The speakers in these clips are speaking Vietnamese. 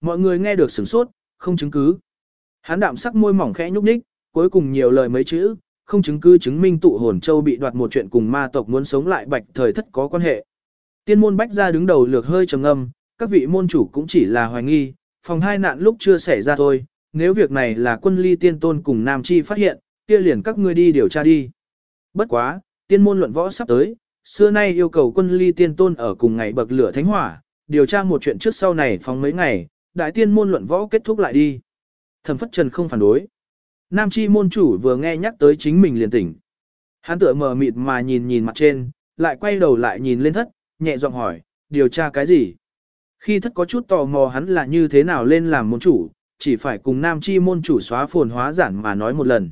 Mọi người nghe được sửng sốt, không chứng cứ. Hắn đạm sắc môi mỏng khẽ nhúc nhích, cuối cùng nhiều lời mấy chữ, không chứng cứ chứng minh tụ hồn châu bị đoạt một chuyện cùng ma tộc muốn sống lại bạch thời thất có quan hệ. Tiên môn bách ra đứng đầu lược hơi trầm ngâm, các vị môn chủ cũng chỉ là hoài nghi, phòng hai nạn lúc chưa xảy ra thôi, nếu việc này là quân ly tiên tôn cùng Nam Chi phát hiện, kia liền các ngươi đi điều tra đi. Bất quá, tiên môn luận võ sắp tới, xưa nay yêu cầu quân ly tiên tôn ở cùng ngày bậc lửa thánh hỏa, điều tra một chuyện trước sau này phóng mấy ngày, đại tiên môn luận võ kết thúc lại đi. Thẩm phất trần không phản đối. Nam chi môn chủ vừa nghe nhắc tới chính mình liền tỉnh. Hắn tựa mờ mịt mà nhìn nhìn mặt trên, lại quay đầu lại nhìn lên thất, nhẹ giọng hỏi, điều tra cái gì? Khi thất có chút tò mò hắn là như thế nào lên làm môn chủ, chỉ phải cùng nam chi môn chủ xóa phồn hóa giản mà nói một lần.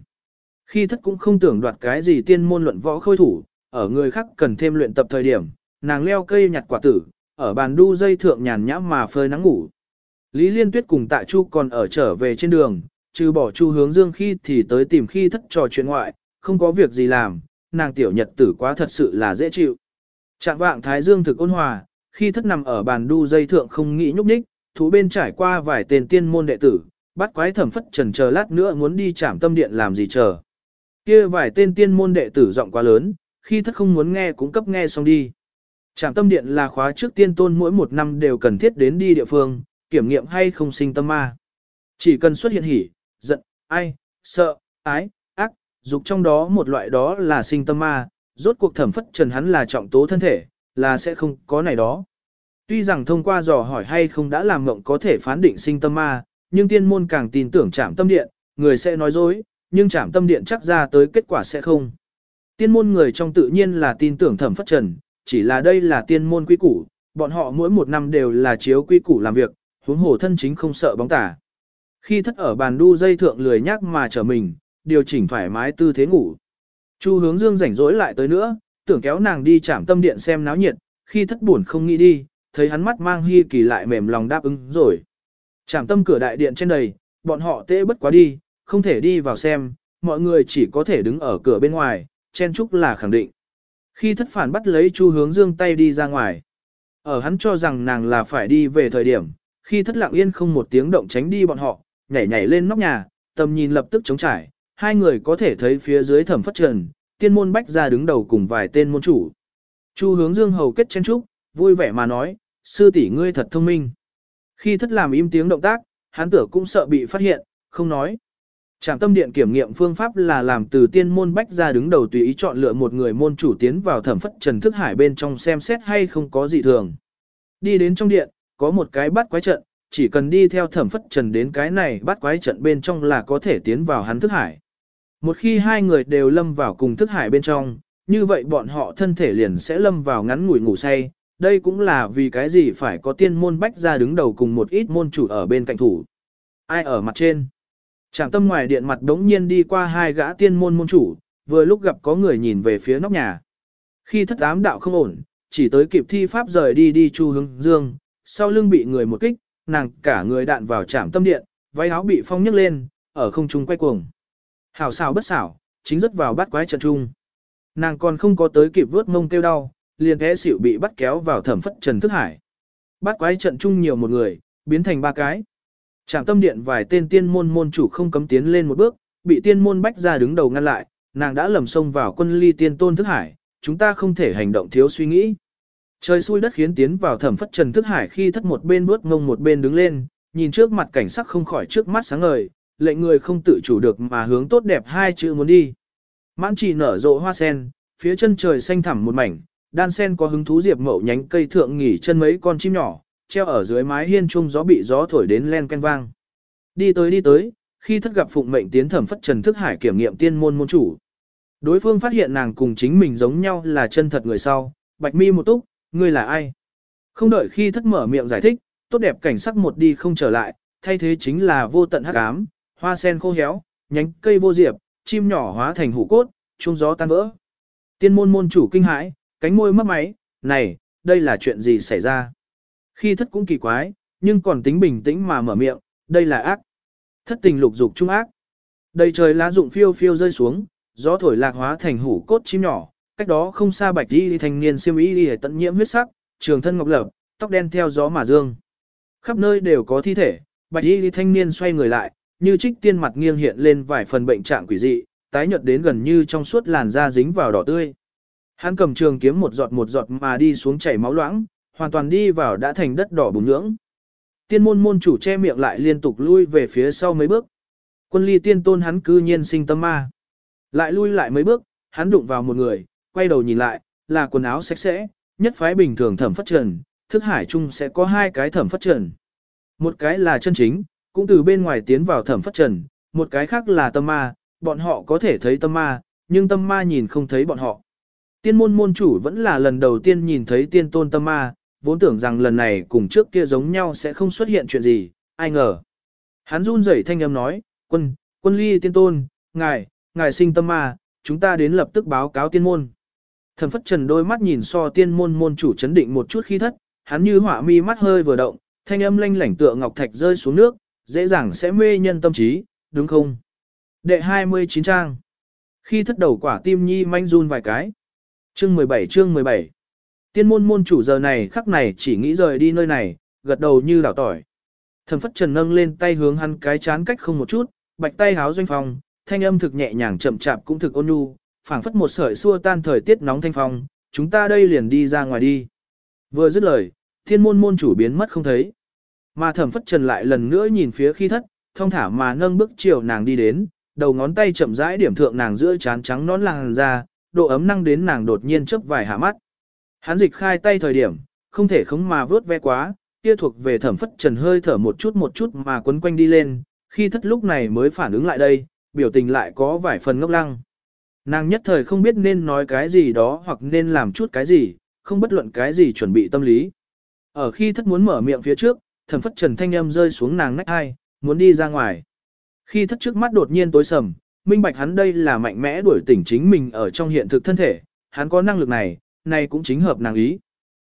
Khi thất cũng không tưởng đoạt cái gì tiên môn luận võ khôi thủ, ở người khác cần thêm luyện tập thời điểm, nàng leo cây nhặt quả tử, ở bàn đu dây thượng nhàn nhã mà phơi nắng ngủ. Lý Liên Tuyết cùng Tạ Chu còn ở trở về trên đường, trừ bỏ Chu hướng dương khi thì tới tìm khi thất trò chuyện ngoại, không có việc gì làm, nàng tiểu nhật tử quá thật sự là dễ chịu. Trạng vạng Thái Dương thực ôn hòa, khi thất nằm ở bàn đu dây thượng không nghĩ nhúc nhích, thú bên trải qua vài tên tiên môn đệ tử, bắt quái thẩm phất trần chờ lát nữa muốn đi chạm tâm điện làm gì chờ. kia vài tên tiên môn đệ tử giọng quá lớn, khi thất không muốn nghe cũng cấp nghe xong đi. Trạm tâm điện là khóa trước tiên tôn mỗi một năm đều cần thiết đến đi địa phương, kiểm nghiệm hay không sinh tâm ma. Chỉ cần xuất hiện hỉ, giận, ai, sợ, ái, ác, dục trong đó một loại đó là sinh tâm ma, rốt cuộc thẩm phất trần hắn là trọng tố thân thể, là sẽ không có này đó. Tuy rằng thông qua dò hỏi hay không đã làm mộng có thể phán định sinh tâm ma, nhưng tiên môn càng tin tưởng chạm tâm điện, người sẽ nói dối, nhưng chạm tâm điện chắc ra tới kết quả sẽ không. Tiên môn người trong tự nhiên là tin tưởng thẩm phất trần, chỉ là đây là tiên môn quy củ, bọn họ mỗi một năm đều là chiếu quy củ làm việc, huống hồ thân chính không sợ bóng tả. Khi thất ở bàn đu dây thượng lười nhác mà trở mình, điều chỉnh thoải mái tư thế ngủ. Chu hướng dương rảnh rỗi lại tới nữa, tưởng kéo nàng đi chạm tâm điện xem náo nhiệt, khi thất buồn không nghĩ đi, thấy hắn mắt mang hy kỳ lại mềm lòng đáp ứng rồi. Chạm tâm cửa đại điện trên đầy, bọn họ tê bất quá đi, không thể đi vào xem, mọi người chỉ có thể đứng ở cửa bên ngoài, chen chúc là khẳng định. Khi thất phản bắt lấy Chu hướng dương tay đi ra ngoài. Ở hắn cho rằng nàng là phải đi về thời điểm, khi thất lặng yên không một tiếng động tránh đi bọn họ, nhảy nhảy lên nóc nhà, tầm nhìn lập tức chống trải, hai người có thể thấy phía dưới thẩm phất trần, tiên môn bách ra đứng đầu cùng vài tên môn chủ. Chu hướng dương hầu kết chen trúc, vui vẻ mà nói, sư tỷ ngươi thật thông minh. Khi thất làm im tiếng động tác, hắn tử cũng sợ bị phát hiện, không nói. Trạm tâm điện kiểm nghiệm phương pháp là làm từ tiên môn bách ra đứng đầu tùy ý chọn lựa một người môn chủ tiến vào thẩm phất trần thức hải bên trong xem xét hay không có gì thường. Đi đến trong điện, có một cái bắt quái trận, chỉ cần đi theo thẩm phất trần đến cái này bắt quái trận bên trong là có thể tiến vào hắn thức hải. Một khi hai người đều lâm vào cùng thức hải bên trong, như vậy bọn họ thân thể liền sẽ lâm vào ngắn ngủi ngủ say. Đây cũng là vì cái gì phải có tiên môn bách ra đứng đầu cùng một ít môn chủ ở bên cạnh thủ. Ai ở mặt trên? Trạm tâm ngoài điện mặt đống nhiên đi qua hai gã tiên môn môn chủ, vừa lúc gặp có người nhìn về phía nóc nhà. Khi thất ám đạo không ổn, chỉ tới kịp thi pháp rời đi đi chu hướng dương, sau lưng bị người một kích, nàng cả người đạn vào trạm tâm điện, váy áo bị phong nhấc lên, ở không trung quay cuồng. Hảo xảo bất xảo, chính rất vào bắt quái trận trung. Nàng còn không có tới kịp vớt mông kêu đau, liền té xỉu bị bắt kéo vào thẩm phất trần thức hải. Bắt quái trận trung nhiều một người, biến thành ba cái. Trạm tâm điện vài tên tiên môn môn chủ không cấm tiến lên một bước, bị tiên môn bách ra đứng đầu ngăn lại, nàng đã lầm sông vào quân ly tiên tôn thức hải, chúng ta không thể hành động thiếu suy nghĩ. Trời xui đất khiến tiến vào thẩm phất trần thức hải khi thất một bên bước ngông một bên đứng lên, nhìn trước mặt cảnh sắc không khỏi trước mắt sáng ngời, lệnh người không tự chủ được mà hướng tốt đẹp hai chữ muốn đi. Mãn chỉ nở rộ hoa sen, phía chân trời xanh thẳm một mảnh, đan sen có hứng thú diệp mậu nhánh cây thượng nghỉ chân mấy con chim nhỏ, treo ở dưới mái hiên trung gió bị gió thổi đến len ken vang. Đi tới đi tới, khi thất gặp phụng mệnh tiến thẩm phất trần thức hải kiểm nghiệm tiên môn môn chủ. Đối phương phát hiện nàng cùng chính mình giống nhau là chân thật người sau, bạch mi một túc, ngươi là ai? Không đợi khi thất mở miệng giải thích, tốt đẹp cảnh sắc một đi không trở lại, thay thế chính là vô tận hắc ám, hoa sen khô héo, nhánh cây vô diệp, chim nhỏ hóa thành hủ cốt, trung gió tan vỡ. Tiên môn môn chủ kinh hãi, cánh môi mất máy, này, đây là chuyện gì xảy ra? Khi thất cũng kỳ quái, nhưng còn tính bình tĩnh mà mở miệng, đây là ác. Thất tình lục dục trung ác. Đầy trời lá rụng phiêu phiêu rơi xuống, gió thổi lạc hóa thành hủ cốt chim nhỏ, cách đó không xa bạch y thanh niên xiêm y đi tận nhiễm huyết sắc, trường thân ngọc lập, tóc đen theo gió mà dương. khắp nơi đều có thi thể, bạch y thanh niên xoay người lại, như trích tiên mặt nghiêng hiện lên vài phần bệnh trạng quỷ dị, tái nhợt đến gần như trong suốt làn da dính vào đỏ tươi. Hắn cầm trường kiếm một giọt một giọt mà đi xuống chảy máu loãng, hoàn toàn đi vào đã thành đất đỏ bùn nhưỡng. Tiên môn môn chủ che miệng lại liên tục lui về phía sau mấy bước. Quân ly tiên tôn hắn cư nhiên sinh tâm ma. Lại lui lại mấy bước, hắn đụng vào một người, quay đầu nhìn lại, là quần áo sạch sẽ, nhất phái bình thường thẩm phất trần, thức hải chung sẽ có hai cái thẩm phất trần. Một cái là chân chính, cũng từ bên ngoài tiến vào thẩm phất trần, một cái khác là tâm ma, bọn họ có thể thấy tâm ma, nhưng tâm ma nhìn không thấy bọn họ. Tiên môn môn chủ vẫn là lần đầu tiên nhìn thấy tiên tôn tâm ma, vốn tưởng rằng lần này cùng trước kia giống nhau sẽ không xuất hiện chuyện gì, ai ngờ. Hắn run rẩy thanh âm nói, quân, quân ly tiên tôn, ngài, ngài sinh tâm ma, chúng ta đến lập tức báo cáo tiên môn. Thần phất trần đôi mắt nhìn so tiên môn môn chủ chấn định một chút khi thất, hắn như hỏa mi mắt hơi vừa động, thanh âm lanh lảnh tựa ngọc thạch rơi xuống nước, dễ dàng sẽ mê nhân tâm trí, đúng không? Đệ 29 trang. Khi thất đầu quả tim nhi manh run vài cái. Chương 17 chương 17. Tiên môn môn chủ giờ này khắc này chỉ nghĩ rời đi nơi này, gật đầu như đảo tỏi. Thần phất trần nâng lên tay hướng hắn cái chán cách không một chút, bạch tay háo doanh phòng, thanh âm thực nhẹ nhàng chậm chạp cũng thực ôn nhu, phảng phất một sợi xua tan thời tiết nóng thanh phong, chúng ta đây liền đi ra ngoài đi. Vừa dứt lời, thiên môn môn chủ biến mất không thấy. Mà thẩm phất trần lại lần nữa nhìn phía khi thất, thông thả mà nâng bước chiều nàng đi đến, đầu ngón tay chậm rãi điểm thượng nàng giữa chán trắng nón làng ra, độ ấm năng đến nàng đột nhiên chớp vài hạ mắt. Hắn dịch khai tay thời điểm, không thể khống mà vớt ve quá, kia thuộc về thẩm phất trần hơi thở một chút một chút mà quấn quanh đi lên, khi thất lúc này mới phản ứng lại đây, biểu tình lại có vài phần ngốc lăng. Nàng nhất thời không biết nên nói cái gì đó hoặc nên làm chút cái gì, không bất luận cái gì chuẩn bị tâm lý. Ở khi thất muốn mở miệng phía trước, thẩm phất trần thanh âm rơi xuống nàng nách hai, muốn đi ra ngoài. Khi thất trước mắt đột nhiên tối sầm, minh bạch hắn đây là mạnh mẽ đuổi tỉnh chính mình ở trong hiện thực thân thể, hắn có năng lực này, này cũng chính hợp nàng ý.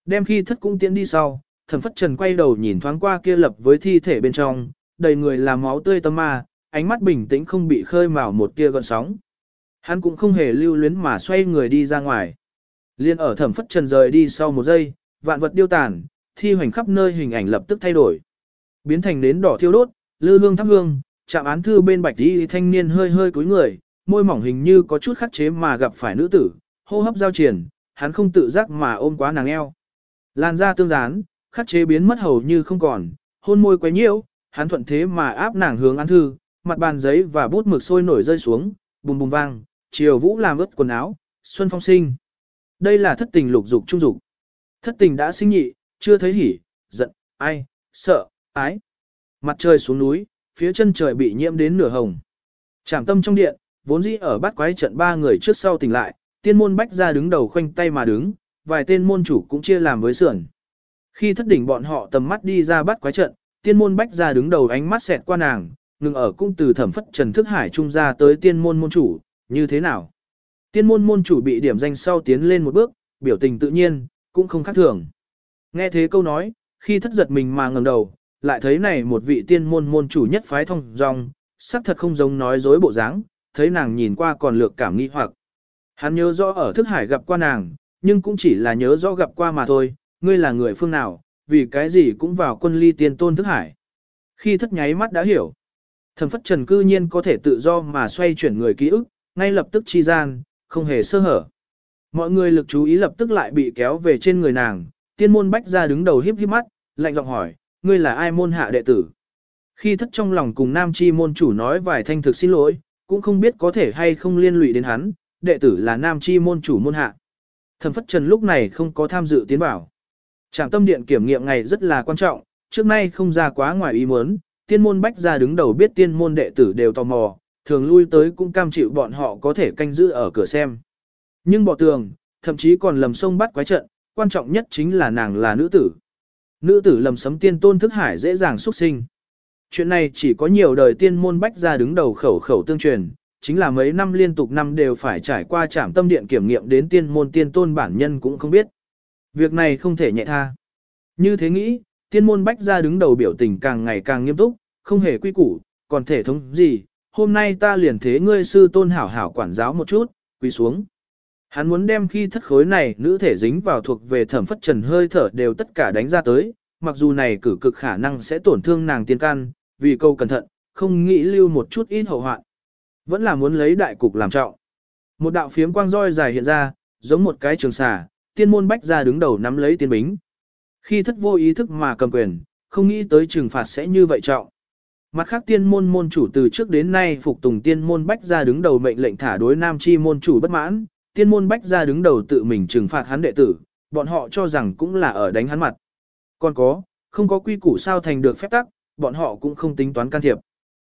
Đem khi thất cũng tiến đi sau, thẩm phất trần quay đầu nhìn thoáng qua kia lập với thi thể bên trong, đầy người là máu tươi tâm ma, ánh mắt bình tĩnh không bị khơi mào một tia gợn sóng. Hắn cũng không hề lưu luyến mà xoay người đi ra ngoài. Liên ở thẩm phất trần rời đi sau một giây, vạn vật điêu tàn, thi hoành khắp nơi hình ảnh lập tức thay đổi. Biến thành nến đỏ thiêu đốt, lư hương thắp hương, chạm án thư bên bạch đi thanh niên hơi hơi cúi người, môi mỏng hình như có chút khắc chế mà gặp phải nữ tử, hô hấp giao triển, hắn không tự giác mà ôm quá nàng eo. Lan ra tương gián, khắc chế biến mất hầu như không còn, hôn môi quấy nhiễu, hắn thuận thế mà áp nàng hướng án thư, mặt bàn giấy và bút mực sôi nổi rơi xuống, bùm bùm vang, chiều vũ làm ướt quần áo, xuân phong sinh. Đây là thất tình lục dục trung dục. Thất tình đã sinh nhị, chưa thấy hỉ, giận, ai, sợ, ái. Mặt trời xuống núi, phía chân trời bị nhiễm đến nửa hồng. Trảm tâm trong điện, vốn dĩ ở bắt quái trận ba người trước sau tỉnh lại, tiên môn bách ra đứng đầu khoanh tay mà đứng, vài tên môn chủ cũng chia làm với sườn. Khi thất đỉnh bọn họ tầm mắt đi ra bắt quái trận, tiên môn bách ra đứng đầu ánh mắt xẹt qua nàng, ngừng ở cung từ thẩm phất trần thức hải trung ra tới tiên môn môn chủ, như thế nào? Tiên môn môn chủ bị điểm danh sau tiến lên một bước, biểu tình tự nhiên, cũng không khác thường. Nghe thế câu nói, khi thất giật mình mà ngẩng đầu, lại thấy này một vị tiên môn môn chủ nhất phái thông dong, sắc thật không giống nói dối bộ dáng, thấy nàng nhìn qua còn lược cảm nghi hoặc. Hắn nhớ rõ ở thức hải gặp qua nàng, nhưng cũng chỉ là nhớ rõ gặp qua mà thôi, ngươi là người phương nào, vì cái gì cũng vào quân ly tiên tôn thức hải. Khi thất nháy mắt đã hiểu, thần phất trần cư nhiên có thể tự do mà xoay chuyển người ký ức, ngay lập tức chi gian, không hề sơ hở. Mọi người lực chú ý lập tức lại bị kéo về trên người nàng, tiên môn bách ra đứng đầu hiếp híp mắt, lạnh giọng hỏi, ngươi là ai môn hạ đệ tử? Khi thất trong lòng cùng nam chi môn chủ nói vài thanh thực xin lỗi, cũng không biết có thể hay không liên lụy đến hắn, đệ tử là nam chi môn chủ môn hạ. Thẩm phất trần lúc này không có tham dự tiến bảo. Trạm tâm điện kiểm nghiệm ngày rất là quan trọng, trước nay không ra quá ngoài ý muốn, tiên môn bách ra đứng đầu biết tiên môn đệ tử đều tò mò, thường lui tới cũng cam chịu bọn họ có thể canh giữ ở cửa xem. Nhưng bỏ tường, thậm chí còn lầm sông bắt quái trận, quan trọng nhất chính là nàng là nữ tử. Nữ tử lầm sấm tiên tôn thức hải dễ dàng xuất sinh. Chuyện này chỉ có nhiều đời tiên môn bách ra đứng đầu khẩu khẩu tương truyền, chính là mấy năm liên tục năm đều phải trải qua trạm tâm điện kiểm nghiệm đến tiên môn tiên tôn bản nhân cũng không biết. Việc này không thể nhẹ tha. Như thế nghĩ, tiên môn bách ra đứng đầu biểu tình càng ngày càng nghiêm túc, không hề quy củ, còn thể thống gì, hôm nay ta liền thế ngươi sư tôn hảo hảo quản giáo một chút, quỳ xuống. Hắn muốn đem khi thất khối này nữ thể dính vào thuộc về thẩm phất trần hơi thở đều tất cả đánh ra tới, mặc dù này cử cực khả năng sẽ tổn thương nàng tiên can, vì câu cẩn thận, không nghĩ lưu một chút ít hậu hoạn. Vẫn là muốn lấy đại cục làm trọng. Một đạo phiếm quang roi dài hiện ra, giống một cái trường xà, tiên môn bách ra đứng đầu nắm lấy tiên bính. Khi thất vô ý thức mà cầm quyền, không nghĩ tới trừng phạt sẽ như vậy trọng. Mặt khác tiên môn môn chủ từ trước đến nay phục tùng tiên môn bách ra đứng đầu mệnh lệnh thả đối nam chi môn chủ bất mãn, tiên môn bách ra đứng đầu tự mình trừng phạt hắn đệ tử, bọn họ cho rằng cũng là ở đánh hắn mặt. Còn có, không có quy củ sao thành được phép tắc, bọn họ cũng không tính toán can thiệp.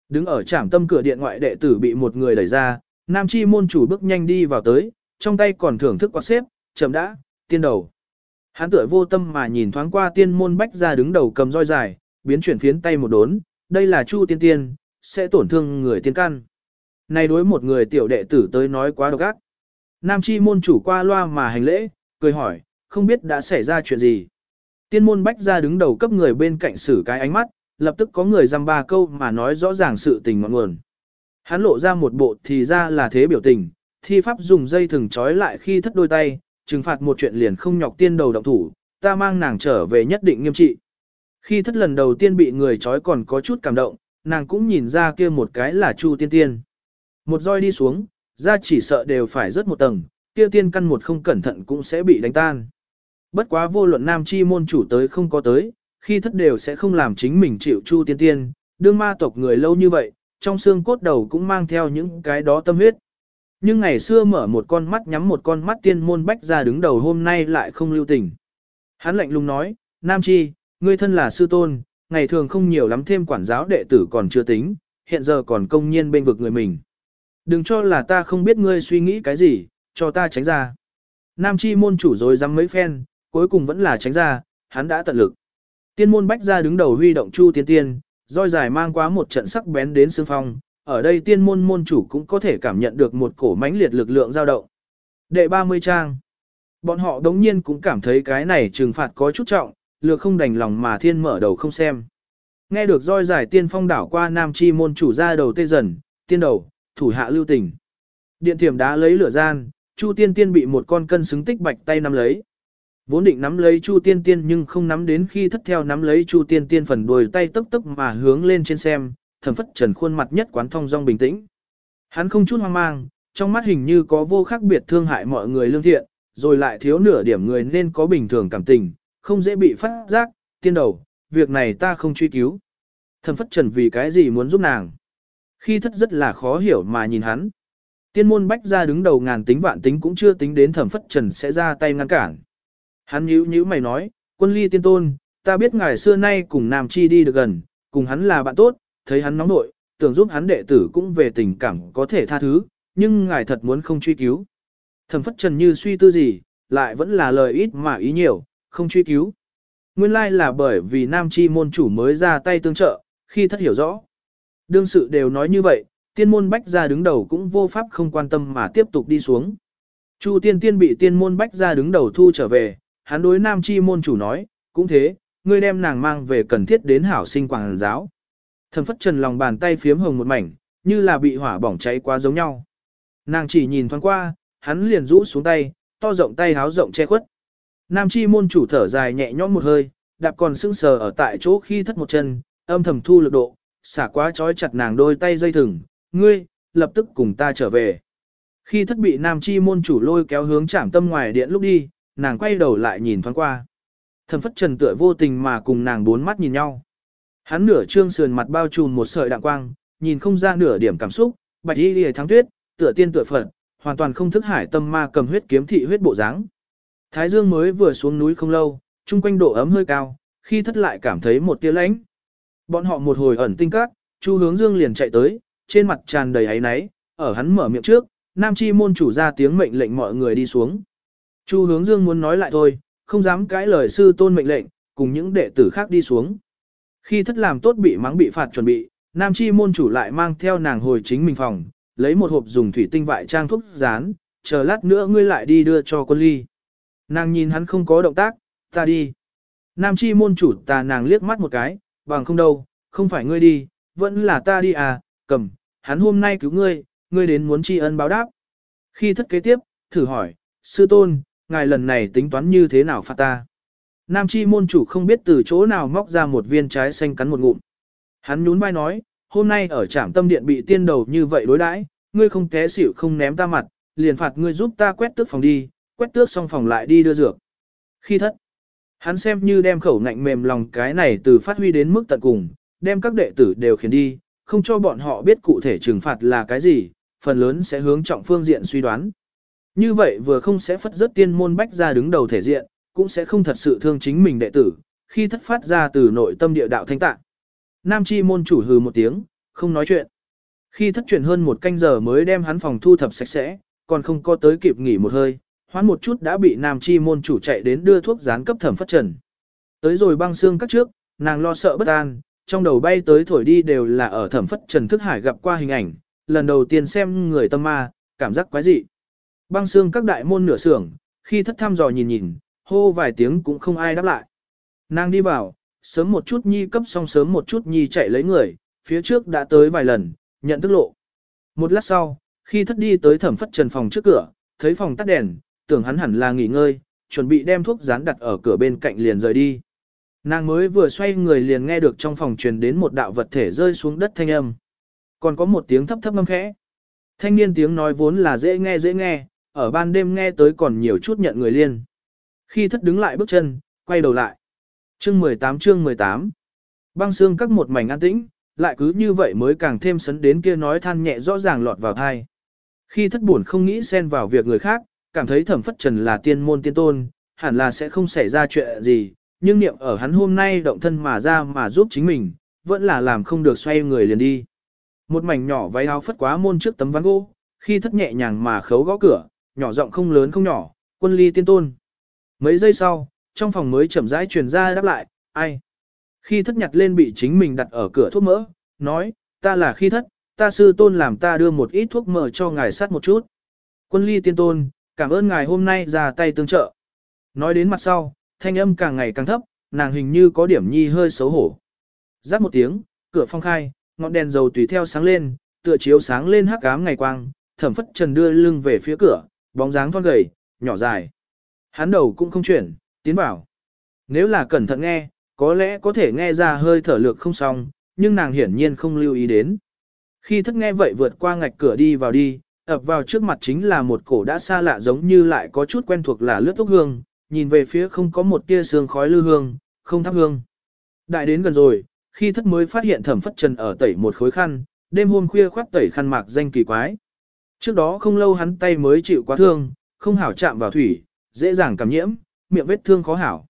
Đứng ở trạm tâm cửa điện ngoại đệ tử bị một người đẩy ra, nam chi môn chủ bước nhanh đi vào tới, trong tay còn thưởng thức quạt xếp, chậm đã, tiên đầu. Hắn tựa vô tâm mà nhìn thoáng qua tiên môn bách ra đứng đầu cầm roi dài, biến chuyển phiến tay một đốn, đây là chu tiên tiên, sẽ tổn thương người tiên căn. Này đối một người tiểu đệ tử tới nói quá độc ác. Nam chi môn chủ qua loa mà hành lễ, cười hỏi, không biết đã xảy ra chuyện gì. Tiên môn bách ra đứng đầu cấp người bên cạnh xử cái ánh mắt, lập tức có người dăm ba câu mà nói rõ ràng sự tình ngọn nguồn. Hắn lộ ra một bộ thì ra là thế biểu tình, thi pháp dùng dây thừng trói lại khi thất đôi tay, trừng phạt một chuyện liền không nhọc tiên đầu động thủ, ta mang nàng trở về nhất định nghiêm trị. Khi thất lần đầu tiên bị người trói còn có chút cảm động, nàng cũng nhìn ra kia một cái là Chu tiên tiên. Một roi đi xuống, ra chỉ sợ đều phải rớt một tầng, kia tiên căn một không cẩn thận cũng sẽ bị đánh tan. Bất quá vô luận nam chi môn chủ tới không có tới, khi thất đều sẽ không làm chính mình chịu Chu tiên tiên, đương ma tộc người lâu như vậy, trong xương cốt đầu cũng mang theo những cái đó tâm huyết. Nhưng ngày xưa mở một con mắt nhắm một con mắt tiên môn bách ra đứng đầu hôm nay lại không lưu tình. Hắn lạnh lùng nói, Nam Chi, ngươi thân là sư tôn, ngày thường không nhiều lắm thêm quản giáo đệ tử còn chưa tính, hiện giờ còn công nhiên bên vực người mình. Đừng cho là ta không biết ngươi suy nghĩ cái gì, cho ta tránh ra. Nam Chi môn chủ rồi dám mấy phen, cuối cùng vẫn là tránh ra, hắn đã tận lực. Tiên môn bách ra đứng đầu huy động chu tiên tiên, roi dài mang quá một trận sắc bén đến xương phong, ở đây tiên môn môn chủ cũng có thể cảm nhận được một cổ mãnh liệt lực lượng dao động. Đệ 30 trang. Bọn họ đống nhiên cũng cảm thấy cái này trừng phạt có chút trọng, lược không đành lòng mà thiên mở đầu không xem. Nghe được roi giải tiên phong đảo qua nam chi môn chủ ra đầu tê dần, tiên đầu, thủ hạ lưu tình. Điện thiểm đá lấy lửa gian, chu tiên tiên bị một con cân xứng tích bạch tay nắm lấy. Vốn định nắm lấy chu tiên tiên nhưng không nắm đến khi thất theo nắm lấy chu tiên tiên phần đuôi tay tức tức mà hướng lên trên xem, thẩm phất trần khuôn mặt nhất quán thông dong bình tĩnh. Hắn không chút hoang mang, trong mắt hình như có vô khác biệt thương hại mọi người lương thiện, rồi lại thiếu nửa điểm người nên có bình thường cảm tình, không dễ bị phát giác, tiên đầu, việc này ta không truy cứu. Thẩm phất trần vì cái gì muốn giúp nàng. Khi thất rất là khó hiểu mà nhìn hắn. Tiên môn bách ra đứng đầu ngàn tính vạn tính cũng chưa tính đến thẩm phất trần sẽ ra tay ngăn cản. Hắn nhíu nhíu mày nói, quân ly tiên tôn, ta biết ngài xưa nay cùng Nam Chi đi được gần, cùng hắn là bạn tốt, thấy hắn nóng nội, tưởng giúp hắn đệ tử cũng về tình cảm có thể tha thứ, nhưng ngài thật muốn không truy cứu. Thẩm phất trần như suy tư gì, lại vẫn là lời ít mà ý nhiều, không truy cứu. Nguyên lai là bởi vì nam chi môn chủ mới ra tay tương trợ, khi thất hiểu rõ. Đương sự đều nói như vậy, tiên môn bách ra đứng đầu cũng vô pháp không quan tâm mà tiếp tục đi xuống. Chu tiên tiên bị tiên môn bách ra đứng đầu thu trở về, hắn đối nam chi môn chủ nói, cũng thế, ngươi đem nàng mang về cần thiết đến hảo sinh quảng giáo. Thẩm phất trần lòng bàn tay phiếm hồng một mảnh, như là bị hỏa bỏng cháy quá giống nhau. Nàng chỉ nhìn thoáng qua, hắn liền rũ xuống tay, to rộng tay háo rộng che khuất. Nam chi môn chủ thở dài nhẹ nhõm một hơi, đạp còn sững sờ ở tại chỗ khi thất một chân, âm thầm thu lực độ, xả quá trói chặt nàng đôi tay dây thừng, ngươi, lập tức cùng ta trở về. Khi thất bị nam chi môn chủ lôi kéo hướng chạm tâm ngoài điện lúc đi, nàng quay đầu lại nhìn thoáng qua. Thẩm phất trần tựa vô tình mà cùng nàng bốn mắt nhìn nhau. Hắn nửa trương sườn mặt bao trùm một sợi đạng quang, nhìn không ra nửa điểm cảm xúc, bạch y lìa thắng tuyết, tựa tiên tựa phật, hoàn toàn không thức hải tâm ma cầm huyết kiếm thị huyết bộ dáng. Thái dương mới vừa xuống núi không lâu, chung quanh độ ấm hơi cao, khi thất lại cảm thấy một tia lạnh. Bọn họ một hồi ẩn tinh các, Chu Hướng Dương liền chạy tới, trên mặt tràn đầy áy náy, ở hắn mở miệng trước, Nam Chi môn chủ ra tiếng mệnh lệnh mọi người đi xuống. Chu Hướng Dương muốn nói lại thôi, không dám cãi lời sư tôn mệnh lệnh, cùng những đệ tử khác đi xuống. Khi thất làm tốt bị mắng bị phạt chuẩn bị, Nam Chi môn chủ lại mang theo nàng hồi chính mình phòng, lấy một hộp dùng thủy tinh vại trang thuốc dán, chờ lát nữa ngươi lại đi đưa cho quân ly. Nàng nhìn hắn không có động tác, ta đi. Nam Chi môn chủ ta nàng liếc mắt một cái, bằng không đâu, không phải ngươi đi, vẫn là ta đi à, cầm, hắn hôm nay cứu ngươi, ngươi đến muốn tri ân báo đáp. Khi thất kế tiếp, thử hỏi, sư tôn, ngài lần này tính toán như thế nào phạt ta? nam chi môn chủ không biết từ chỗ nào móc ra một viên trái xanh cắn một ngụm. Hắn nhún vai nói, hôm nay ở trạm tâm điện bị tiên đầu như vậy đối đãi, ngươi không té xỉu không ném ta mặt, liền phạt ngươi giúp ta quét tước phòng đi, quét tước xong phòng lại đi đưa dược. Khi thất, hắn xem như đem khẩu ngạnh mềm lòng cái này từ phát huy đến mức tận cùng, đem các đệ tử đều khiến đi, không cho bọn họ biết cụ thể trừng phạt là cái gì, phần lớn sẽ hướng trọng phương diện suy đoán. Như vậy vừa không sẽ phất rất tiên môn bách ra đứng đầu thể diện, cũng sẽ không thật sự thương chính mình đệ tử, khi thất phát ra từ nội tâm địa đạo thanh tạng. Nam chi môn chủ hừ một tiếng, không nói chuyện. Khi thất chuyển hơn một canh giờ mới đem hắn phòng thu thập sạch sẽ, còn không có tới kịp nghỉ một hơi, hoán một chút đã bị nam chi môn chủ chạy đến đưa thuốc gián cấp thẩm phất trần. Tới rồi băng xương cắt trước, nàng lo sợ bất an, trong đầu bay tới thổi đi đều là ở thẩm phất trần thức hải gặp qua hình ảnh, lần đầu tiên xem người tâm ma, cảm giác quái dị. Băng xương các đại môn nửa sưởng, khi thất thăm dò nhìn nhìn, hô vài tiếng cũng không ai đáp lại. Nàng đi vào, sớm một chút nhi cấp xong sớm một chút nhi chạy lấy người, phía trước đã tới vài lần, nhận thức lộ. Một lát sau, khi thất đi tới thẩm phất trần phòng trước cửa, thấy phòng tắt đèn, tưởng hắn hẳn là nghỉ ngơi, chuẩn bị đem thuốc dán đặt ở cửa bên cạnh liền rời đi. Nàng mới vừa xoay người liền nghe được trong phòng truyền đến một đạo vật thể rơi xuống đất thanh âm. Còn có một tiếng thấp thấp ngâm khẽ. Thanh niên tiếng nói vốn là dễ nghe dễ nghe, ở ban đêm nghe tới còn nhiều chút nhận người liên. Khi thất đứng lại bước chân, quay đầu lại. Chương 18 chương 18 Băng xương các một mảnh an tĩnh, lại cứ như vậy mới càng thêm sấn đến kia nói than nhẹ rõ ràng lọt vào thai. Khi thất buồn không nghĩ xen vào việc người khác, cảm thấy thẩm phất trần là tiên môn tiên tôn, hẳn là sẽ không xảy ra chuyện gì, nhưng niệm ở hắn hôm nay động thân mà ra mà giúp chính mình, vẫn là làm không được xoay người liền đi. Một mảnh nhỏ váy áo phất quá môn trước tấm ván gỗ, khi thất nhẹ nhàng mà khấu gõ cửa, nhỏ giọng không lớn không nhỏ, quân ly tiên tôn. Mấy giây sau, trong phòng mới chậm rãi truyền ra đáp lại, ai? Khi thất nhặt lên bị chính mình đặt ở cửa thuốc mỡ, nói, ta là khi thất, ta sư tôn làm ta đưa một ít thuốc mỡ cho ngài sát một chút. Quân ly tiên tôn, cảm ơn ngài hôm nay ra tay tương trợ. Nói đến mặt sau, thanh âm càng ngày càng thấp, nàng hình như có điểm nhi hơi xấu hổ. Giáp một tiếng, cửa phong khai, ngọn đèn dầu tùy theo sáng lên, tựa chiếu sáng lên hắc ám ngày quang, thẩm phất trần đưa lưng về phía cửa, bóng dáng thon gầy, nhỏ dài. Hắn đầu cũng không chuyển, tiến vào. Nếu là cẩn thận nghe, có lẽ có thể nghe ra hơi thở lược không xong, nhưng nàng hiển nhiên không lưu ý đến. Khi thất nghe vậy vượt qua ngạch cửa đi vào đi, ập vào trước mặt chính là một cổ đã xa lạ giống như lại có chút quen thuộc là lướt thuốc hương, nhìn về phía không có một tia sương khói lư hương, không thắp hương. Đại đến gần rồi, khi thất mới phát hiện thẩm phất trần ở tẩy một khối khăn, đêm hôm khuya khoác tẩy khăn mạc danh kỳ quái. Trước đó không lâu hắn tay mới chịu quá thương, không hảo chạm vào thủy, dễ dàng cảm nhiễm, miệng vết thương khó hảo.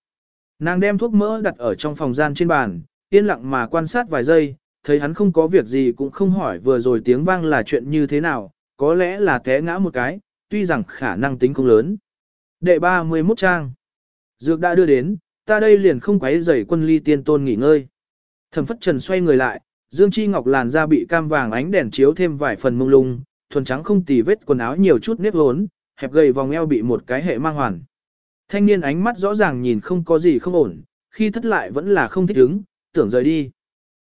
Nàng đem thuốc mỡ đặt ở trong phòng gian trên bàn, yên lặng mà quan sát vài giây, thấy hắn không có việc gì cũng không hỏi vừa rồi tiếng vang là chuyện như thế nào, có lẽ là té ngã một cái, tuy rằng khả năng tính không lớn. Đệ 31 trang. Dược đã đưa đến, ta đây liền không quấy rầy quân ly tiên tôn nghỉ ngơi. Thẩm phất trần xoay người lại, Dương Chi Ngọc làn da bị cam vàng ánh đèn chiếu thêm vài phần mông lung, thuần trắng không tì vết quần áo nhiều chút nếp hốn, hẹp gầy vòng eo bị một cái hệ mang hoàn. Thanh niên ánh mắt rõ ràng nhìn không có gì không ổn, khi thất lại vẫn là không thích ứng, tưởng rời đi.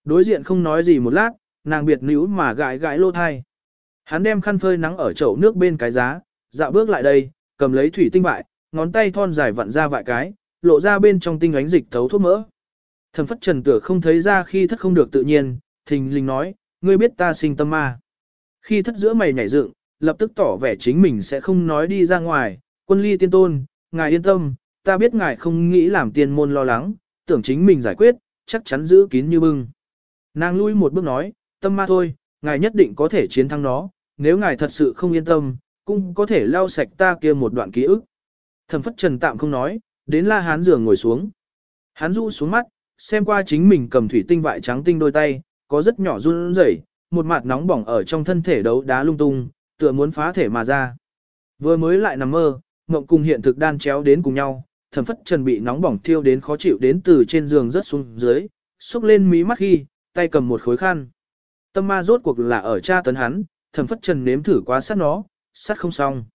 Đối diện không nói gì một lát, nàng biệt níu mà gãi gãi lô thai. Hắn đem khăn phơi nắng ở chậu nước bên cái giá, dạo bước lại đây, cầm lấy thủy tinh vại, ngón tay thon dài vặn ra vại cái, lộ ra bên trong tinh ánh dịch thấu thuốc mỡ. Thẩm phất trần tựa không thấy ra khi thất không được tự nhiên, thình lình nói, ngươi biết ta sinh tâm ma. Khi thất giữa mày nhảy dựng, lập tức tỏ vẻ chính mình sẽ không nói đi ra ngoài, quân ly tiên tôn, ngài yên tâm, ta biết ngài không nghĩ làm tiên môn lo lắng, tưởng chính mình giải quyết, chắc chắn giữ kín như bưng. Nàng lui một bước nói, tâm ma thôi, ngài nhất định có thể chiến thắng nó, nếu ngài thật sự không yên tâm, cũng có thể lau sạch ta kia một đoạn ký ức. Thẩm phất trần tạm không nói, đến la hán giường ngồi xuống. Hắn rũ xuống mắt, xem qua chính mình cầm thủy tinh vại trắng tinh đôi tay, có rất nhỏ run rẩy, một mặt nóng bỏng ở trong thân thể đấu đá lung tung, tựa muốn phá thể mà ra. Vừa mới lại nằm mơ, mộng cùng hiện thực đan chéo đến cùng nhau, thẩm phất trần bị nóng bỏng thiêu đến khó chịu đến từ trên giường rất xuống dưới, xúc lên mí mắt khi, tay cầm một khối khăn. Tâm ma rốt cuộc là ở cha tấn hắn, thẩm phất trần nếm thử quá sát nó, sát không xong.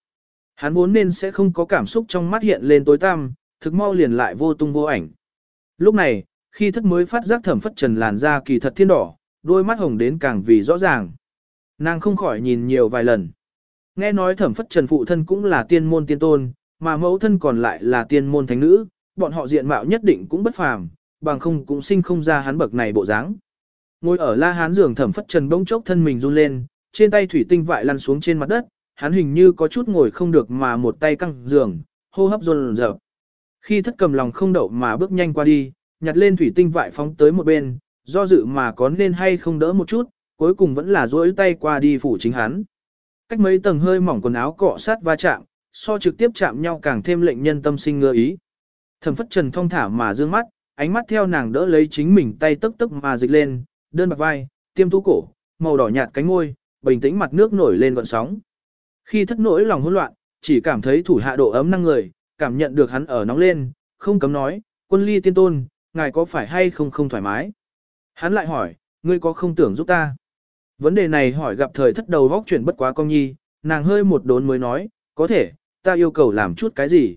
Hắn vốn nên sẽ không có cảm xúc trong mắt hiện lên tối tăm, thực mau liền lại vô tung vô ảnh. Lúc này, khi thất mới phát giác thẩm phất trần làn da kỳ thật thiên đỏ, đôi mắt hồng đến càng vì rõ ràng. Nàng không khỏi nhìn nhiều vài lần. Nghe nói thẩm phất trần phụ thân cũng là tiên môn tiên tôn, mà mẫu thân còn lại là tiên môn thánh nữ, bọn họ diện mạo nhất định cũng bất phàm, bằng không cũng sinh không ra hắn bậc này bộ dáng. Ngồi ở la hán giường thẩm phất trần bỗng chốc thân mình run lên, trên tay thủy tinh vại lăn xuống trên mặt đất, hắn hình như có chút ngồi không được mà một tay căng giường, hô hấp run rợp. Khi thất cầm lòng không đậu mà bước nhanh qua đi, nhặt lên thủy tinh vại phóng tới một bên, do dự mà có nên hay không đỡ một chút, cuối cùng vẫn là duỗi tay qua đi phủ chính hắn. Cách mấy tầng hơi mỏng quần áo cọ sát va chạm, so trực tiếp chạm nhau càng thêm lệnh nhân tâm sinh ngơ ý. Thẩm phất trần thong thả mà dương mắt, ánh mắt theo nàng đỡ lấy chính mình tay tức tức mà dịch lên, đơn bạc vai, tiêm tú cổ, màu đỏ nhạt cánh môi, bình tĩnh mặt nước nổi lên gọn sóng. Khi thất nỗi lòng hỗn loạn, chỉ cảm thấy thủ hạ độ ấm năng người, cảm nhận được hắn ở nóng lên, không cấm nói, quân ly tiên tôn, ngài có phải hay không không thoải mái? Hắn lại hỏi, ngươi có không tưởng giúp ta? Vấn đề này hỏi gặp thời thất đầu vóc chuyển bất quá công nhi, nàng hơi một đốn mới nói, có thể, ta yêu cầu làm chút cái gì?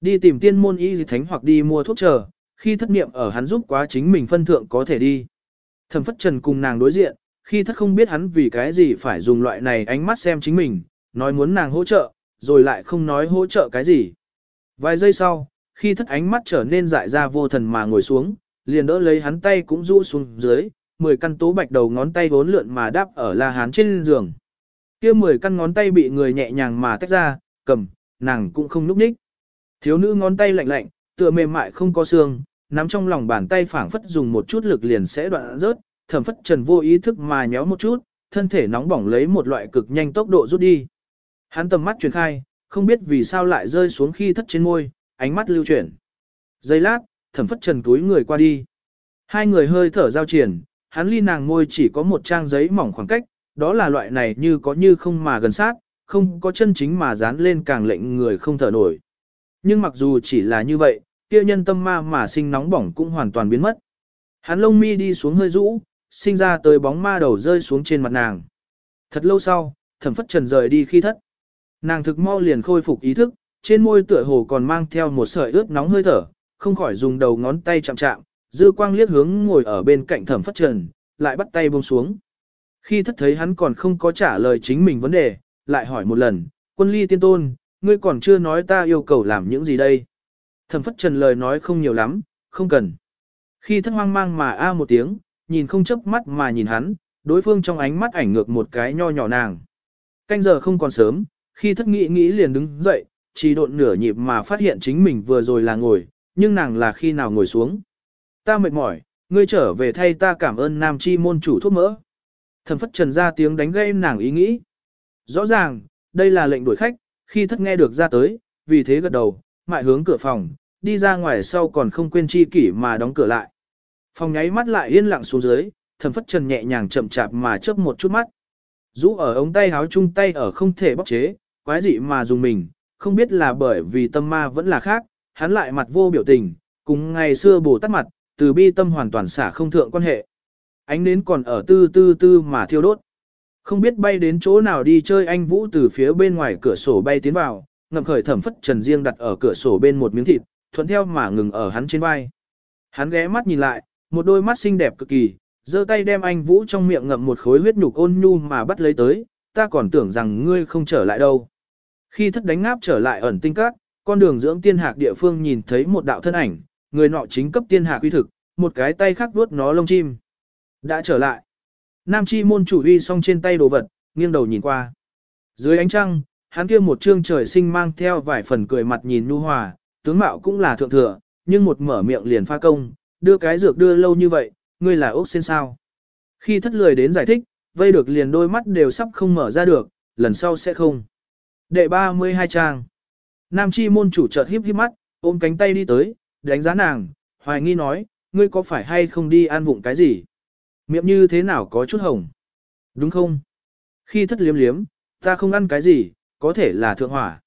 Đi tìm tiên môn y gì thánh hoặc đi mua thuốc chờ, khi thất niệm ở hắn giúp quá chính mình phân thượng có thể đi. Thẩm phất trần cùng nàng đối diện, khi thất không biết hắn vì cái gì phải dùng loại này ánh mắt xem chính mình, nói muốn nàng hỗ trợ, rồi lại không nói hỗ trợ cái gì. Vài giây sau, khi thất ánh mắt trở nên dại ra vô thần mà ngồi xuống, liền đỡ lấy hắn tay cũng rũ xuống dưới, mười căn tố bạch đầu ngón tay vốn lượn mà đáp ở la hán trên giường. kia mười căn ngón tay bị người nhẹ nhàng mà tách ra, cầm, nàng cũng không núp ních. Thiếu nữ ngón tay lạnh lạnh, tựa mềm mại không có xương, nắm trong lòng bàn tay phảng phất dùng một chút lực liền sẽ đoạn rớt, thẩm phất trần vô ý thức mà nhéo một chút, thân thể nóng bỏng lấy một loại cực nhanh tốc độ rút đi. Hắn tầm mắt truyền khai, không biết vì sao lại rơi xuống khi thất trên môi, ánh mắt lưu chuyển. Giây lát, thẩm phất trần túi người qua đi. Hai người hơi thở giao triển, hắn ly nàng môi chỉ có một trang giấy mỏng khoảng cách, đó là loại này như có như không mà gần sát, không có chân chính mà dán lên càng lệnh người không thở nổi. Nhưng mặc dù chỉ là như vậy, kia nhân tâm ma mà sinh nóng bỏng cũng hoàn toàn biến mất. Hắn lông mi đi xuống hơi rũ, sinh ra tới bóng ma đầu rơi xuống trên mặt nàng. Thật lâu sau, thẩm phất trần rời đi khi thất. Nàng thực mau liền khôi phục ý thức, trên môi tựa hồ còn mang theo một sợi ướt nóng hơi thở, không khỏi dùng đầu ngón tay chạm chạm, dư quang liếc hướng ngồi ở bên cạnh thẩm phất trần, lại bắt tay buông xuống. Khi thất thấy hắn còn không có trả lời chính mình vấn đề, lại hỏi một lần, quân ly tiên tôn, ngươi còn chưa nói ta yêu cầu làm những gì đây. Thẩm phất trần lời nói không nhiều lắm, không cần. Khi thất hoang mang mà a một tiếng, nhìn không chớp mắt mà nhìn hắn, đối phương trong ánh mắt ảnh ngược một cái nho nhỏ nàng. Canh giờ không còn sớm, khi thất nghĩ nghĩ liền đứng dậy, chỉ độn nửa nhịp mà phát hiện chính mình vừa rồi là ngồi, nhưng nàng là khi nào ngồi xuống. Ta mệt mỏi, ngươi trở về thay ta cảm ơn nam chi môn chủ thuốc mỡ. Thẩm phất trần ra tiếng đánh gây nàng ý nghĩ. Rõ ràng, đây là lệnh đuổi khách, khi thất nghe được ra tới, vì thế gật đầu, mại hướng cửa phòng, đi ra ngoài sau còn không quên chi kỷ mà đóng cửa lại. Phòng nháy mắt lại yên lặng xuống dưới, thẩm phất trần nhẹ nhàng chậm chạp mà chớp một chút mắt. Rũ ở ống tay háo chung tay ở không thể bóc chế, quái dị mà dùng mình, không biết là bởi vì tâm ma vẫn là khác, hắn lại mặt vô biểu tình, cùng ngày xưa bổ tắt mặt, từ bi tâm hoàn toàn xả không thượng quan hệ. Ánh nến còn ở tư tư tư mà thiêu đốt. Không biết bay đến chỗ nào đi chơi anh Vũ từ phía bên ngoài cửa sổ bay tiến vào, ngậm khởi thẩm phất trần riêng đặt ở cửa sổ bên một miếng thịt, thuận theo mà ngừng ở hắn trên vai. Hắn ghé mắt nhìn lại, một đôi mắt xinh đẹp cực kỳ, giơ tay đem anh Vũ trong miệng ngậm một khối huyết nhục ôn nhu mà bắt lấy tới, ta còn tưởng rằng ngươi không trở lại đâu. Khi thất đánh ngáp trở lại ẩn tinh các, con đường dưỡng tiên hạc địa phương nhìn thấy một đạo thân ảnh, người nọ chính cấp tiên hạc uy thực, một cái tay khác vuốt nó lông chim. Đã trở lại. Nam chi môn chủ uy xong trên tay đồ vật, nghiêng đầu nhìn qua. Dưới ánh trăng, hắn kia một trương trời sinh mang theo vài phần cười mặt nhìn nu hòa, tướng mạo cũng là thượng thừa, nhưng một mở miệng liền pha công, đưa cái dược đưa lâu như vậy, ngươi là ốc sen sao. Khi thất lười đến giải thích, vây được liền đôi mắt đều sắp không mở ra được, lần sau sẽ không. Đệ 32 trang. Nam chi môn chủ chợt híp híp mắt, ôm cánh tay đi tới, đánh giá nàng, hoài nghi nói, ngươi có phải hay không đi ăn vụng cái gì? Miệng như thế nào có chút hồng? Đúng không? Khi thất liếm liếm, ta không ăn cái gì, có thể là thượng hỏa.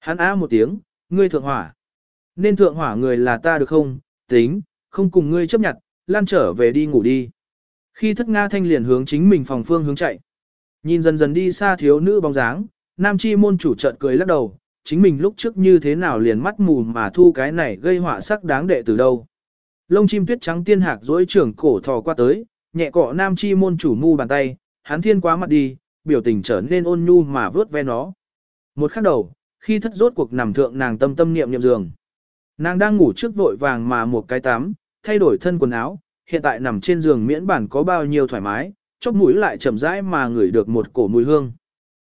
Hắn á một tiếng, ngươi thượng hỏa. Nên thượng hỏa người là ta được không? Tính, không cùng ngươi chấp nhận, lan trở về đi ngủ đi. Khi thất Nga thanh liền hướng chính mình phòng phương hướng chạy. Nhìn dần dần đi xa thiếu nữ bóng dáng, nam chi môn chủ chợt cười lắc đầu, chính mình lúc trước như thế nào liền mắt mù mà thu cái này gây họa sắc đáng đệ từ đâu. Lông chim tuyết trắng tiên hạc dối trưởng cổ thò qua tới, nhẹ cọ nam chi môn chủ mu bàn tay, hắn thiên quá mặt đi, biểu tình trở nên ôn nhu mà vớt ve nó. Một khắc đầu, khi thất rốt cuộc nằm thượng nàng tâm tâm niệm niệm giường. Nàng đang ngủ trước vội vàng mà một cái tắm, thay đổi thân quần áo, hiện tại nằm trên giường miễn bản có bao nhiêu thoải mái, chóp mũi lại chậm rãi mà ngửi được một cổ mùi hương.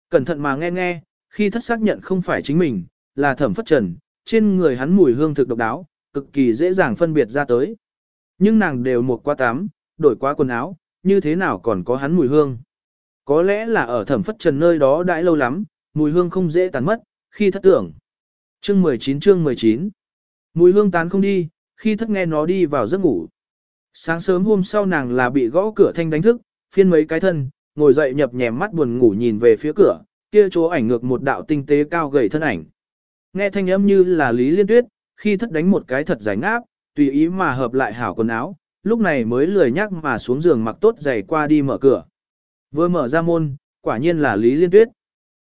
Cẩn thận mà nghe nghe, khi thất xác nhận không phải chính mình, là thẩm phất trần, trên người hắn mùi hương thực độc đáo, cực kỳ dễ dàng phân biệt ra tới. Nhưng nàng đều một qua tám đổi qua quần áo, như thế nào còn có hắn mùi hương. Có lẽ là ở thẩm phất trần nơi đó đãi lâu lắm, mùi hương không dễ tán mất, khi thất tưởng. Chương 19 chương 19 Mùi hương tán không đi, khi thất nghe nó đi vào giấc ngủ. Sáng sớm hôm sau nàng là bị gõ cửa thanh đánh thức, phiên mấy cái thân, ngồi dậy nhập nhèm mắt buồn ngủ nhìn về phía cửa, kia chỗ ảnh ngược một đạo tinh tế cao gầy thân ảnh. Nghe thanh âm như là Lý Liên Tuyết, khi thất đánh một cái thật giải ngáp, tùy ý mà hợp lại hảo quần áo, lúc này mới lười nhắc mà xuống giường mặc tốt giày qua đi mở cửa. Vừa mở ra môn, quả nhiên là Lý Liên Tuyết.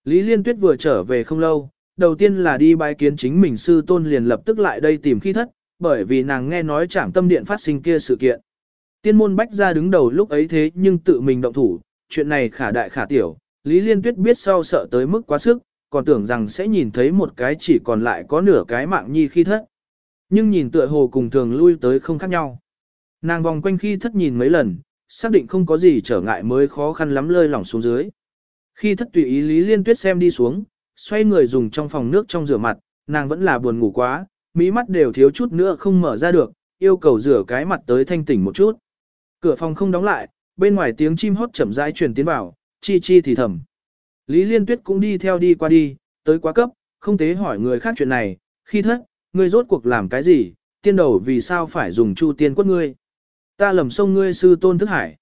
Lý Liên Tuyết vừa trở về không lâu, đầu tiên là đi bái kiến chính mình sư tôn liền lập tức lại đây tìm khi thất, bởi vì nàng nghe nói trảm tâm điện phát sinh kia sự kiện. Tiên môn bách ra đứng đầu lúc ấy thế nhưng tự mình động thủ, chuyện này khả đại khả tiểu, Lý Liên Tuyết biết sau sợ tới mức quá sức, còn tưởng rằng sẽ nhìn thấy một cái chỉ còn lại có nửa cái mạng nhi khi thất. Nhưng nhìn tựa hồ cùng thường lui tới không khác nhau. Nàng vòng quanh khi thất nhìn mấy lần, xác định không có gì trở ngại mới khó khăn lắm lơi lỏng xuống dưới. Khi thất tùy ý Lý Liên Tuyết xem đi xuống, xoay người dùng trong phòng nước trong rửa mặt, nàng vẫn là buồn ngủ quá, mí mắt đều thiếu chút nữa không mở ra được, yêu cầu rửa cái mặt tới thanh tỉnh một chút. Cửa phòng không đóng lại, bên ngoài tiếng chim hót chậm rãi truyền tiến vào, chi chi thì thầm. Lý Liên Tuyết cũng đi theo đi qua đi, tới quá cấp, không tế hỏi người khác chuyện này, khi thất, ngươi rốt cuộc làm cái gì, tiên đầu vì sao phải dùng chu tiên quất ngươi. Ta lầm sông ngươi sư tôn thức hải.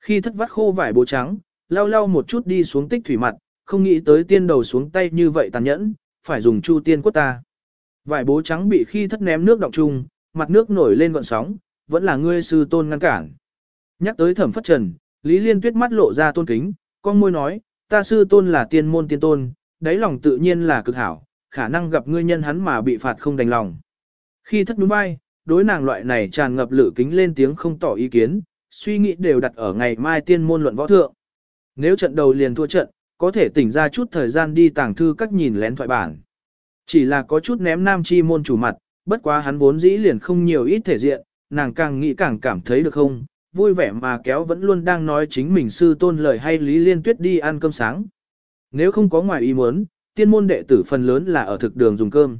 Khi thất vắt khô vải bố trắng, lau lau một chút đi xuống tích thủy mặt, không nghĩ tới tiên đầu xuống tay như vậy tàn nhẫn, phải dùng chu tiên quất ta. Vải bố trắng bị khi thất ném nước động chung, mặt nước nổi lên gọn sóng, vẫn là ngươi sư tôn ngăn cản. Nhắc tới thẩm phất trần, Lý Liên tuyết mắt lộ ra tôn kính, con môi nói, ta sư tôn là tiên môn tiên tôn, đáy lòng tự nhiên là cực hảo, khả năng gặp ngươi nhân hắn mà bị phạt không đành lòng. Khi thất đúng vai, đối nàng loại này tràn ngập lử kính lên tiếng không tỏ ý kiến, suy nghĩ đều đặt ở ngày mai tiên môn luận võ thượng. Nếu trận đầu liền thua trận, có thể tỉnh ra chút thời gian đi tàng thư các nhìn lén thoại bản. Chỉ là có chút ném nam chi môn chủ mặt, bất quá hắn vốn dĩ liền không nhiều ít thể diện, nàng càng nghĩ càng cảm thấy được không, vui vẻ mà kéo vẫn luôn đang nói chính mình sư tôn lời hay Lý Liên Tuyết đi ăn cơm sáng. Nếu không có ngoài ý muốn, tiên môn đệ tử phần lớn là ở thực đường dùng cơm.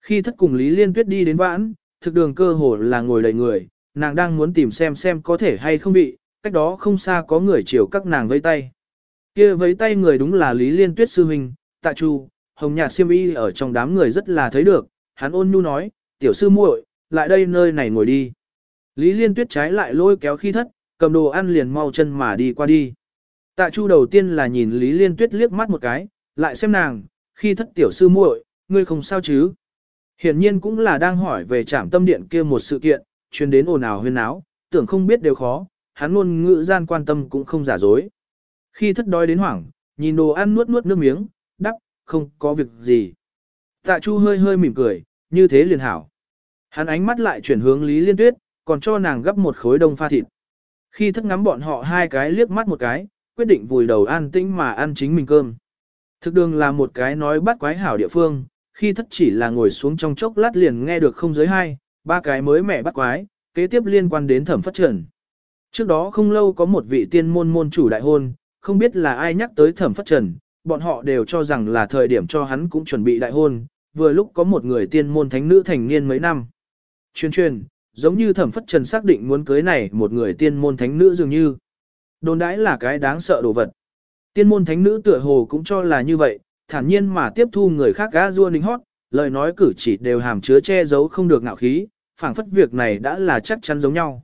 Khi thất cùng Lý Liên Tuyết đi đến vãn, thực đường cơ hồ là ngồi đầy người, nàng đang muốn tìm xem xem có thể hay không bị, cách đó không xa có người chiều các nàng vây tay. kia vây tay người đúng là Lý Liên Tuyết sư huynh, Tạ Chu, Hồng Nhạt Siêm Y ở trong đám người rất là thấy được, hắn ôn nhu nói, tiểu sư muội, lại đây nơi này ngồi đi. Lý Liên Tuyết trái lại lôi kéo khi thất, cầm đồ ăn liền mau chân mà đi qua đi. Tạ Chu đầu tiên là nhìn Lý Liên Tuyết liếc mắt một cái, lại xem nàng, khi thất tiểu sư muội, ngươi không sao chứ? Hiển nhiên cũng là đang hỏi về trạm tâm điện kia một sự kiện, chuyên đến ồn ào huyên náo, tưởng không biết đều khó, hắn luôn ngữ gian quan tâm cũng không giả dối. Khi thất đói đến hoảng, nhìn đồ ăn nuốt nuốt nước miếng, đắp, không có việc gì. Tạ Chu hơi hơi mỉm cười, như thế liền hảo. Hắn ánh mắt lại chuyển hướng Lý Liên Tuyết, còn cho nàng gấp một khối đông pha thịt. Khi thất ngắm bọn họ hai cái liếc mắt một cái, quyết định vùi đầu an tĩnh mà ăn chính mình cơm. Thực đường là một cái nói bắt quái hảo địa phương, khi thất chỉ là ngồi xuống trong chốc lát liền nghe được không giới hai, ba cái mới mẻ bắt quái, kế tiếp liên quan đến thẩm phát trần. Trước đó không lâu có một vị tiên môn môn chủ đại hôn, không biết là ai nhắc tới thẩm phát trần, bọn họ đều cho rằng là thời điểm cho hắn cũng chuẩn bị đại hôn, vừa lúc có một người tiên môn thánh nữ thành niên mấy năm. Chuyên truyền, giống như thẩm phất trần xác định muốn cưới này một người tiên môn thánh nữ dường như. Đồn đãi là cái đáng sợ đồ vật. Tiên môn thánh nữ tựa hồ cũng cho là như vậy, thản nhiên mà tiếp thu người khác gã rua ninh hót, lời nói cử chỉ đều hàm chứa che giấu không được ngạo khí, phảng phất việc này đã là chắc chắn giống nhau.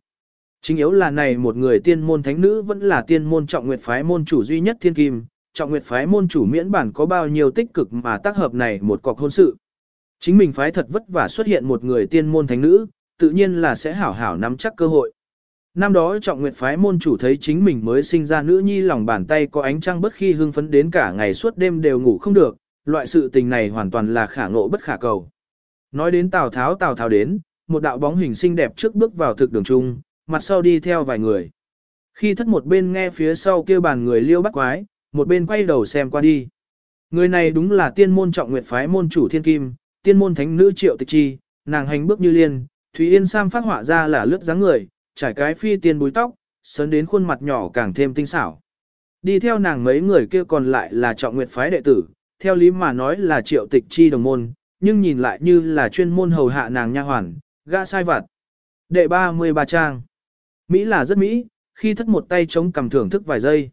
Chính yếu là này một người tiên môn thánh nữ vẫn là tiên môn trọng nguyệt phái môn chủ duy nhất thiên kim, trọng nguyệt phái môn chủ miễn bản có bao nhiêu tích cực mà tác hợp này một cọc hôn sự. Chính mình phái thật vất vả xuất hiện một người tiên môn thánh nữ, tự nhiên là sẽ hảo hảo nắm chắc cơ hội. Năm đó trọng nguyệt phái môn chủ thấy chính mình mới sinh ra nữ nhi lòng bàn tay có ánh trăng bất khi hưng phấn đến cả ngày suốt đêm đều ngủ không được, loại sự tình này hoàn toàn là khả ngộ bất khả cầu. Nói đến Tào Tháo Tào Tháo đến, một đạo bóng hình xinh đẹp trước bước vào thực đường trung, mặt sau đi theo vài người. Khi thất một bên nghe phía sau kêu bàn người liêu bắt quái, một bên quay đầu xem qua đi. Người này đúng là tiên môn trọng nguyệt phái môn chủ thiên kim, tiên môn thánh nữ triệu tịch chi, nàng hành bước như liên, Thúy Yên Sam phát họa ra là lướt dáng người, trải cái phi tiên búi tóc, sớn đến khuôn mặt nhỏ càng thêm tinh xảo. Đi theo nàng mấy người kia còn lại là trọng nguyệt phái đệ tử, theo lý mà nói là triệu tịch chi đồng môn, nhưng nhìn lại như là chuyên môn hầu hạ nàng nha hoàn, gã sai vặt. Đệ 33 trang. Mỹ là rất Mỹ, khi thất một tay chống cầm thưởng thức vài giây.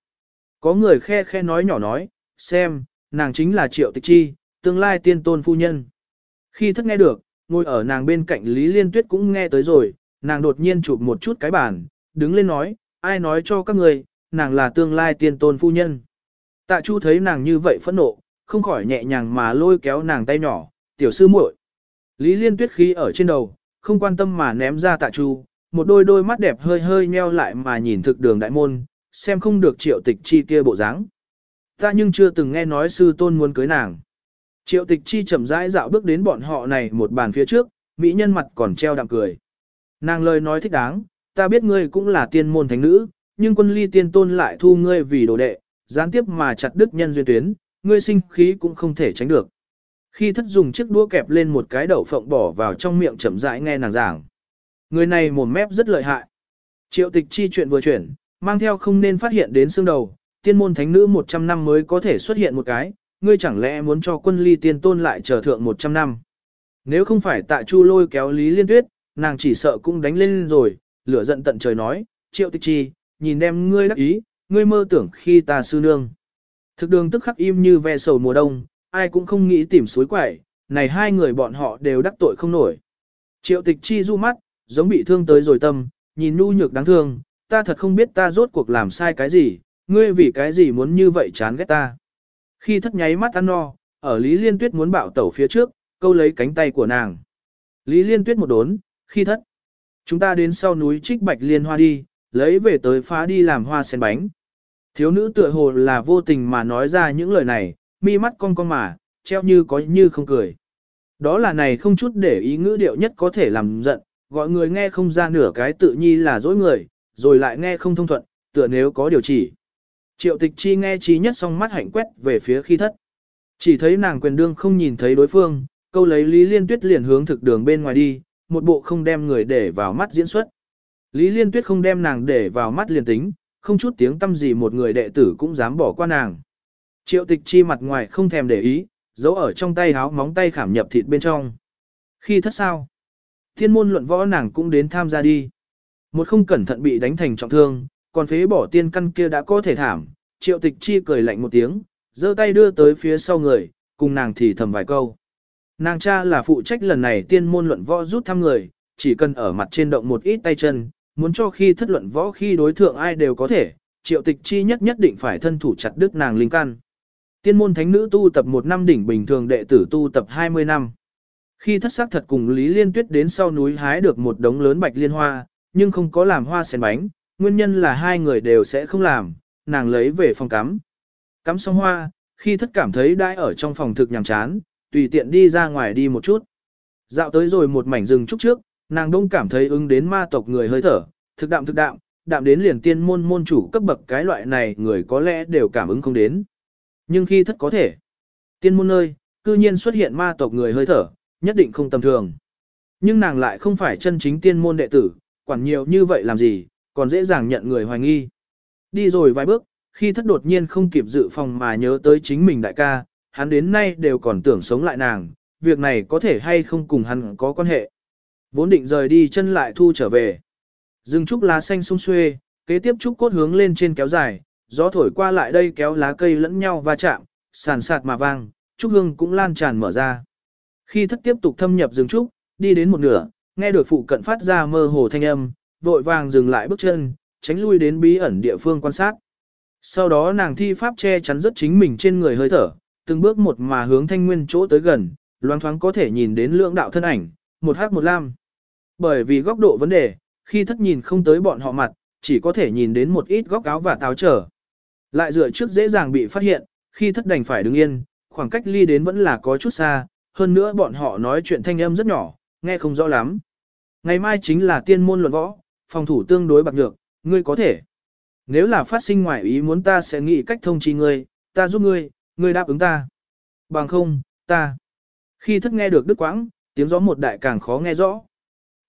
Có người khe khe nói nhỏ nói, xem, nàng chính là triệu tịch chi, tương lai tiên tôn phu nhân. Khi thất nghe được, ngồi ở nàng bên cạnh Lý Liên Tuyết cũng nghe tới rồi, nàng đột nhiên chụp một chút cái bàn, đứng lên nói, ai nói cho các người, nàng là tương lai tiên tôn phu nhân. Tạ Chu thấy nàng như vậy phẫn nộ, không khỏi nhẹ nhàng mà lôi kéo nàng tay nhỏ, tiểu sư muội. Lý Liên Tuyết khí ở trên đầu, không quan tâm mà ném ra Tạ Chu, một đôi đôi mắt đẹp hơi hơi nheo lại mà nhìn thực đường đại môn, xem không được triệu tịch chi kia bộ dáng. Ta nhưng chưa từng nghe nói sư tôn muốn cưới nàng. Triệu tịch chi chậm rãi dạo bước đến bọn họ này một bàn phía trước, mỹ nhân mặt còn treo đạm cười. Nàng lời nói thích đáng, ta biết ngươi cũng là tiên môn thánh nữ, nhưng quân ly tiên tôn lại thu ngươi vì đồ đệ, gián tiếp mà chặt đứt nhân duyên tuyến, ngươi sinh khí cũng không thể tránh được. Khi thất dùng chiếc đũa kẹp lên một cái đậu phộng bỏ vào trong miệng chậm rãi nghe nàng giảng. Người này mồm mép rất lợi hại. Triệu tịch chi chuyện vừa chuyển, mang theo không nên phát hiện đến xương đầu, tiên môn thánh nữ 100 năm mới có thể xuất hiện một cái, ngươi chẳng lẽ muốn cho quân ly tiên tôn lại trở thượng 100 năm. Nếu không phải tạ chu lôi kéo Lý Liên Tuyết, nàng chỉ sợ cũng đánh lên rồi, lửa giận tận trời nói, triệu tịch chi, nhìn em ngươi đắc ý, ngươi mơ tưởng khi ta sư nương. Thực đường tức khắc im như ve sầu mùa đông, ai cũng không nghĩ tìm suối quẩy, này hai người bọn họ đều đắc tội không nổi. Triệu tịch chi du mắt, giống bị thương tới rồi tâm, nhìn nu nhược đáng thương, ta thật không biết ta rốt cuộc làm sai cái gì, ngươi vì cái gì muốn như vậy chán ghét ta. Khi thất nháy mắt ăn no, ở Lý Liên Tuyết muốn bạo tẩu phía trước, câu lấy cánh tay của nàng. Lý Liên Tuyết một đốn, khi thất. Chúng ta đến sau núi trích bạch liên hoa đi, lấy về tới phá đi làm hoa sen bánh. Thiếu nữ tựa hồ là vô tình mà nói ra những lời này, mi mắt cong cong mà, treo như có như không cười. Đó là này không chút để ý ngữ điệu nhất có thể làm giận, gọi người nghe không ra nửa cái tự nhi là dối người, rồi lại nghe không thông thuận, tựa nếu có điều chỉ. Triệu tịch chi nghe trí nhất song mắt hạnh quét về phía khi thất. Chỉ thấy nàng quyền đương không nhìn thấy đối phương, câu lấy Lý Liên Tuyết liền hướng thực đường bên ngoài đi, một bộ không đem người để vào mắt diễn xuất. Lý Liên Tuyết không đem nàng để vào mắt liền tính, không chút tiếng tâm gì một người đệ tử cũng dám bỏ qua nàng. Triệu tịch chi mặt ngoài không thèm để ý, giấu ở trong tay háo móng tay khảm nhập thịt bên trong. Khi thất sao? Thiên môn luận võ nàng cũng đến tham gia đi. Một không cẩn thận bị đánh thành trọng thương, còn phế bỏ tiên căn kia đã có thể thảm. Triệu tịch chi cười lạnh một tiếng, giơ tay đưa tới phía sau người, cùng nàng thì thầm vài câu. Nàng cha là phụ trách lần này tiên môn luận võ rút thăm người, chỉ cần ở mặt trên động một ít tay chân, muốn cho khi thất luận võ khi đối thượng ai đều có thể, triệu tịch chi nhất nhất định phải thân thủ chặt đứt nàng linh căn. Tiên môn thánh nữ tu tập một năm đỉnh bình thường đệ tử tu tập 20 năm. Khi thất sắc thật cùng Lý Liên Tuyết đến sau núi hái được một đống lớn bạch liên hoa, nhưng không có làm hoa sen bánh, nguyên nhân là hai người đều sẽ không làm, nàng lấy về phòng cắm. Cắm xong hoa, khi thất cảm thấy đãi ở trong phòng thực nhàm chán, tùy tiện đi ra ngoài đi một chút. Dạo tới rồi một mảnh rừng trúc trước, nàng đông cảm thấy ứng đến ma tộc người hơi thở, thực đạm thực đạm, đạm đến liền tiên môn môn chủ cấp bậc cái loại này người có lẽ đều cảm ứng không đến. Nhưng khi thất có thể, tiên môn nơi, cư nhiên xuất hiện ma tộc người hơi thở, nhất định không tầm thường. Nhưng nàng lại không phải chân chính tiên môn đệ tử, quản nhiều như vậy làm gì, còn dễ dàng nhận người hoài nghi. Đi rồi vài bước, khi thất đột nhiên không kịp dự phòng mà nhớ tới chính mình đại ca, hắn đến nay đều còn tưởng sống lại nàng, việc này có thể hay không cùng hắn có quan hệ. Vốn định rời đi chân lại thu trở về. Dừng trúc lá xanh sung xuê, kế tiếp trúc cốt hướng lên trên kéo dài, gió thổi qua lại đây kéo lá cây lẫn nhau va chạm, sàn sạt mà vang, trúc hương cũng lan tràn mở ra. Khi thất tiếp tục thâm nhập rừng trúc, đi đến một nửa, nghe được phụ cận phát ra mơ hồ thanh âm, vội vàng dừng lại bước chân, tránh lui đến bí ẩn địa phương quan sát. Sau đó nàng thi pháp che chắn rất chính mình trên người hơi thở, từng bước một mà hướng thanh nguyên chỗ tới gần, loáng thoáng có thể nhìn đến lượng đạo thân ảnh, một hắc một lam. Bởi vì góc độ vấn đề, khi thất nhìn không tới bọn họ mặt, chỉ có thể nhìn đến một ít góc áo và táo trở. Lại dựa trước dễ dàng bị phát hiện, khi thất đành phải đứng yên, khoảng cách ly đến vẫn là có chút xa, hơn nữa bọn họ nói chuyện thanh âm rất nhỏ, nghe không rõ lắm. Ngày mai chính là tiên môn luận võ, phòng thủ tương đối bạc nhược, ngươi có thể. Nếu là phát sinh ngoại ý muốn ta sẽ nghĩ cách thông chi ngươi, ta giúp ngươi, ngươi đáp ứng ta. Bằng không, ta. Khi thất nghe được đức quãng, Tiếng gió một đại càng khó nghe rõ.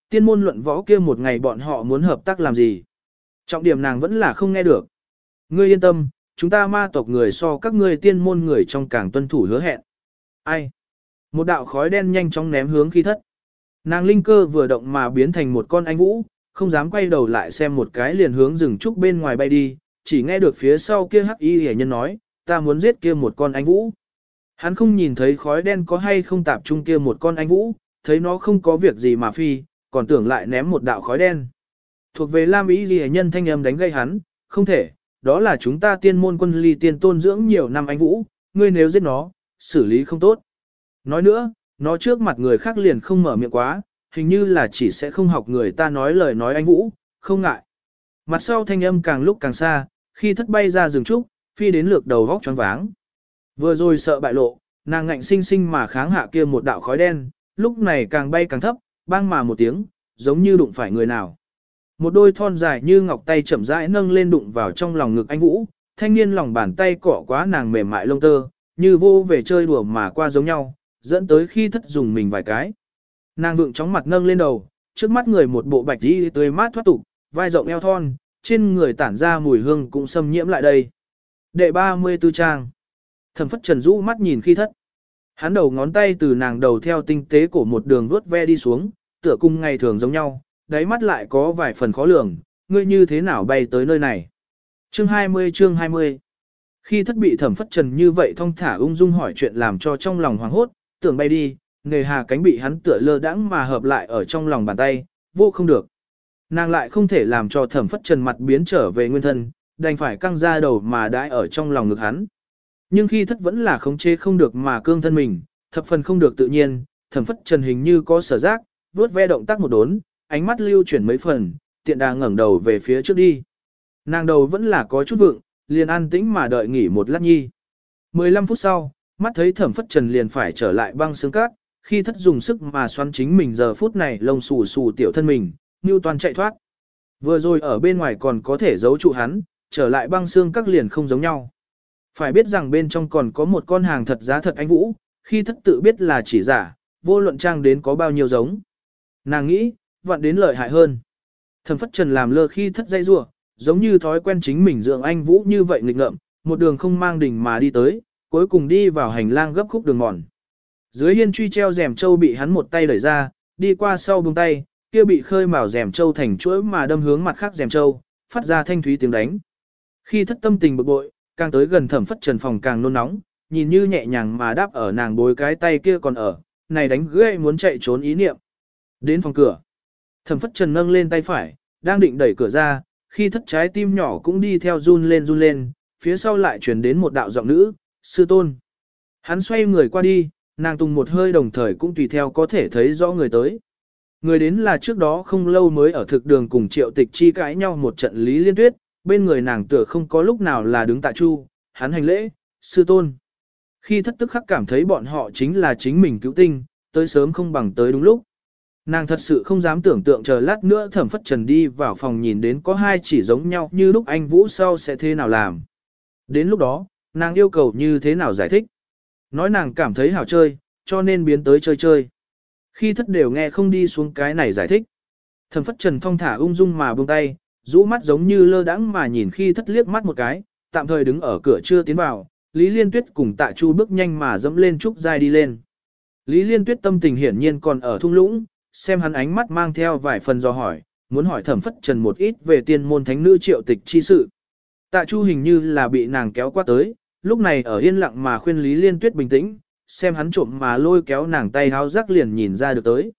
Tiên môn luận võ kia một ngày bọn họ muốn hợp tác làm gì? Trọng điểm nàng vẫn là không nghe được. Ngươi yên tâm, chúng ta ma tộc người so các ngươi tiên môn người trong càng tuân thủ hứa hẹn. Ai? Một đạo khói đen nhanh chóng ném hướng khi thất. Nàng linh cơ vừa động mà biến thành một con anh vũ, không dám quay đầu lại xem một cái liền hướng rừng trúc bên ngoài bay đi, chỉ nghe được phía sau kia hắc y hề nhân nói, ta muốn giết kia một con anh vũ. Hắn không nhìn thấy khói đen có hay không tạp trung kia một con anh vũ, thấy nó không có việc gì mà phi, còn tưởng lại ném một đạo khói đen. Thuộc về Lam ý Ghi nhân thanh âm đánh gây hắn, không thể, đó là chúng ta tiên môn quân ly tiên tôn dưỡng nhiều năm anh vũ, ngươi nếu giết nó, xử lý không tốt. Nói nữa, nó trước mặt người khác liền không mở miệng quá, hình như là chỉ sẽ không học người ta nói lời nói anh vũ, không ngại. Mặt sau thanh âm càng lúc càng xa, khi thất bay ra rừng trúc, phi đến lược đầu vóc choáng váng. Vừa rồi sợ bại lộ, nàng ngạnh sinh sinh mà kháng hạ kia một đạo khói đen, lúc này càng bay càng thấp, bang mà một tiếng, giống như đụng phải người nào. Một đôi thon dài như ngọc tay chậm rãi nâng lên đụng vào trong lòng ngực anh Vũ, thanh niên lòng bàn tay cọ quá nàng mềm mại lông tơ, như vô về chơi đùa mà qua giống nhau, dẫn tới khi thất dùng mình vài cái. Nàng vượng chóng mặt nâng lên đầu, trước mắt người một bộ bạch y tươi mát thoát tục, vai rộng eo thon, trên người tản ra mùi hương cũng xâm nhiễm lại đây. Đệ 34 trang. Thẩm phất trần rũ mắt nhìn khi thất. Hắn đầu ngón tay từ nàng đầu theo tinh tế của một đường vuốt ve đi xuống, tựa cung ngày thường giống nhau, đáy mắt lại có vài phần khó lường, ngươi như thế nào bay tới nơi này. Chương 20 chương 20 Khi thất bị thẩm phất trần như vậy thong thả ung dung hỏi chuyện làm cho trong lòng hoàng hốt, tưởng bay đi, nghề hà cánh bị hắn tựa lơ đãng mà hợp lại ở trong lòng bàn tay, vô không được. Nàng lại không thể làm cho thẩm phất trần mặt biến trở về nguyên thân, đành phải căng ra đầu mà đãi ở trong lòng ngực hắn. Nhưng khi thất vẫn là khống chế không được mà cương thân mình, thập phần không được tự nhiên, thẩm phất trần hình như có sở giác, vuốt ve động tác một đốn, ánh mắt lưu chuyển mấy phần, tiện đà ngẩng đầu về phía trước đi. Nàng đầu vẫn là có chút vượng, liền an tĩnh mà đợi nghỉ một lát nhi. 15 phút sau, mắt thấy thẩm phất trần liền phải trở lại băng xương cát, khi thất dùng sức mà xoắn chính mình giờ phút này lông xù xù tiểu thân mình, như toàn chạy thoát. Vừa rồi ở bên ngoài còn có thể giấu trụ hắn, trở lại băng xương các liền không giống nhau. Phải biết rằng bên trong còn có một con hàng thật giá thật anh Vũ, khi thất tự biết là chỉ giả, vô luận trang đến có bao nhiêu giống. Nàng nghĩ, vặn đến lợi hại hơn. Thẩm phất trần làm lơ khi thất dây rua, giống như thói quen chính mình dưỡng anh Vũ như vậy nghịch ngợm, một đường không mang đỉnh mà đi tới, cuối cùng đi vào hành lang gấp khúc đường mòn. Dưới hiên truy treo rèm châu bị hắn một tay đẩy ra, đi qua sau buông tay, kia bị khơi mào rèm châu thành chuỗi mà đâm hướng mặt khác rèm châu, phát ra thanh thúy tiếng đánh. Khi thất tâm tình bực bội, càng tới gần thẩm phất trần phòng càng nôn nóng, nhìn như nhẹ nhàng mà đáp ở nàng bối cái tay kia còn ở, này đánh ghê muốn chạy trốn ý niệm. Đến phòng cửa, thẩm phất trần nâng lên tay phải, đang định đẩy cửa ra, khi thất trái tim nhỏ cũng đi theo run lên run lên, phía sau lại truyền đến một đạo giọng nữ, sư tôn. Hắn xoay người qua đi, nàng tung một hơi đồng thời cũng tùy theo có thể thấy rõ người tới. Người đến là trước đó không lâu mới ở thực đường cùng triệu tịch chi cãi nhau một trận lý liên tuyết, bên người nàng tựa không có lúc nào là đứng tại chu, hắn hành lễ, sư tôn. Khi thất tức khắc cảm thấy bọn họ chính là chính mình cứu tinh, tới sớm không bằng tới đúng lúc. Nàng thật sự không dám tưởng tượng chờ lát nữa thẩm phất trần đi vào phòng nhìn đến có hai chỉ giống nhau như lúc anh Vũ sau sẽ thế nào làm. Đến lúc đó, nàng yêu cầu như thế nào giải thích. Nói nàng cảm thấy hảo chơi, cho nên biến tới chơi chơi. Khi thất đều nghe không đi xuống cái này giải thích. Thẩm phất trần thong thả ung dung mà buông tay, rũ mắt giống như lơ đãng mà nhìn khi thất liếc mắt một cái, tạm thời đứng ở cửa chưa tiến vào, Lý Liên Tuyết cùng Tạ Chu bước nhanh mà dẫm lên trúc dài đi lên. Lý Liên Tuyết tâm tình hiển nhiên còn ở thung lũng, xem hắn ánh mắt mang theo vài phần do hỏi, muốn hỏi thẩm phất trần một ít về tiên môn thánh nữ triệu tịch chi sự. Tạ Chu hình như là bị nàng kéo qua tới, lúc này ở yên lặng mà khuyên Lý Liên Tuyết bình tĩnh, xem hắn trộm mà lôi kéo nàng tay háo rắc liền nhìn ra được tới.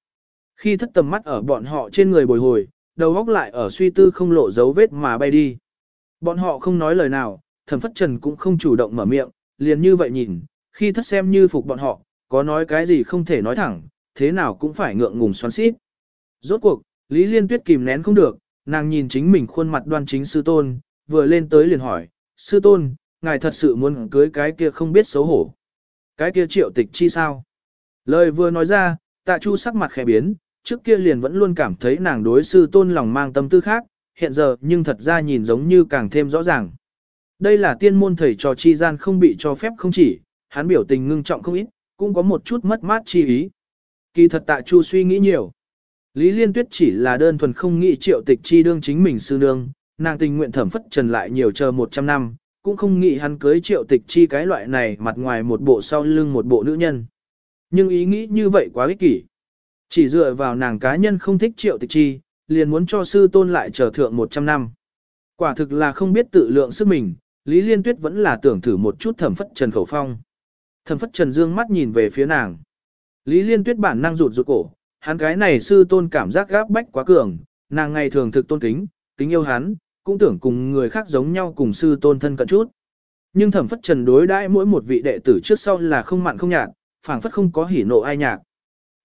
Khi thất tầm mắt ở bọn họ trên người bồi hồi, đầu góc lại ở suy tư không lộ dấu vết mà bay đi. Bọn họ không nói lời nào, thẩm phất trần cũng không chủ động mở miệng, liền như vậy nhìn, khi thất xem như phục bọn họ, có nói cái gì không thể nói thẳng, thế nào cũng phải ngượng ngùng xoắn xít. Rốt cuộc, Lý Liên Tuyết kìm nén không được, nàng nhìn chính mình khuôn mặt đoan chính sư tôn, vừa lên tới liền hỏi, sư tôn, ngài thật sự muốn cưới cái kia không biết xấu hổ. Cái kia triệu tịch chi sao? Lời vừa nói ra, tạ chu sắc mặt khẽ biến, trước kia liền vẫn luôn cảm thấy nàng đối sư tôn lòng mang tâm tư khác, hiện giờ nhưng thật ra nhìn giống như càng thêm rõ ràng. Đây là tiên môn thầy trò chi gian không bị cho phép không chỉ, hắn biểu tình ngưng trọng không ít, cũng có một chút mất mát chi ý. Kỳ thật tạ chu suy nghĩ nhiều. Lý Liên Tuyết chỉ là đơn thuần không nghĩ triệu tịch chi đương chính mình sư nương, nàng tình nguyện thẩm phất trần lại nhiều chờ 100 năm, cũng không nghĩ hắn cưới triệu tịch chi cái loại này mặt ngoài một bộ sau lưng một bộ nữ nhân. Nhưng ý nghĩ như vậy quá ích kỷ. Chỉ dựa vào nàng cá nhân không thích triệu tịch chi, liền muốn cho sư tôn lại trở thượng 100 năm. Quả thực là không biết tự lượng sức mình, Lý Liên Tuyết vẫn là tưởng thử một chút thẩm phất trần khẩu phong. Thẩm phất trần dương mắt nhìn về phía nàng. Lý Liên Tuyết bản năng rụt rụt cổ, hắn cái này sư tôn cảm giác gáp bách quá cường, nàng ngày thường thực tôn kính, kính yêu hắn, cũng tưởng cùng người khác giống nhau cùng sư tôn thân cận chút. Nhưng thẩm phất trần đối đãi mỗi một vị đệ tử trước sau là không mặn không nhạt, phảng phất không có hỉ nộ ai nhạc.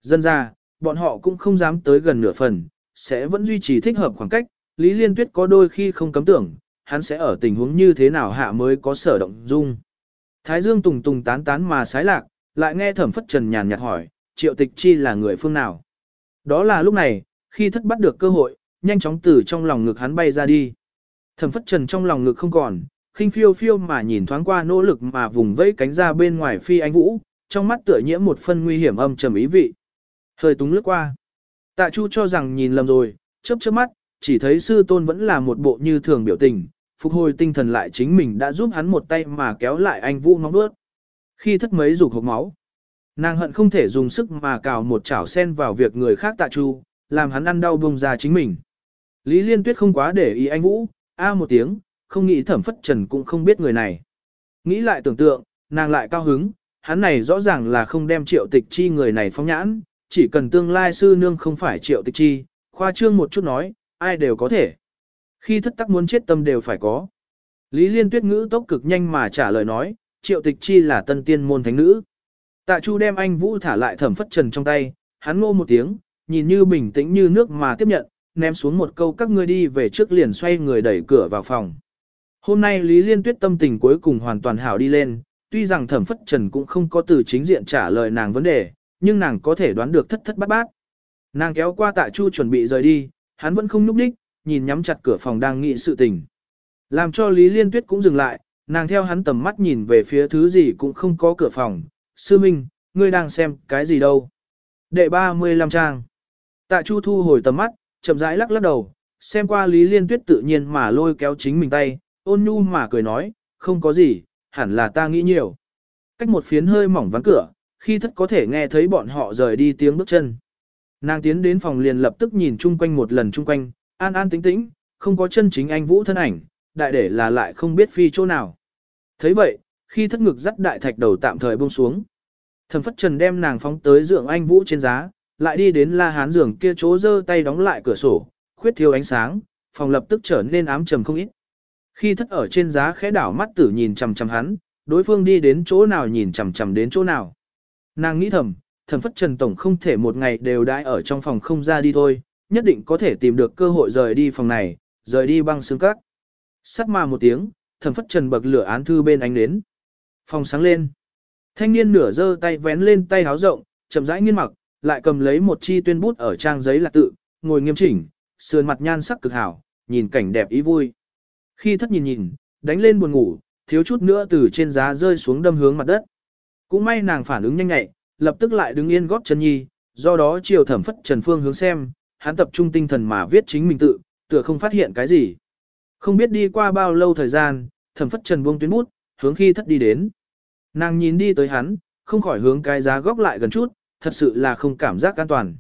Dân ra, bọn họ cũng không dám tới gần nửa phần, sẽ vẫn duy trì thích hợp khoảng cách, Lý Liên Tuyết có đôi khi không cấm tưởng, hắn sẽ ở tình huống như thế nào hạ mới có sở động dung. Thái Dương tùng tùng tán tán mà sái lạc, lại nghe thẩm phất trần nhàn nhạt hỏi, triệu tịch chi là người phương nào. Đó là lúc này, khi thất bắt được cơ hội, nhanh chóng từ trong lòng ngực hắn bay ra đi. Thẩm phất trần trong lòng ngực không còn, khinh phiêu phiêu mà nhìn thoáng qua nỗ lực mà vùng vẫy cánh ra bên ngoài phi anh vũ, trong mắt tựa nhiễm một phân nguy hiểm âm trầm ý vị. Hơi túng lướt qua. Tạ Chu cho rằng nhìn lầm rồi, chớp chớp mắt, chỉ thấy sư tôn vẫn là một bộ như thường biểu tình, phục hồi tinh thần lại chính mình đã giúp hắn một tay mà kéo lại anh Vũ ngóng bước. Khi thất mấy dục hộp máu, nàng hận không thể dùng sức mà cào một chảo sen vào việc người khác tạ chu, làm hắn ăn đau bông ra chính mình. Lý Liên Tuyết không quá để ý anh Vũ, a một tiếng, không nghĩ thẩm phất trần cũng không biết người này. Nghĩ lại tưởng tượng, nàng lại cao hứng, hắn này rõ ràng là không đem triệu tịch chi người này phóng nhãn, chỉ cần tương lai sư nương không phải triệu tịch chi, khoa trương một chút nói, ai đều có thể. Khi thất tắc muốn chết tâm đều phải có. Lý Liên Tuyết ngữ tốc cực nhanh mà trả lời nói, triệu tịch chi là tân tiên môn thánh nữ. Tạ Chu đem anh Vũ thả lại thẩm phất trần trong tay, hắn ngô một tiếng, nhìn như bình tĩnh như nước mà tiếp nhận, ném xuống một câu các ngươi đi về trước liền xoay người đẩy cửa vào phòng. Hôm nay Lý Liên Tuyết tâm tình cuối cùng hoàn toàn hảo đi lên, tuy rằng thẩm phất trần cũng không có từ chính diện trả lời nàng vấn đề, nhưng nàng có thể đoán được thất thất bát bát. Nàng kéo qua tạ chu chuẩn bị rời đi, hắn vẫn không núp đích, nhìn nhắm chặt cửa phòng đang nghĩ sự tình. Làm cho Lý Liên Tuyết cũng dừng lại, nàng theo hắn tầm mắt nhìn về phía thứ gì cũng không có cửa phòng. Sư Minh, ngươi đang xem cái gì đâu? Đệ 35 trang. Tạ Chu thu hồi tầm mắt, chậm rãi lắc lắc đầu, xem qua Lý Liên Tuyết tự nhiên mà lôi kéo chính mình tay, ôn nhu mà cười nói, không có gì, hẳn là ta nghĩ nhiều. Cách một phiến hơi mỏng vắng cửa, khi thất có thể nghe thấy bọn họ rời đi tiếng bước chân. Nàng tiến đến phòng liền lập tức nhìn chung quanh một lần chung quanh, an an tĩnh tĩnh, không có chân chính anh vũ thân ảnh, đại để là lại không biết phi chỗ nào. thấy vậy, khi thất ngực dắt đại thạch đầu tạm thời buông xuống. Thẩm phất trần đem nàng phóng tới dưỡng anh vũ trên giá, lại đi đến la hán giường kia chỗ giơ tay đóng lại cửa sổ, khuyết thiếu ánh sáng, phòng lập tức trở nên ám trầm không ít. Khi thất ở trên giá khẽ đảo mắt tử nhìn chằm chằm hắn, đối phương đi đến chỗ nào nhìn chằm chằm đến chỗ nào. Nàng nghĩ thầm, thẩm phất trần tổng không thể một ngày đều đãi ở trong phòng không ra đi thôi, nhất định có thể tìm được cơ hội rời đi phòng này, rời đi băng xương cát Sắc mà một tiếng, thẩm phất trần bậc lửa án thư bên ánh đến. Phòng sáng lên. Thanh niên nửa giơ tay vén lên tay háo rộng, chậm rãi nghiên mặc, lại cầm lấy một chi tuyên bút ở trang giấy là tự, ngồi nghiêm chỉnh, sườn mặt nhan sắc cực hảo, nhìn cảnh đẹp ý vui. Khi thất nhìn nhìn, đánh lên buồn ngủ, thiếu chút nữa từ trên giá rơi xuống đâm hướng mặt đất. Cũng may nàng phản ứng nhanh nhạy, lập tức lại đứng yên góp chân nhi, do đó chiều thẩm phất trần phương hướng xem, hắn tập trung tinh thần mà viết chính mình tự, tựa không phát hiện cái gì. Không biết đi qua bao lâu thời gian, thẩm phất trần buông tuyến bút, hướng khi thất đi đến. Nàng nhìn đi tới hắn, không khỏi hướng cái giá góc lại gần chút, thật sự là không cảm giác an toàn.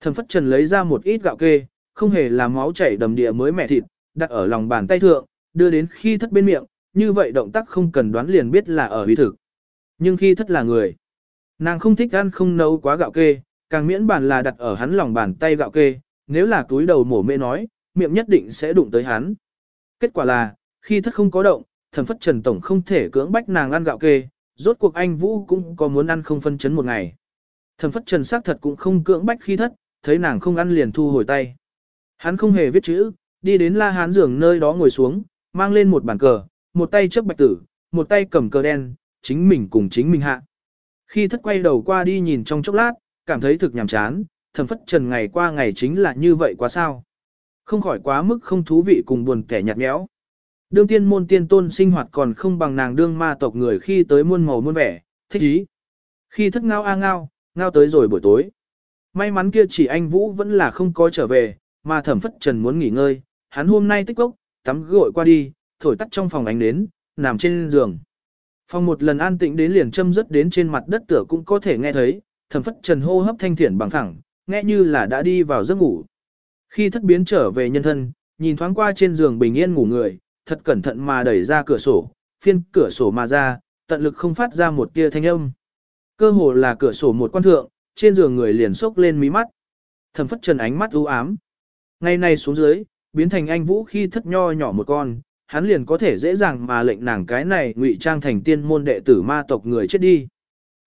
Thẩm phất trần lấy ra một ít gạo kê, không hề là máu chảy đầm địa mới mẹ thịt, đặt ở lòng bàn tay thượng, đưa đến khi thất bên miệng, như vậy động tác không cần đoán liền biết là ở huy thực. Nhưng khi thất là người, nàng không thích ăn không nấu quá gạo kê, càng miễn bàn là đặt ở hắn lòng bàn tay gạo kê, nếu là túi đầu mổ mê nói, miệng nhất định sẽ đụng tới hắn. Kết quả là, khi thất không có động, thần phất trần tổng không thể cưỡng bách nàng ăn gạo kê, rốt cuộc anh Vũ cũng có muốn ăn không phân chấn một ngày. Thần phất trần xác thật cũng không cưỡng bách khi thất, thấy nàng không ăn liền thu hồi tay. Hắn không hề viết chữ, đi đến la hán giường nơi đó ngồi xuống, mang lên một bàn cờ, một tay chấp bạch tử, một tay cầm cờ đen, chính mình cùng chính mình hạ. Khi thất quay đầu qua đi nhìn trong chốc lát, cảm thấy thực nhàm chán, thần phất trần ngày qua ngày chính là như vậy quá sao. Không khỏi quá mức không thú vị cùng buồn kẻ nhạt nhẽo. Đương tiên môn tiên tôn sinh hoạt còn không bằng nàng đương ma tộc người khi tới muôn màu muôn vẻ, thích ý. Khi thất ngao a ngao, ngao tới rồi buổi tối. May mắn kia chỉ anh Vũ vẫn là không có trở về, mà thẩm phất trần muốn nghỉ ngơi, hắn hôm nay tích cốc, tắm gội qua đi, thổi tắt trong phòng ánh đến, nằm trên giường. Phòng một lần an tĩnh đến liền châm rất đến trên mặt đất tựa cũng có thể nghe thấy, thẩm phất trần hô hấp thanh thiển bằng thẳng, nghe như là đã đi vào giấc ngủ. Khi thất biến trở về nhân thân, nhìn thoáng qua trên giường bình yên ngủ người, thật cẩn thận mà đẩy ra cửa sổ, phiên cửa sổ mà ra, tận lực không phát ra một tia thanh âm. Cơ hồ là cửa sổ một quan thượng, trên giường người liền sốc lên mí mắt. Thẩm phất trần ánh mắt u ám. Ngày nay xuống dưới, biến thành anh vũ khi thất nho nhỏ một con, hắn liền có thể dễ dàng mà lệnh nàng cái này ngụy trang thành tiên môn đệ tử ma tộc người chết đi.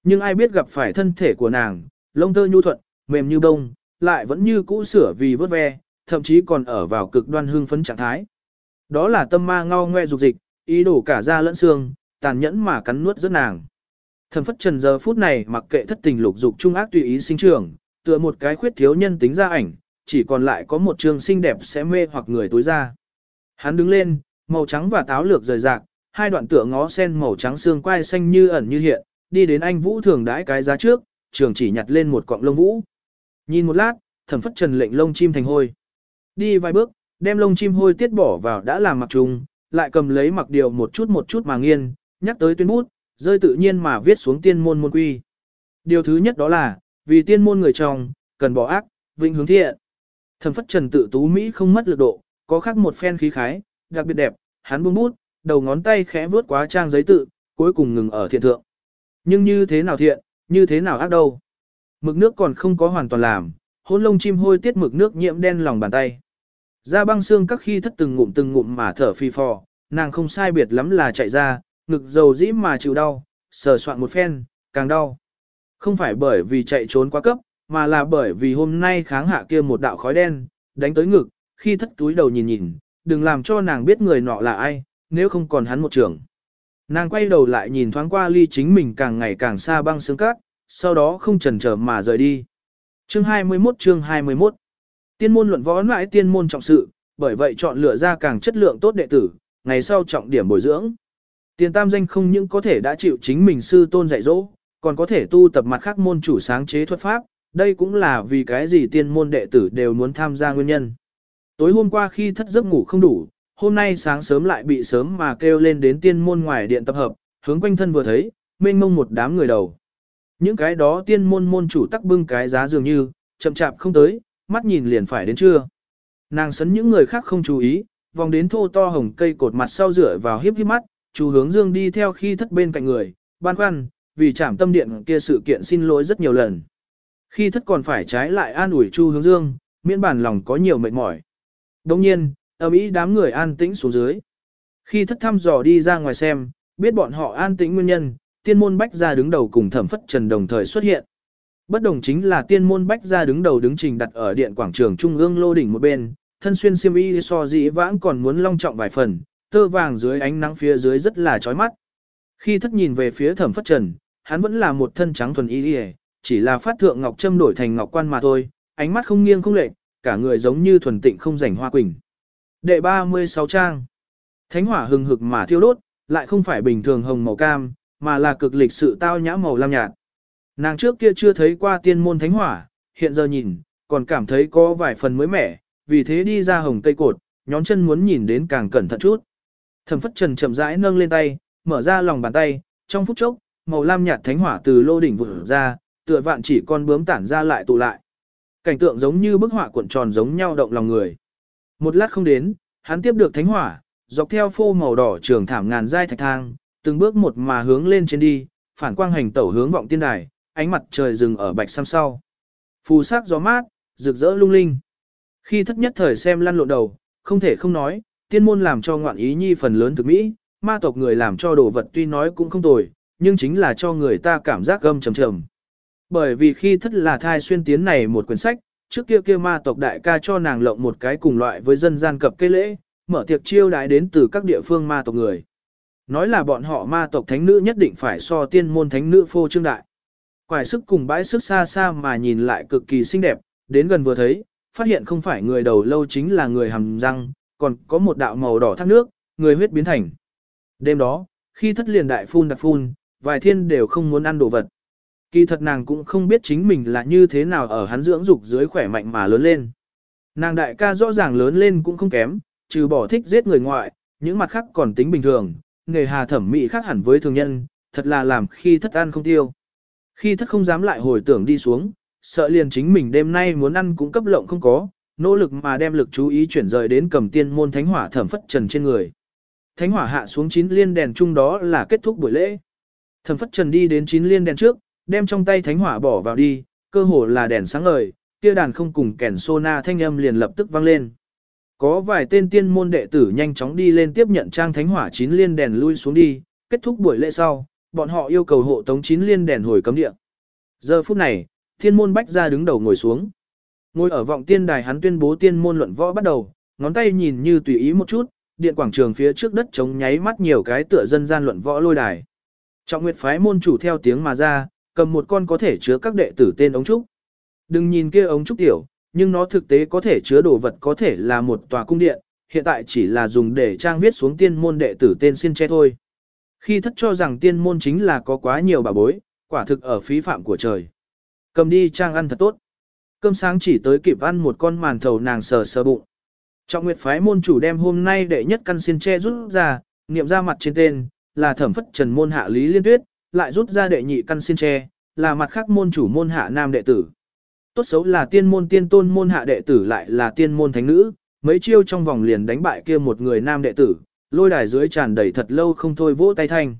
Nhưng ai biết gặp phải thân thể của nàng, lông tơ nhu thuận, mềm như bông, lại vẫn như cũ sửa vì vớt ve, thậm chí còn ở vào cực đoan hương phấn trạng thái. Đó là tâm ma ngao ngoe dục dịch, ý đồ cả da lẫn xương, tàn nhẫn mà cắn nuốt rất nàng. Thẩm phất trần giờ phút này mặc kệ thất tình lục dục trung ác tùy ý sinh trưởng, tựa một cái khuyết thiếu nhân tính ra ảnh, chỉ còn lại có một trường xinh đẹp sẽ mê hoặc người tối ra. Hắn đứng lên, màu trắng và táo lược rời rạc, hai đoạn tựa ngó sen màu trắng xương quai xanh như ẩn như hiện, đi đến anh Vũ thường đãi cái giá trước, trường chỉ nhặt lên một cọng lông vũ. Nhìn một lát, thẩm phất trần lệnh lông chim thành hôi. Đi vài bước, đem lông chim hôi tiết bỏ vào đã làm mặc trùng, lại cầm lấy mặc điều một chút một chút mà nghiên, nhắc tới tuyên bút, rơi tự nhiên mà viết xuống tiên môn môn quy. Điều thứ nhất đó là, vì tiên môn người chồng, cần bỏ ác, vĩnh hướng thiện. Thẩm phất trần tự tú Mỹ không mất lực độ, có khác một phen khí khái, đặc biệt đẹp, hắn buông bút, đầu ngón tay khẽ vướt quá trang giấy tự, cuối cùng ngừng ở thiện thượng. Nhưng như thế nào thiện, như thế nào ác đâu. Mực nước còn không có hoàn toàn làm, hôn lông chim hôi tiết mực nước nhiễm đen lòng bàn tay. Da băng xương các khi thất từng ngụm từng ngụm mà thở phi phò, nàng không sai biệt lắm là chạy ra, ngực dầu dĩ mà chịu đau, sờ soạn một phen, càng đau. Không phải bởi vì chạy trốn quá cấp, mà là bởi vì hôm nay kháng hạ kia một đạo khói đen, đánh tới ngực, khi thất túi đầu nhìn nhìn, đừng làm cho nàng biết người nọ là ai, nếu không còn hắn một trưởng. Nàng quay đầu lại nhìn thoáng qua ly chính mình càng ngày càng xa băng xương cát, sau đó không chần chờ mà rời đi. Chương 21 chương 21 Tiên môn luận võ lại tiên môn trọng sự, bởi vậy chọn lựa ra càng chất lượng tốt đệ tử, ngày sau trọng điểm bồi dưỡng. Tiền tam danh không những có thể đã chịu chính mình sư tôn dạy dỗ, còn có thể tu tập mặt khác môn chủ sáng chế thuật pháp, đây cũng là vì cái gì tiên môn đệ tử đều muốn tham gia nguyên nhân. Tối hôm qua khi thất giấc ngủ không đủ, hôm nay sáng sớm lại bị sớm mà kêu lên đến tiên môn ngoài điện tập hợp, hướng quanh thân vừa thấy, mênh mông một đám người đầu. Những cái đó tiên môn môn chủ tắc bưng cái giá dường như, chậm chạp không tới, mắt nhìn liền phải đến trưa. Nàng sấn những người khác không chú ý, vòng đến thô to hồng cây cột mặt sau rửa vào hiếp hiếp mắt, chú hướng dương đi theo khi thất bên cạnh người, ban khoăn, vì chạm tâm điện kia sự kiện xin lỗi rất nhiều lần. Khi thất còn phải trái lại an ủi chu hướng dương, miễn bản lòng có nhiều mệt mỏi. Đồng nhiên, ở Mỹ đám người an tĩnh xuống dưới. Khi thất thăm dò đi ra ngoài xem, biết bọn họ an tĩnh nguyên nhân, tiên môn bách ra đứng đầu cùng thẩm phất trần đồng thời xuất hiện. Bất đồng chính là tiên môn bách ra đứng đầu đứng trình đặt ở điện quảng trường trung ương lô đỉnh một bên, thân xuyên xiêm y so dĩ vãng còn muốn long trọng vài phần, tơ vàng dưới ánh nắng phía dưới rất là chói mắt. Khi thất nhìn về phía thẩm phất trần, hắn vẫn là một thân trắng thuần y y, chỉ là phát thượng ngọc trâm đổi thành ngọc quan mà thôi, ánh mắt không nghiêng không lệch, cả người giống như thuần tịnh không rảnh hoa quỳnh. Đệ 36 trang. Thánh hỏa hừng hực mà thiêu đốt, lại không phải bình thường hồng màu cam, mà là cực lịch sự tao nhã màu lam nhạt. Nàng trước kia chưa thấy qua tiên môn thánh hỏa, hiện giờ nhìn, còn cảm thấy có vài phần mới mẻ, vì thế đi ra hồng tây cột, nhón chân muốn nhìn đến càng cẩn thận chút. Thẩm phất trần chậm rãi nâng lên tay, mở ra lòng bàn tay, trong phút chốc, màu lam nhạt thánh hỏa từ lô đỉnh vụt ra, tựa vạn chỉ con bướm tản ra lại tụ lại. Cảnh tượng giống như bức họa cuộn tròn giống nhau động lòng người. Một lát không đến, hắn tiếp được thánh hỏa, dọc theo phô màu đỏ trường thảm ngàn giai thạch thang, từng bước một mà hướng lên trên đi, phản quang hành tẩu hướng vọng tiên đài, ánh mặt trời rừng ở bạch sam sau. Phù sắc gió mát, rực rỡ lung linh. Khi thất nhất thời xem lăn lộn đầu, không thể không nói, tiên môn làm cho ngoạn ý nhi phần lớn thực mỹ, ma tộc người làm cho đồ vật tuy nói cũng không tồi, nhưng chính là cho người ta cảm giác gâm trầm trầm. Bởi vì khi thất là thai xuyên tiến này một quyển sách, trước kia kia ma tộc đại ca cho nàng lộng một cái cùng loại với dân gian cập cây lễ, mở tiệc chiêu đãi đến từ các địa phương ma tộc người. Nói là bọn họ ma tộc thánh nữ nhất định phải so tiên môn thánh nữ phô trương đại. Quải sức cùng bãi sức xa xa mà nhìn lại cực kỳ xinh đẹp, đến gần vừa thấy, phát hiện không phải người đầu lâu chính là người hầm răng, còn có một đạo màu đỏ thác nước, người huyết biến thành. Đêm đó, khi thất liền đại phun đặc phun, vài thiên đều không muốn ăn đồ vật. Kỳ thật nàng cũng không biết chính mình là như thế nào ở hắn dưỡng dục dưới khỏe mạnh mà lớn lên. Nàng đại ca rõ ràng lớn lên cũng không kém, trừ bỏ thích giết người ngoại, những mặt khác còn tính bình thường, nghề hà thẩm mỹ khác hẳn với thường nhân, thật là làm khi thất ăn không tiêu. Khi thất không dám lại hồi tưởng đi xuống, sợ liền chính mình đêm nay muốn ăn cũng cấp lộng không có, nỗ lực mà đem lực chú ý chuyển rời đến cầm tiên môn thánh hỏa thẩm phất trần trên người. Thánh hỏa hạ xuống chín liên đèn chung đó là kết thúc buổi lễ. Thẩm phất trần đi đến chín liên đèn trước, đem trong tay thánh hỏa bỏ vào đi, cơ hồ là đèn sáng ngời, kia đàn không cùng kèn sona thanh âm liền lập tức vang lên. Có vài tên tiên môn đệ tử nhanh chóng đi lên tiếp nhận trang thánh hỏa chín liên đèn lui xuống đi, kết thúc buổi lễ sau, bọn họ yêu cầu hộ tống chín liên đèn hồi cấm địa. Giờ phút này, thiên môn bách ra đứng đầu ngồi xuống. Ngồi ở vọng tiên đài hắn tuyên bố tiên môn luận võ bắt đầu, ngón tay nhìn như tùy ý một chút, điện quảng trường phía trước đất trống nháy mắt nhiều cái tựa dân gian luận võ lôi đài. Trọng Nguyệt phái môn chủ theo tiếng mà ra, cầm một con có thể chứa các đệ tử tên ống trúc. Đừng nhìn kia ống trúc tiểu, nhưng nó thực tế có thể chứa đồ vật có thể là một tòa cung điện, hiện tại chỉ là dùng để trang viết xuống tiên môn đệ tử tên xin che thôi. Khi thất cho rằng tiên môn chính là có quá nhiều bà bối, quả thực ở phí phạm của trời. Cầm đi trang ăn thật tốt. Cơm sáng chỉ tới kịp ăn một con màn thầu nàng sờ sờ bụng. Trọng Nguyệt phái môn chủ đem hôm nay đệ nhất căn xin che rút ra, niệm ra mặt trên tên, là thẩm phất trần môn hạ lý liên tuyết, lại rút ra đệ nhị căn xin che, là mặt khác môn chủ môn hạ nam đệ tử. Tốt xấu là tiên môn tiên tôn môn hạ đệ tử lại là tiên môn thánh nữ, mấy chiêu trong vòng liền đánh bại kia một người nam đệ tử, lôi đài dưới tràn đầy thật lâu không thôi vỗ tay thanh.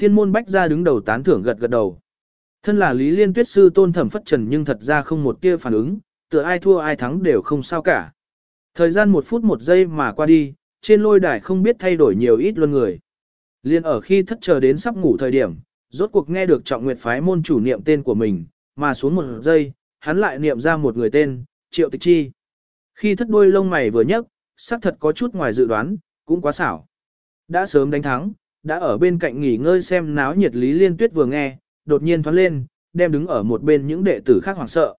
Tiên môn bách ra đứng đầu tán thưởng gật gật đầu. Thân là Lý Liên Tuyết sư tôn thẩm phất trần nhưng thật ra không một tia phản ứng, tựa ai thua ai thắng đều không sao cả. Thời gian một phút một giây mà qua đi, trên lôi đài không biết thay đổi nhiều ít luôn người. Liên ở khi thất chờ đến sắp ngủ thời điểm, rốt cuộc nghe được trọng nguyệt phái môn chủ niệm tên của mình, mà xuống một giây, hắn lại niệm ra một người tên, triệu tịch chi. Khi thất đuôi lông mày vừa nhấc, xác thật có chút ngoài dự đoán, cũng quá xảo. Đã sớm đánh thắng, đã ở bên cạnh nghỉ ngơi xem náo nhiệt lý liên tuyết vừa nghe, đột nhiên thoát lên, đem đứng ở một bên những đệ tử khác hoảng sợ.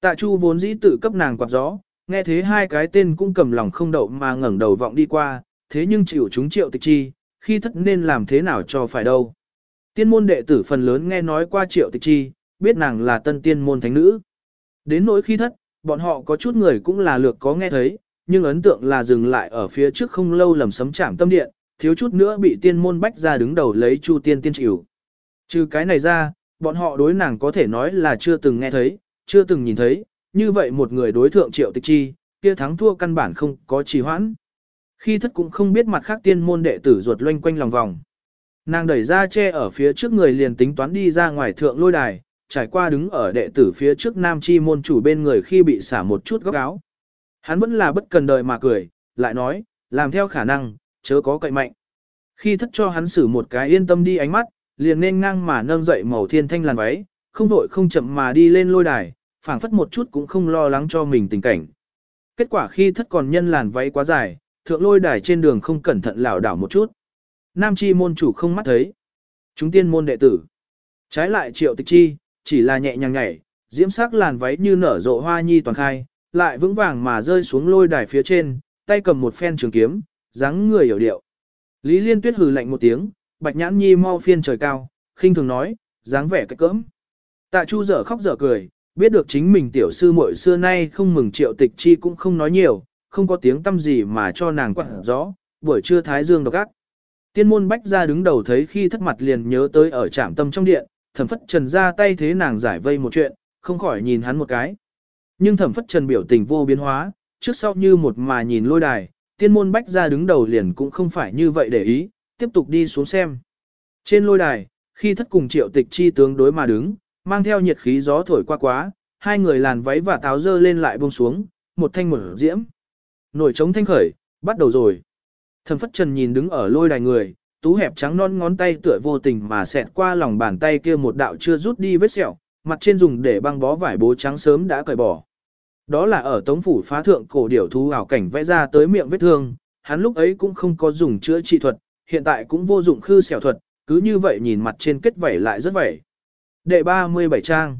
Tạ Chu vốn dĩ tự cấp nàng quạt gió, nghe thế hai cái tên cũng cầm lòng không đậu mà ngẩng đầu vọng đi qua, thế nhưng chịu chúng triệu tịch chi, khi thất nên làm thế nào cho phải đâu. Tiên môn đệ tử phần lớn nghe nói qua triệu tịch chi, biết nàng là tân tiên môn thánh nữ. Đến nỗi khi thất, bọn họ có chút người cũng là lược có nghe thấy, nhưng ấn tượng là dừng lại ở phía trước không lâu lầm sấm chạm tâm điện, thiếu chút nữa bị tiên môn bách ra đứng đầu lấy chu tiên tiên chịu. Trừ cái này ra, bọn họ đối nàng có thể nói là chưa từng nghe thấy, chưa từng nhìn thấy, như vậy một người đối thượng triệu tịch chi, kia thắng thua căn bản không có trì hoãn. Khi thất cũng không biết mặt khác tiên môn đệ tử ruột loanh quanh lòng vòng. Nàng đẩy ra che ở phía trước người liền tính toán đi ra ngoài thượng lôi đài, trải qua đứng ở đệ tử phía trước nam chi môn chủ bên người khi bị xả một chút góc áo. Hắn vẫn là bất cần đời mà cười, lại nói, làm theo khả năng, chớ có cậy mạnh. Khi thất cho hắn xử một cái yên tâm đi ánh mắt, liền nên ngang mà nâng dậy màu thiên thanh làn váy, không vội không chậm mà đi lên lôi đài, phảng phất một chút cũng không lo lắng cho mình tình cảnh. Kết quả khi thất còn nhân làn váy quá dài, thượng lôi đài trên đường không cẩn thận lảo đảo một chút. Nam chi môn chủ không mắt thấy. Chúng tiên môn đệ tử. Trái lại triệu tịch chi, chỉ là nhẹ nhàng nhảy, diễm sắc làn váy như nở rộ hoa nhi toàn khai, lại vững vàng mà rơi xuống lôi đài phía trên, tay cầm một phen trường kiếm, dáng người hiểu điệu. Lý Liên Tuyết hừ lạnh một tiếng, Bạch Nhãn Nhi mau phiên trời cao, khinh thường nói, dáng vẻ cái cỡm. Tạ Chu dở khóc dở cười, biết được chính mình tiểu sư muội xưa nay không mừng triệu tịch chi cũng không nói nhiều, không có tiếng tâm gì mà cho nàng quặn gió, buổi trưa thái dương độc ác. Tiên môn bách ra đứng đầu thấy khi thất mặt liền nhớ tới ở trạm tâm trong điện, thẩm phất trần ra tay thế nàng giải vây một chuyện, không khỏi nhìn hắn một cái. Nhưng thẩm phất trần biểu tình vô biến hóa, trước sau như một mà nhìn lôi đài, tiên môn bách ra đứng đầu liền cũng không phải như vậy để ý, tiếp tục đi xuống xem. Trên lôi đài, khi thất cùng triệu tịch chi tướng đối mà đứng, mang theo nhiệt khí gió thổi qua quá, hai người làn váy và táo dơ lên lại buông xuống, một thanh mở diễm. Nổi trống thanh khởi, bắt đầu rồi. Thẩm phất trần nhìn đứng ở lôi đài người, tú hẹp trắng non ngón tay tựa vô tình mà xẹt qua lòng bàn tay kia một đạo chưa rút đi vết sẹo, mặt trên dùng để băng bó vải bố trắng sớm đã cởi bỏ. Đó là ở tống phủ phá thượng cổ điểu thú ảo cảnh vẽ ra tới miệng vết thương, hắn lúc ấy cũng không có dùng chữa trị thuật, hiện tại cũng vô dụng khư xẻo thuật, cứ như vậy nhìn mặt trên kết vảy lại rất vảy. Đệ 37 trang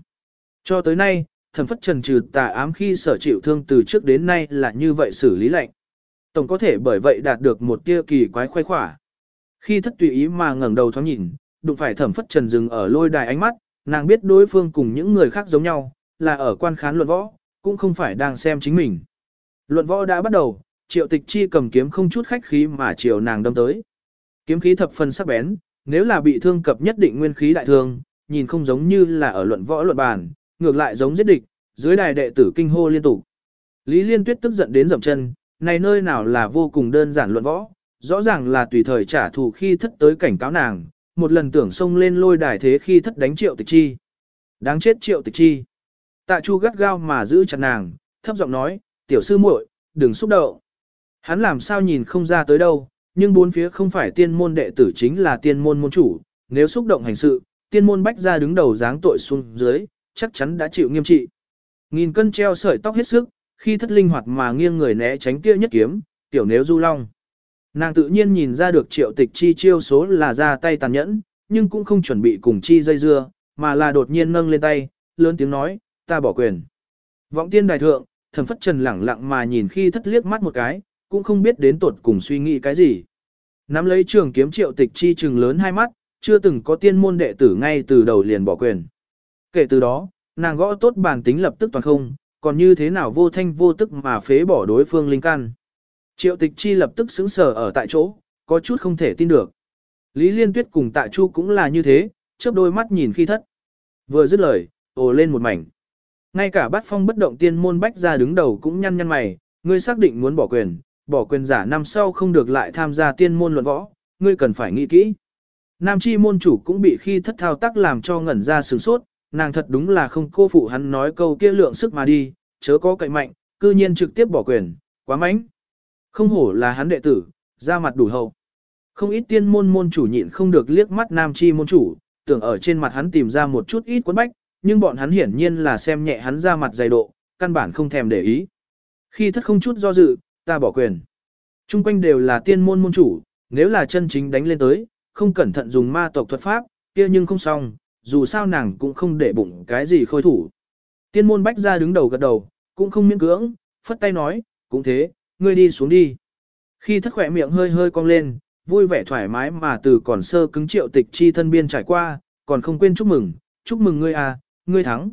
Cho tới nay, thẩm phất trần trừ tà ám khi sở chịu thương từ trước đến nay là như vậy xử lý lệnh. Tổng có thể bởi vậy đạt được một tia kỳ quái khoái khỏa. Khi thất tùy ý mà ngẩng đầu thoáng nhìn, đụng phải thẩm phất trần dừng ở lôi đài ánh mắt, nàng biết đối phương cùng những người khác giống nhau, là ở quan khán luận võ, cũng không phải đang xem chính mình. Luận võ đã bắt đầu, triệu tịch chi cầm kiếm không chút khách khí mà chiều nàng đâm tới. Kiếm khí thập phần sắc bén, nếu là bị thương cập nhất định nguyên khí đại thương, nhìn không giống như là ở luận võ luận bàn, ngược lại giống giết địch, dưới đài đệ tử kinh hô liên tục. Lý Liên Tuyết tức giận đến dậm chân, này nơi nào là vô cùng đơn giản luận võ, rõ ràng là tùy thời trả thù khi thất tới cảnh cáo nàng, một lần tưởng xông lên lôi đài thế khi thất đánh triệu tịch chi. Đáng chết triệu tịch chi. Tạ Chu gắt gao mà giữ chặt nàng, thấp giọng nói, tiểu sư muội, đừng xúc động. Hắn làm sao nhìn không ra tới đâu, nhưng bốn phía không phải tiên môn đệ tử chính là tiên môn môn chủ, nếu xúc động hành sự, tiên môn bách ra đứng đầu dáng tội xuống dưới, chắc chắn đã chịu nghiêm trị. Nghìn cân treo sợi tóc hết sức, khi thất linh hoạt mà nghiêng người né tránh kia nhất kiếm, tiểu nếu du long. Nàng tự nhiên nhìn ra được triệu tịch chi chiêu số là ra tay tàn nhẫn, nhưng cũng không chuẩn bị cùng chi dây dưa, mà là đột nhiên nâng lên tay, lớn tiếng nói, ta bỏ quyền. Vọng tiên đại thượng, thẩm phất trần lẳng lặng mà nhìn khi thất liếc mắt một cái, cũng không biết đến tuột cùng suy nghĩ cái gì. Nắm lấy trường kiếm triệu tịch chi trừng lớn hai mắt, chưa từng có tiên môn đệ tử ngay từ đầu liền bỏ quyền. Kể từ đó, nàng gõ tốt bản tính lập tức toàn không, còn như thế nào vô thanh vô tức mà phế bỏ đối phương linh căn. Triệu tịch chi lập tức xứng sở ở tại chỗ, có chút không thể tin được. Lý Liên Tuyết cùng Tạ Chu cũng là như thế, chớp đôi mắt nhìn khi thất. Vừa dứt lời, ồ lên một mảnh. Ngay cả bát phong bất động tiên môn bách ra đứng đầu cũng nhăn nhăn mày, ngươi xác định muốn bỏ quyền, bỏ quyền giả năm sau không được lại tham gia tiên môn luận võ, ngươi cần phải nghĩ kỹ. Nam chi môn chủ cũng bị khi thất thao tác làm cho ngẩn ra sửng sốt, nàng thật đúng là không cô phụ hắn nói câu kia lượng sức mà đi, chớ có cậy mạnh, cư nhiên trực tiếp bỏ quyền, quá mánh. Không hổ là hắn đệ tử, ra mặt đủ hậu. Không ít tiên môn môn chủ nhịn không được liếc mắt nam chi môn chủ, tưởng ở trên mặt hắn tìm ra một chút ít quấn bách, nhưng bọn hắn hiển nhiên là xem nhẹ hắn ra mặt dày độ, căn bản không thèm để ý. Khi thất không chút do dự, ta bỏ quyền. Trung quanh đều là tiên môn môn chủ, nếu là chân chính đánh lên tới, không cẩn thận dùng ma tộc thuật pháp, kia nhưng không xong, dù sao nàng cũng không để bụng cái gì khôi thủ. Tiên môn bách ra đứng đầu gật đầu, cũng không miễn cưỡng, phất tay nói, cũng thế, ngươi đi xuống đi. Khi thất khỏe miệng hơi hơi cong lên, vui vẻ thoải mái mà từ còn sơ cứng triệu tịch chi thân biên trải qua, còn không quên chúc mừng, chúc mừng ngươi à, ngươi thắng.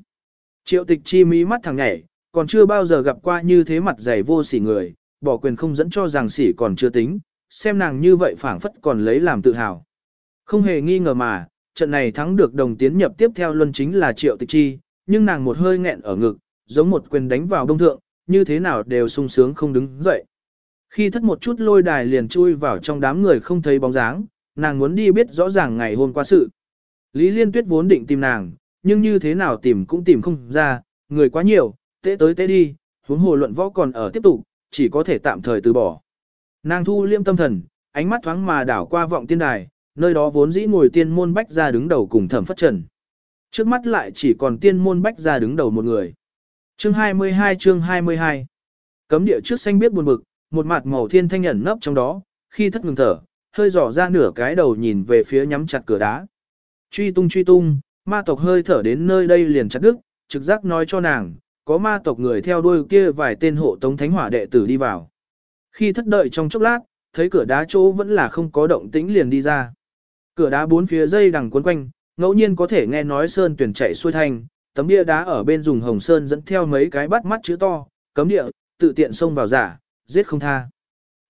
Triệu tịch chi mí mắt thằng nhảy, còn chưa bao giờ gặp qua như thế mặt dày vô sỉ người, bỏ quyền không dẫn cho rằng sỉ còn chưa tính, xem nàng như vậy phảng phất còn lấy làm tự hào. Không hề nghi ngờ mà, trận này thắng được đồng tiến nhập tiếp theo luân chính là triệu tịch chi, nhưng nàng một hơi nghẹn ở ngực, giống một quyền đánh vào đông thượng, như thế nào đều sung sướng không đứng dậy. Khi thất một chút lôi đài liền chui vào trong đám người không thấy bóng dáng, nàng muốn đi biết rõ ràng ngày hôm qua sự. Lý Liên Tuyết vốn định tìm nàng, nhưng như thế nào tìm cũng tìm không ra, người quá nhiều, tế tới tế đi, huống hồ luận võ còn ở tiếp tục, chỉ có thể tạm thời từ bỏ. Nàng thu liêm tâm thần, ánh mắt thoáng mà đảo qua vọng tiên đài, nơi đó vốn dĩ ngồi tiên môn bách ra đứng đầu cùng thẩm phất trần. Trước mắt lại chỉ còn tiên môn bách ra đứng đầu một người. Chương 22 chương 22 Cấm địa trước xanh biết buồn bực, một mặt màu thiên thanh ẩn nấp trong đó, khi thất ngừng thở, hơi dò ra nửa cái đầu nhìn về phía nhắm chặt cửa đá. Truy tung truy tung, ma tộc hơi thở đến nơi đây liền chặt đứt, trực giác nói cho nàng, có ma tộc người theo đuôi kia vài tên hộ tống thánh hỏa đệ tử đi vào. Khi thất đợi trong chốc lát, thấy cửa đá chỗ vẫn là không có động tĩnh liền đi ra. Cửa đá bốn phía dây đằng cuốn quanh, ngẫu nhiên có thể nghe nói sơn tuyển chạy xuôi thanh, tấm bia đá ở bên dùng hồng sơn dẫn theo mấy cái bắt mắt chữ to, cấm địa, tự tiện xông vào giả, giết không tha.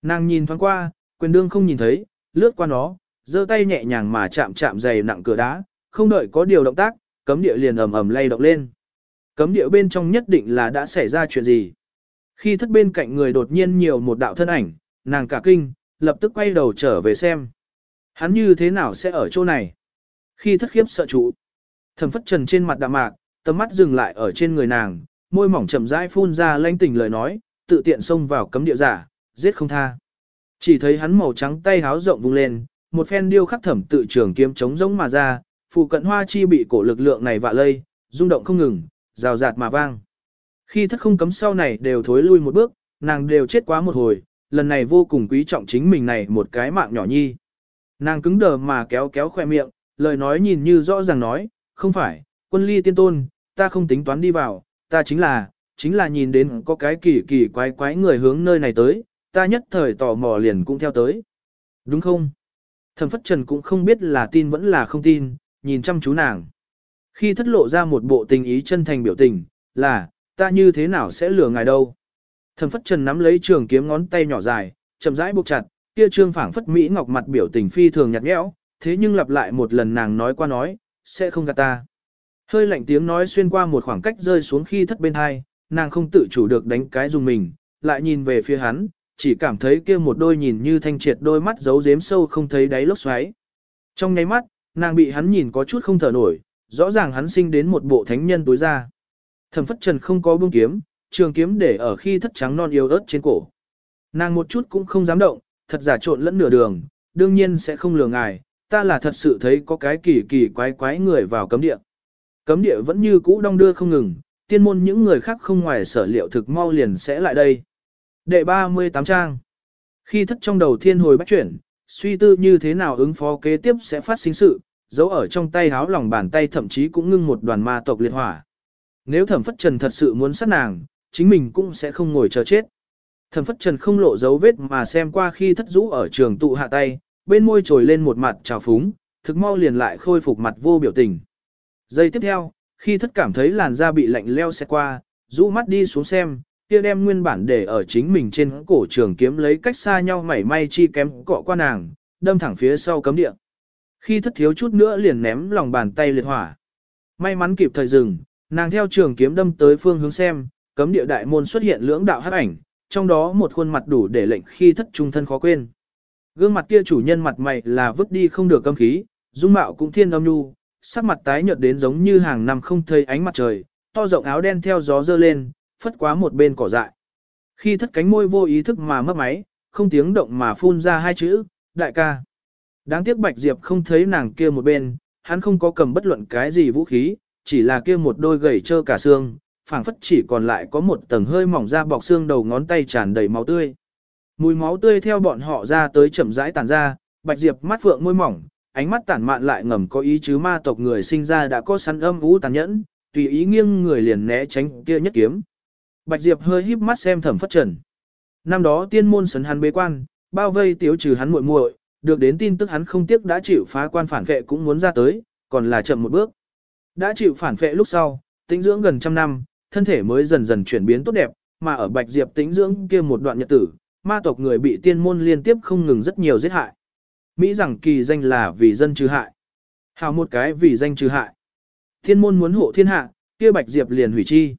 Nàng nhìn thoáng qua, quyền đương không nhìn thấy, lướt qua nó, giơ tay nhẹ nhàng mà chạm chạm dày nặng cửa đá, không đợi có điều động tác, cấm địa liền ầm ầm lay động lên. Cấm địa bên trong nhất định là đã xảy ra chuyện gì. Khi thất bên cạnh người đột nhiên nhiều một đạo thân ảnh, nàng cả kinh, lập tức quay đầu trở về xem. Hắn như thế nào sẽ ở chỗ này? Khi thất khiếp sợ trụ, thầm phất trần trên mặt đạm mạc, tầm mắt dừng lại ở trên người nàng, môi mỏng chậm rãi phun ra lanh tình lời nói, tự tiện xông vào cấm địa giả, giết không tha. Chỉ thấy hắn màu trắng tay háo rộng vung lên, một phen điêu khắc thẩm tự trường kiếm chống giống mà ra, phụ cận hoa chi bị cổ lực lượng này vạ lây, rung động không ngừng, rào rạt mà vang. Khi thất không cấm sau này đều thối lui một bước, nàng đều chết quá một hồi, lần này vô cùng quý trọng chính mình này một cái mạng nhỏ nhi. Nàng cứng đờ mà kéo kéo khoe miệng, lời nói nhìn như rõ ràng nói, không phải, quân ly tiên tôn, ta không tính toán đi vào, ta chính là, chính là nhìn đến có cái kỳ kỳ quái quái người hướng nơi này tới, ta nhất thời tò mò liền cũng theo tới. Đúng không? Thẩm Phất Trần cũng không biết là tin vẫn là không tin, nhìn chăm chú nàng. Khi thất lộ ra một bộ tình ý chân thành biểu tình, là, ta như thế nào sẽ lừa ngài đâu. Thẩm phất trần nắm lấy trường kiếm ngón tay nhỏ dài, chậm rãi buộc chặt, kia trương phảng phất Mỹ ngọc mặt biểu tình phi thường nhạt nhẽo, thế nhưng lặp lại một lần nàng nói qua nói, sẽ không gạt ta. Hơi lạnh tiếng nói xuyên qua một khoảng cách rơi xuống khi thất bên hai, nàng không tự chủ được đánh cái dùng mình, lại nhìn về phía hắn, chỉ cảm thấy kia một đôi nhìn như thanh triệt đôi mắt giấu giếm sâu không thấy đáy lốc xoáy. Trong nháy mắt, nàng bị hắn nhìn có chút không thở nổi, rõ ràng hắn sinh đến một bộ thánh nhân tối ra. Thẩm phất trần không có buông kiếm, trường kiếm để ở khi thất trắng non yếu ớt trên cổ. Nàng một chút cũng không dám động, thật giả trộn lẫn nửa đường, đương nhiên sẽ không lừa ngài, ta là thật sự thấy có cái kỳ kỳ quái quái người vào cấm địa. Cấm địa vẫn như cũ đong đưa không ngừng, tiên môn những người khác không ngoài sở liệu thực mau liền sẽ lại đây. Đệ 38 trang Khi thất trong đầu thiên hồi bắt chuyển, suy tư như thế nào ứng phó kế tiếp sẽ phát sinh sự, giấu ở trong tay háo lòng bàn tay thậm chí cũng ngưng một đoàn ma tộc liệt hỏa. Nếu thẩm phất trần thật sự muốn sát nàng, chính mình cũng sẽ không ngồi chờ chết. Thẩm phất trần không lộ dấu vết mà xem qua khi thất rũ ở trường tụ hạ tay, bên môi trồi lên một mặt trào phúng, thực mau liền lại khôi phục mặt vô biểu tình. Giây tiếp theo, khi thất cảm thấy làn da bị lạnh leo xe qua, rũ mắt đi xuống xem, kia đem nguyên bản để ở chính mình trên cổ trường kiếm lấy cách xa nhau mảy may chi kém cọ qua nàng, đâm thẳng phía sau cấm địa. Khi thất thiếu chút nữa liền ném lòng bàn tay liệt hỏa. May mắn kịp thời dừng, nàng theo trường kiếm đâm tới phương hướng xem, cấm địa đại môn xuất hiện lưỡng đạo hắc ảnh, trong đó một khuôn mặt đủ để lệnh khi thất trung thân khó quên. Gương mặt kia chủ nhân mặt mày là vứt đi không được cấm khí, dung mạo cũng thiên âm nhu, sắc mặt tái nhợt đến giống như hàng năm không thấy ánh mặt trời, to rộng áo đen theo gió dơ lên, phất quá một bên cỏ dại. Khi thất cánh môi vô ý thức mà mất máy, không tiếng động mà phun ra hai chữ, đại ca. Đáng tiếc Bạch Diệp không thấy nàng kia một bên, hắn không có cầm bất luận cái gì vũ khí, chỉ là kia một đôi gầy trơ cả xương, phảng phất chỉ còn lại có một tầng hơi mỏng da bọc xương đầu ngón tay tràn đầy máu tươi. Mùi máu tươi theo bọn họ ra tới chậm rãi tàn ra, Bạch Diệp mắt phượng môi mỏng, ánh mắt tản mạn lại ngầm có ý chứ ma tộc người sinh ra đã có săn âm ú tàn nhẫn, tùy ý nghiêng người liền né tránh kia nhất kiếm. Bạch Diệp hơi híp mắt xem Thẩm Phất Trần. Năm đó tiên môn sấn hắn bế quan, bao vây tiếu trừ hắn muội muội, được đến tin tức hắn không tiếc đã chịu phá quan phản vệ cũng muốn ra tới, còn là chậm một bước. Đã chịu phản vệ lúc sau, tĩnh dưỡng gần trăm năm, thân thể mới dần dần chuyển biến tốt đẹp, mà ở Bạch Diệp tĩnh dưỡng kia một đoạn nhật tử, ma tộc người bị tiên môn liên tiếp không ngừng rất nhiều giết hại. Mỹ rằng kỳ danh là vì dân trừ hại. Hào một cái vì danh trừ hại. Tiên môn muốn hộ thiên hạ, kia Bạch Diệp liền hủy chi.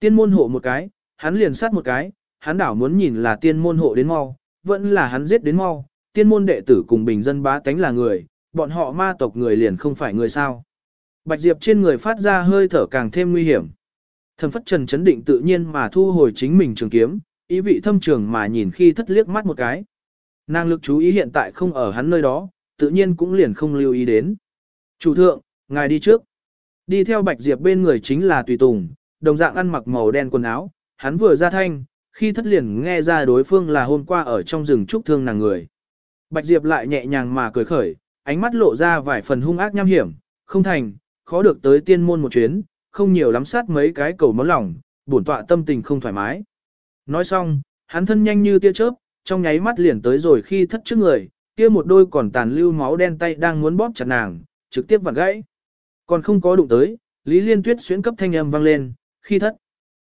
Tiên môn hộ một cái, hắn liền sát một cái, hắn đảo muốn nhìn là tiên môn hộ đến mau, vẫn là hắn giết đến mau, tiên môn đệ tử cùng bình dân bá tánh là người, bọn họ ma tộc người liền không phải người sao. Bạch Diệp trên người phát ra hơi thở càng thêm nguy hiểm. Thần phất trần chấn định tự nhiên mà thu hồi chính mình trường kiếm, ý vị thâm trường mà nhìn khi thất liếc mắt một cái. Năng lực chú ý hiện tại không ở hắn nơi đó, tự nhiên cũng liền không lưu ý đến. Chủ thượng, ngài đi trước. Đi theo Bạch Diệp bên người chính là Tùy Tùng, đồng dạng ăn mặc màu đen quần áo, hắn vừa ra thanh, khi thất liền nghe ra đối phương là hôm qua ở trong rừng trúc thương nàng người. Bạch Diệp lại nhẹ nhàng mà cười khởi, ánh mắt lộ ra vài phần hung ác nham hiểm, không thành, khó được tới tiên môn một chuyến, không nhiều lắm sát mấy cái cầu máu lòng, bổn tọa tâm tình không thoải mái. Nói xong, hắn thân nhanh như tia chớp, trong nháy mắt liền tới rồi khi thất trước người, kia một đôi còn tàn lưu máu đen tay đang muốn bóp chặt nàng, trực tiếp vặn gãy. Còn không có đụng tới, Lý Liên Tuyết xuyến cấp thanh âm vang lên, khi thất.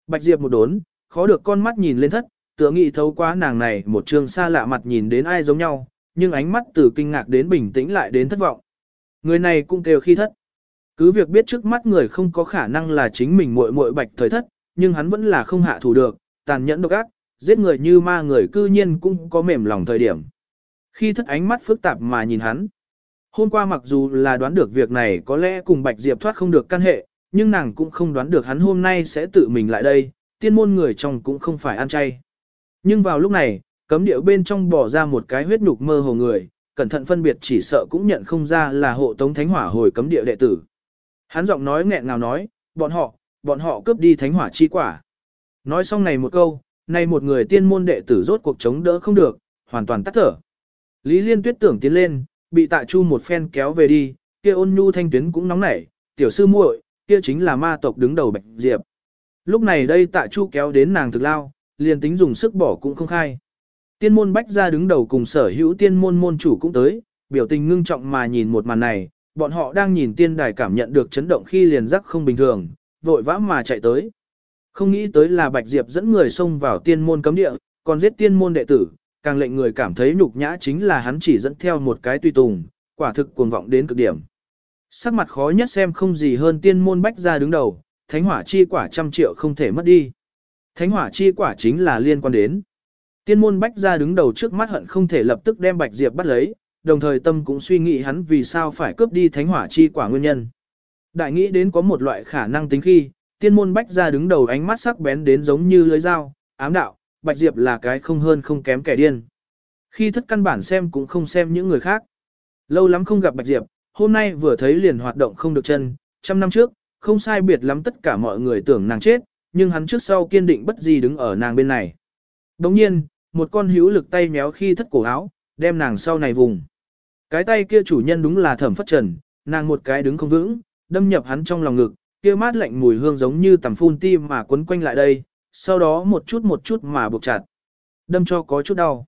Bạch Diệp một đốn, khó được con mắt nhìn lên thất, tựa nghị thấu quá nàng này một trường xa lạ mặt nhìn đến ai giống nhau, nhưng ánh mắt từ kinh ngạc đến bình tĩnh lại đến thất vọng. Người này cũng kêu khi thất. Cứ việc biết trước mắt người không có khả năng là chính mình muội muội bạch thời thất, nhưng hắn vẫn là không hạ thủ được, tàn nhẫn độc ác, giết người như ma người cư nhiên cũng có mềm lòng thời điểm. Khi thất ánh mắt phức tạp mà nhìn hắn. Hôm qua mặc dù là đoán được việc này có lẽ cùng Bạch Diệp thoát không được căn hệ, nhưng nàng cũng không đoán được hắn hôm nay sẽ tự mình lại đây, tiên môn người trong cũng không phải ăn chay. Nhưng vào lúc này, cấm điệu bên trong bỏ ra một cái huyết nhục mơ hồ người, cẩn thận phân biệt chỉ sợ cũng nhận không ra là hộ tống thánh hỏa hồi cấm địa đệ tử. Hắn giọng nói nghẹn ngào nói, bọn họ, bọn họ cướp đi thánh hỏa chi quả. Nói xong này một câu, này một người tiên môn đệ tử rốt cuộc chống đỡ không được, hoàn toàn tắt thở. Lý Liên Tuyết tưởng tiến lên, bị Tạ Chu một phen kéo về đi, kia ôn nhu thanh tuyến cũng nóng nảy, tiểu sư muội, kia chính là ma tộc đứng đầu Bạch Diệp. Lúc này đây Tạ Chu kéo đến nàng thực lao, liền tính dùng sức bỏ cũng không khai. Tiên môn bách ra đứng đầu cùng sở hữu tiên môn môn chủ cũng tới, biểu tình ngưng trọng mà nhìn một màn này, bọn họ đang nhìn tiên đài cảm nhận được chấn động khi liền giác không bình thường, vội vã mà chạy tới. Không nghĩ tới là Bạch Diệp dẫn người xông vào tiên môn cấm địa, còn giết tiên môn đệ tử, càng lệnh người cảm thấy nhục nhã chính là hắn chỉ dẫn theo một cái tùy tùng, quả thực cuồng vọng đến cực điểm. Sắc mặt khó nhất xem không gì hơn tiên môn bách ra đứng đầu, thánh hỏa chi quả trăm triệu không thể mất đi. Thánh hỏa chi quả chính là liên quan đến. Tiên môn bách ra đứng đầu trước mắt hận không thể lập tức đem Bạch Diệp bắt lấy, đồng thời tâm cũng suy nghĩ hắn vì sao phải cướp đi thánh hỏa chi quả nguyên nhân. Đại nghĩ đến có một loại khả năng tính khi, tiên môn bách ra đứng đầu ánh mắt sắc bén đến giống như lưới dao, ám đạo, Bạch Diệp là cái không hơn không kém kẻ điên. Khi thất căn bản xem cũng không xem những người khác. Lâu lắm không gặp Bạch Diệp, hôm nay vừa thấy liền hoạt động không được chân, trăm năm trước, không sai biệt lắm tất cả mọi người tưởng nàng chết, nhưng hắn trước sau kiên định bất gì đứng ở nàng bên này. Đồng nhiên, một con hữu lực tay méo khi thất cổ áo, đem nàng sau này vùng. Cái tay kia chủ nhân đúng là thẩm phất trần, nàng một cái đứng không vững, đâm nhập hắn trong lòng ngực, kia mát lạnh mùi hương giống như tầm phun tim mà quấn quanh lại đây, sau đó một chút một chút mà buộc chặt. Đâm cho có chút đau.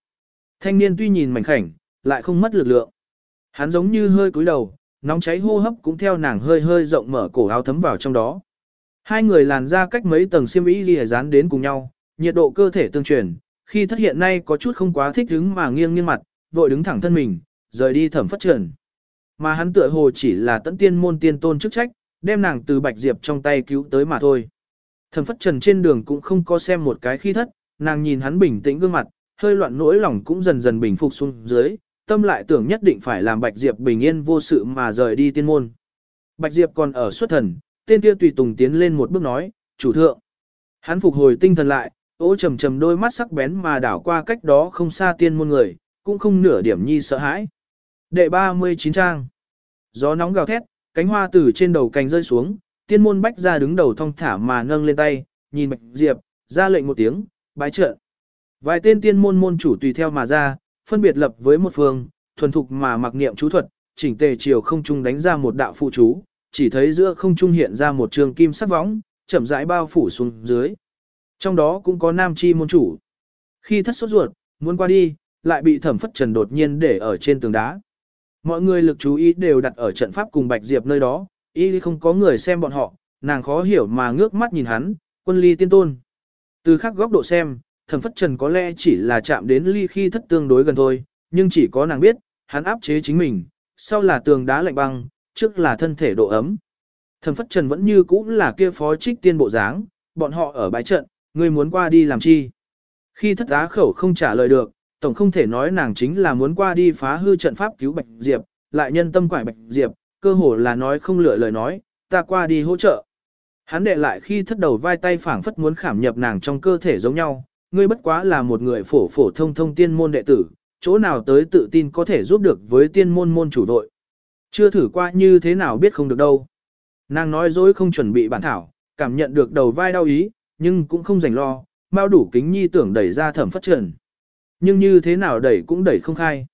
Thanh niên tuy nhìn mảnh khảnh, lại không mất lực lượng. Hắn giống như hơi cúi đầu, nóng cháy hô hấp cũng theo nàng hơi hơi rộng mở cổ áo thấm vào trong đó. Hai người làn ra cách mấy tầng xiêm y ghi dán đến cùng nhau, nhiệt độ cơ thể tương truyền, khi thất hiện nay có chút không quá thích đứng mà nghiêng nghiêng mặt, vội đứng thẳng thân mình, rời đi thẩm phất trần. Mà hắn tựa hồ chỉ là tận tiên môn tiên tôn chức trách, đem nàng từ bạch diệp trong tay cứu tới mà thôi. Thẩm phất trần trên đường cũng không có xem một cái khi thất, nàng nhìn hắn bình tĩnh gương mặt, hơi loạn nỗi lòng cũng dần dần bình phục xuống dưới, tâm lại tưởng nhất định phải làm bạch diệp bình yên vô sự mà rời đi tiên môn. Bạch diệp còn ở xuất thần, tên kia tùy tùng tiến lên một bước nói, chủ thượng. Hắn phục hồi tinh thần lại, ô trầm trầm đôi mắt sắc bén mà đảo qua cách đó không xa tiên môn người, cũng không nửa điểm nhi sợ hãi. Đệ 39 trang. Gió nóng gào thét, cánh hoa từ trên đầu cành rơi xuống, tiên môn bách ra đứng đầu thong thả mà nâng lên tay, nhìn Bạch Diệp, ra lệnh một tiếng, bái trợ. Vài tên tiên môn môn chủ tùy theo mà ra, phân biệt lập với một phương, thuần thục mà mặc niệm chú thuật, chỉnh tề chiều không trung đánh ra một đạo phụ chú, chỉ thấy giữa không trung hiện ra một trường kim sắc võng, chậm rãi bao phủ xuống dưới. Trong đó cũng có nam chi môn chủ. Khi thất sốt ruột, muốn qua đi, lại bị thẩm phất trần đột nhiên để ở trên tường đá. Mọi người lực chú ý đều đặt ở trận pháp cùng Bạch Diệp nơi đó, ý không có người xem bọn họ, nàng khó hiểu mà ngước mắt nhìn hắn, quân ly tiên tôn. Từ khác góc độ xem, thẩm phất trần có lẽ chỉ là chạm đến ly khi thất tương đối gần thôi, nhưng chỉ có nàng biết, hắn áp chế chính mình, sau là tường đá lạnh băng, trước là thân thể độ ấm. Thẩm phất trần vẫn như cũ là kia phó trích tiên bộ dáng, bọn họ ở bãi trận, Ngươi muốn qua đi làm chi. Khi thất á khẩu không trả lời được, tổng không thể nói nàng chính là muốn qua đi phá hư trận pháp cứu Bạch Diệp, lại nhân tâm quải Bạch Diệp, cơ hồ là nói không lựa lời nói, ta qua đi hỗ trợ. Hắn đệ lại khi thất đầu vai tay phảng phất muốn khảm nhập nàng trong cơ thể giống nhau, ngươi bất quá là một người phổ phổ thông thông tiên môn đệ tử, chỗ nào tới tự tin có thể giúp được với tiên môn môn chủ đội. Chưa thử qua như thế nào biết không được đâu. Nàng nói dối không chuẩn bị bản thảo, cảm nhận được đầu vai đau ý, nhưng cũng không dành lo, bao đủ kính nhi tưởng đẩy ra thẩm phất trần. Nhưng như thế nào đẩy cũng đẩy không khai.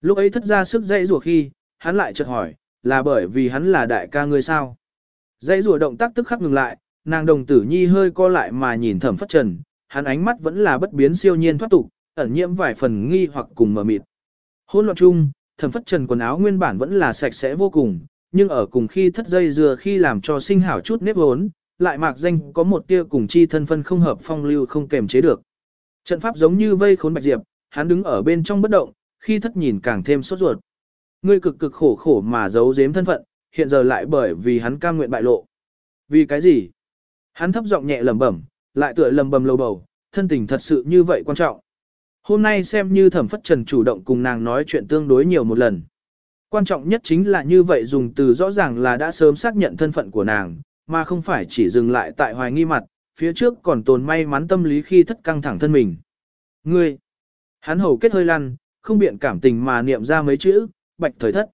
Lúc ấy thất ra sức dãy rùa khi, hắn lại chợt hỏi, là bởi vì hắn là đại ca ngươi sao. Dãy rùa động tác tức khắc ngừng lại, nàng đồng tử nhi hơi co lại mà nhìn thẩm phất trần, hắn ánh mắt vẫn là bất biến siêu nhiên thoát tục, ẩn nhiễm vài phần nghi hoặc cùng mờ mịt. Hôn loạn chung, thẩm phất trần quần áo nguyên bản vẫn là sạch sẽ vô cùng, nhưng ở cùng khi thất dây dừa khi làm cho sinh hảo chút nếp hốn, lại mạc danh có một tia cùng chi thân phân không hợp phong lưu không kềm chế được. Trận pháp giống như vây khốn bạch diệp, hắn đứng ở bên trong bất động, khi thất nhìn càng thêm sốt ruột. Ngươi cực cực khổ khổ mà giấu giếm thân phận, hiện giờ lại bởi vì hắn cam nguyện bại lộ. Vì cái gì? Hắn thấp giọng nhẹ lẩm bẩm, lại tựa lầm bầm lầu bầu, thân tình thật sự như vậy quan trọng. Hôm nay xem như thẩm phất trần chủ động cùng nàng nói chuyện tương đối nhiều một lần. Quan trọng nhất chính là như vậy dùng từ rõ ràng là đã sớm xác nhận thân phận của nàng, mà không phải chỉ dừng lại tại hoài nghi mặt, phía trước còn tồn may mắn tâm lý khi thất căng thẳng thân mình. Ngươi! Hắn hầu kết hơi lăn, không biện cảm tình mà niệm ra mấy chữ, bạch thời thất.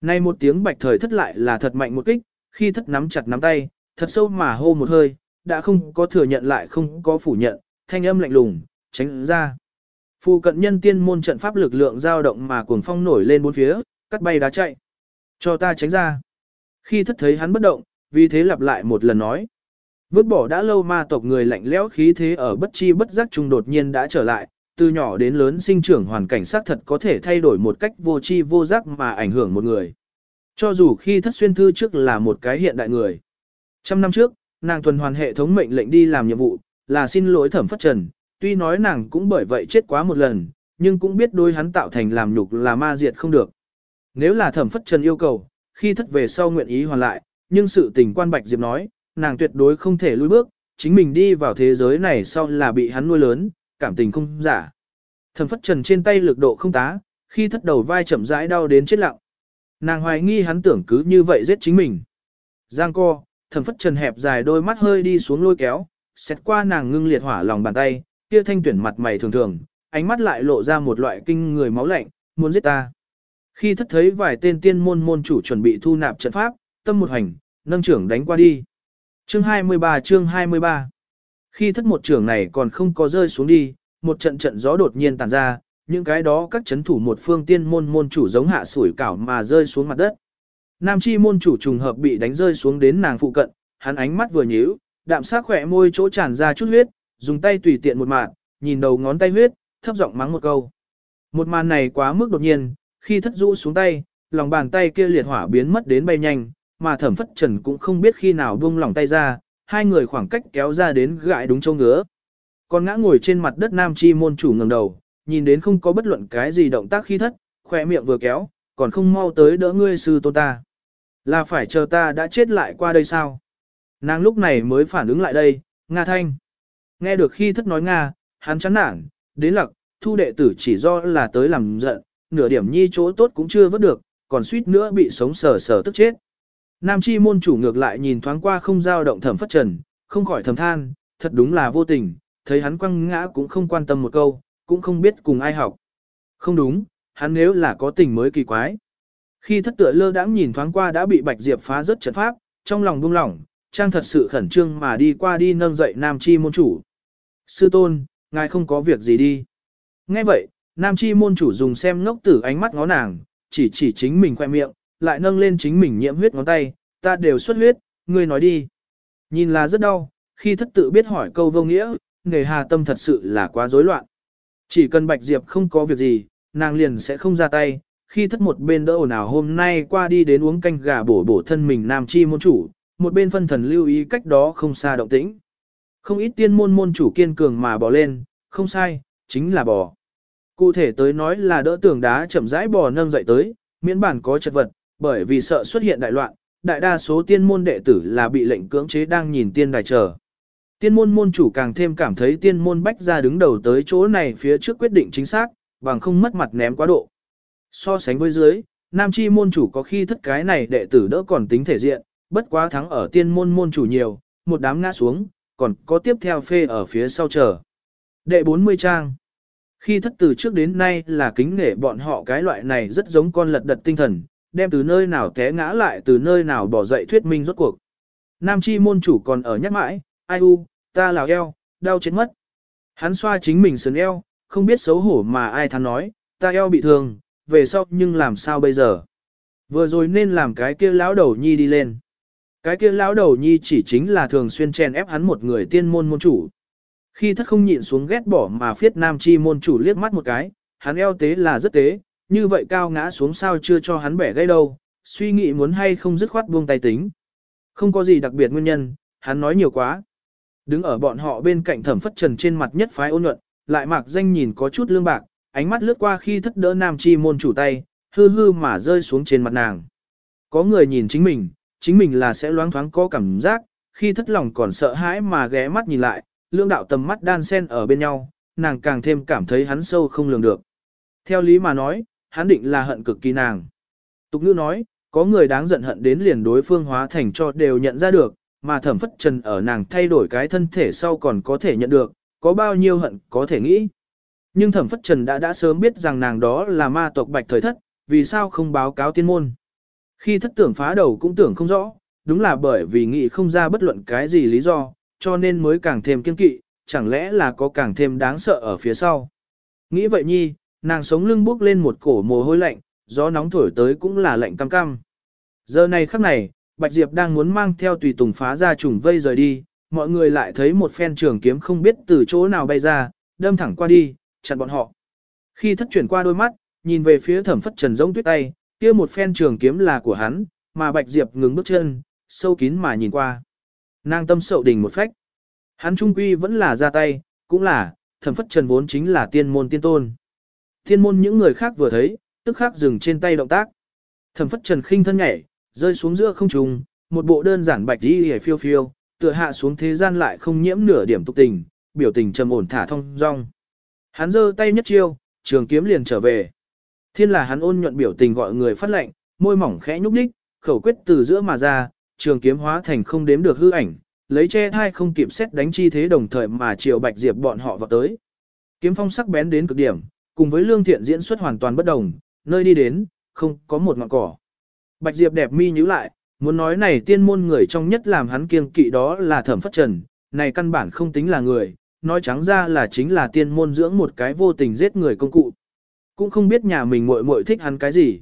Nay một tiếng bạch thời thất lại là thật mạnh một kích, khi thất nắm chặt nắm tay, thật sâu mà hô một hơi, đã không có thừa nhận lại không có phủ nhận, thanh âm lạnh lùng, tránh ra. Phu cận nhân tiên môn trận pháp lực lượng dao động mà cuồng phong nổi lên bốn phía, cắt bay đá chạy. Cho ta tránh ra. Khi thất thấy hắn bất động, vì thế lặp lại một lần nói. Vứt bỏ đã lâu ma tộc người lạnh lẽo khí thế ở bất chi bất giác trung đột nhiên đã trở lại, từ nhỏ đến lớn sinh trưởng hoàn cảnh xác thật có thể thay đổi một cách vô chi vô giác mà ảnh hưởng một người. Cho dù khi thất xuyên thư trước là một cái hiện đại người. Trăm năm trước, nàng tuần hoàn hệ thống mệnh lệnh đi làm nhiệm vụ, là xin lỗi thẩm phất trần, tuy nói nàng cũng bởi vậy chết quá một lần, nhưng cũng biết đôi hắn tạo thành làm nhục là ma diệt không được. Nếu là thẩm phất trần yêu cầu, khi thất về sau nguyện ý hoàn lại, nhưng sự tình quan Bạch Diệp nói, nàng tuyệt đối không thể lùi bước, chính mình đi vào thế giới này sau là bị hắn nuôi lớn, cảm tình không giả. Thẩm phất trần trên tay lực độ không tá, khi thất đầu vai chậm rãi đau đến chết lặng. Nàng hoài nghi hắn tưởng cứ như vậy giết chính mình. Giang co, thẩm phất trần hẹp dài đôi mắt hơi đi xuống lôi kéo, xét qua nàng ngưng liệt hỏa lòng bàn tay, kia thanh tuyển mặt mày thường thường, ánh mắt lại lộ ra một loại kinh người máu lạnh, muốn giết ta. Khi thất thấy vài tên tiên môn môn chủ chuẩn bị thu nạp trận pháp, tâm một hành, nâng trưởng đánh qua đi. Chương 23 chương 23 Khi thất một trưởng này còn không có rơi xuống đi, một trận trận gió đột nhiên tàn ra, những cái đó các chấn thủ một phương tiên môn môn chủ giống hạ sủi cảo mà rơi xuống mặt đất. Nam chi môn chủ trùng hợp bị đánh rơi xuống đến nàng phụ cận, hắn ánh mắt vừa nhíu, đạm sắc khỏe môi chỗ tràn ra chút huyết, dùng tay tùy tiện một mạt, nhìn đầu ngón tay huyết, thấp giọng mắng một câu. Một màn này quá mức đột nhiên, khi thất rũ xuống tay, lòng bàn tay kia liệt hỏa biến mất đến bay nhanh, mà thẩm phất trần cũng không biết khi nào buông lỏng tay ra, hai người khoảng cách kéo ra đến gãi đúng châu ngứa. Còn ngã ngồi trên mặt đất nam chi môn chủ ngẩng đầu, nhìn đến không có bất luận cái gì động tác khi thất, khỏe miệng vừa kéo, còn không mau tới đỡ ngươi sư tôn ta. Là phải chờ ta đã chết lại qua đây sao? Nàng lúc này mới phản ứng lại đây, Nga Thanh. Nghe được khi thất nói Nga, hắn chán nản, đến lặc, thu đệ tử chỉ do là tới làm giận, nửa điểm nhi chỗ tốt cũng chưa vớt được, còn suýt nữa bị sống sờ sờ tức chết. Nam chi môn chủ ngược lại nhìn thoáng qua không dao động thẩm phất trần, không khỏi thầm than, thật đúng là vô tình, thấy hắn quăng ngã cũng không quan tâm một câu, cũng không biết cùng ai học. Không đúng, hắn nếu là có tình mới kỳ quái. Khi thất tựa lơ đãng nhìn thoáng qua đã bị Bạch Diệp phá rất trận pháp, trong lòng buông lỏng, trang thật sự khẩn trương mà đi qua đi nâng dậy Nam Chi môn chủ. Sư tôn, ngài không có việc gì đi. Nghe vậy, Nam Chi môn chủ dùng xem ngốc tử ánh mắt ngó nàng, chỉ chỉ chính mình khoe miệng, lại nâng lên chính mình nhiễm huyết ngón tay, ta đều xuất huyết, ngươi nói đi. Nhìn là rất đau, khi thất tự biết hỏi câu vô nghĩa, nghề hà tâm thật sự là quá rối loạn. Chỉ cần Bạch Diệp không có việc gì, nàng liền sẽ không ra tay, khi thất một bên đỡ ồn ào hôm nay qua đi đến uống canh gà bổ bổ thân mình nam chi môn chủ, một bên phân thần lưu ý cách đó không xa động tĩnh. Không ít tiên môn môn chủ kiên cường mà bỏ lên, không sai, chính là bò. Cụ thể tới nói là đỡ tường đá chậm rãi bò nâng dậy tới, miễn bản có chật vật, bởi vì sợ xuất hiện đại loạn, đại đa số tiên môn đệ tử là bị lệnh cưỡng chế đang nhìn tiên đài chờ. Tiên môn môn chủ càng thêm cảm thấy tiên môn bách ra đứng đầu tới chỗ này phía trước quyết định chính xác, bằng không mất mặt ném quá độ. So sánh với dưới, nam chi môn chủ có khi thất cái này đệ tử đỡ còn tính thể diện, bất quá thắng ở tiên môn môn chủ nhiều, một đám ngã xuống, còn có tiếp theo phê ở phía sau chờ. Đệ 40 trang Khi thất từ trước đến nay là kính nể bọn họ cái loại này rất giống con lật đật tinh thần, đem từ nơi nào té ngã lại từ nơi nào bỏ dậy thuyết minh rốt cuộc. Nam chi môn chủ còn ở nhắc mãi, ai u, ta lào eo, đau chết mất. Hắn xoa chính mình sườn eo, không biết xấu hổ mà ai thắn nói, ta eo bị thương, về sau nhưng làm sao bây giờ? Vừa rồi nên làm cái kia lão đầu nhi đi lên. Cái kia lão đầu nhi chỉ chính là thường xuyên chen ép hắn một người tiên môn môn chủ. Khi thất không nhịn xuống ghét bỏ mà phiết nam chi môn chủ liếc mắt một cái, hắn eo tế là rất tế, như vậy cao ngã xuống sao chưa cho hắn bẻ gây đâu, suy nghĩ muốn hay không dứt khoát buông tay tính. Không có gì đặc biệt nguyên nhân, hắn nói nhiều quá. Đứng ở bọn họ bên cạnh thẩm phất trần trên mặt nhất phái ôn nhuận, lại mạc danh nhìn có chút lương bạc, ánh mắt lướt qua khi thất đỡ nam chi môn chủ tay, hư hư mà rơi xuống trên mặt nàng. Có người nhìn chính mình, chính mình là sẽ loáng thoáng có cảm giác, khi thất lòng còn sợ hãi mà ghé mắt nhìn lại, lương đạo tầm mắt đan sen ở bên nhau, nàng càng thêm cảm thấy hắn sâu không lường được. Theo lý mà nói, hắn định là hận cực kỳ nàng. Tục ngữ nói, có người đáng giận hận đến liền đối phương hóa thành cho đều nhận ra được, mà thẩm phất trần ở nàng thay đổi cái thân thể sau còn có thể nhận được, có bao nhiêu hận có thể nghĩ. Nhưng thẩm phất trần đã đã sớm biết rằng nàng đó là ma tộc bạch thời thất, vì sao không báo cáo tiên môn. Khi thất tưởng phá đầu cũng tưởng không rõ, đúng là bởi vì nghĩ không ra bất luận cái gì lý do, cho nên mới càng thêm kiên kỵ, chẳng lẽ là có càng thêm đáng sợ ở phía sau. Nghĩ vậy nhi, nàng sống lưng bước lên một cổ mồ hôi lạnh, gió nóng thổi tới cũng là lạnh cam cam. Giờ này khắc này, Bạch Diệp đang muốn mang theo tùy tùng phá ra trùng vây rời đi, mọi người lại thấy một phen trường kiếm không biết từ chỗ nào bay ra, đâm thẳng qua đi, chặn bọn họ. Khi thất chuyển qua đôi mắt, nhìn về phía thẩm phất trần giống tuyết tay, kia một phen trường kiếm là của hắn, mà Bạch Diệp ngừng bước chân, sâu kín mà nhìn qua. Nàng tâm sậu đỉnh một phách. Hắn trung quy vẫn là ra tay, cũng là, thẩm phất trần vốn chính là tiên môn tiên tôn. Thiên môn những người khác vừa thấy, tức khắc dừng trên tay động tác. Thẩm phất trần khinh thân nhảy, rơi xuống giữa không trung, một bộ đơn giản bạch đi hề phiêu phiêu, tựa hạ xuống thế gian lại không nhiễm nửa điểm tục tình, biểu tình trầm ổn thả thong dong. Hắn giơ tay nhất chiêu, trường kiếm liền trở về. Thiên là hắn ôn nhuận biểu tình gọi người phát lệnh, môi mỏng khẽ nhúc nhích, khẩu quyết từ giữa mà ra, trường kiếm hóa thành không đếm được hư ảnh, lấy che thai không kịp xét đánh chi thế đồng thời mà chiều bạch diệp bọn họ vào tới. Kiếm phong sắc bén đến cực điểm, cùng với lương thiện diễn xuất hoàn toàn bất đồng, nơi đi đến, không có một ngọn cỏ. Bạch diệp đẹp mi nhíu lại, muốn nói này tiên môn người trong nhất làm hắn kiêng kỵ đó là thẩm phất trần, này căn bản không tính là người, nói trắng ra là chính là tiên môn dưỡng một cái vô tình giết người công cụ. Cũng không biết nhà mình muội muội thích hắn cái gì.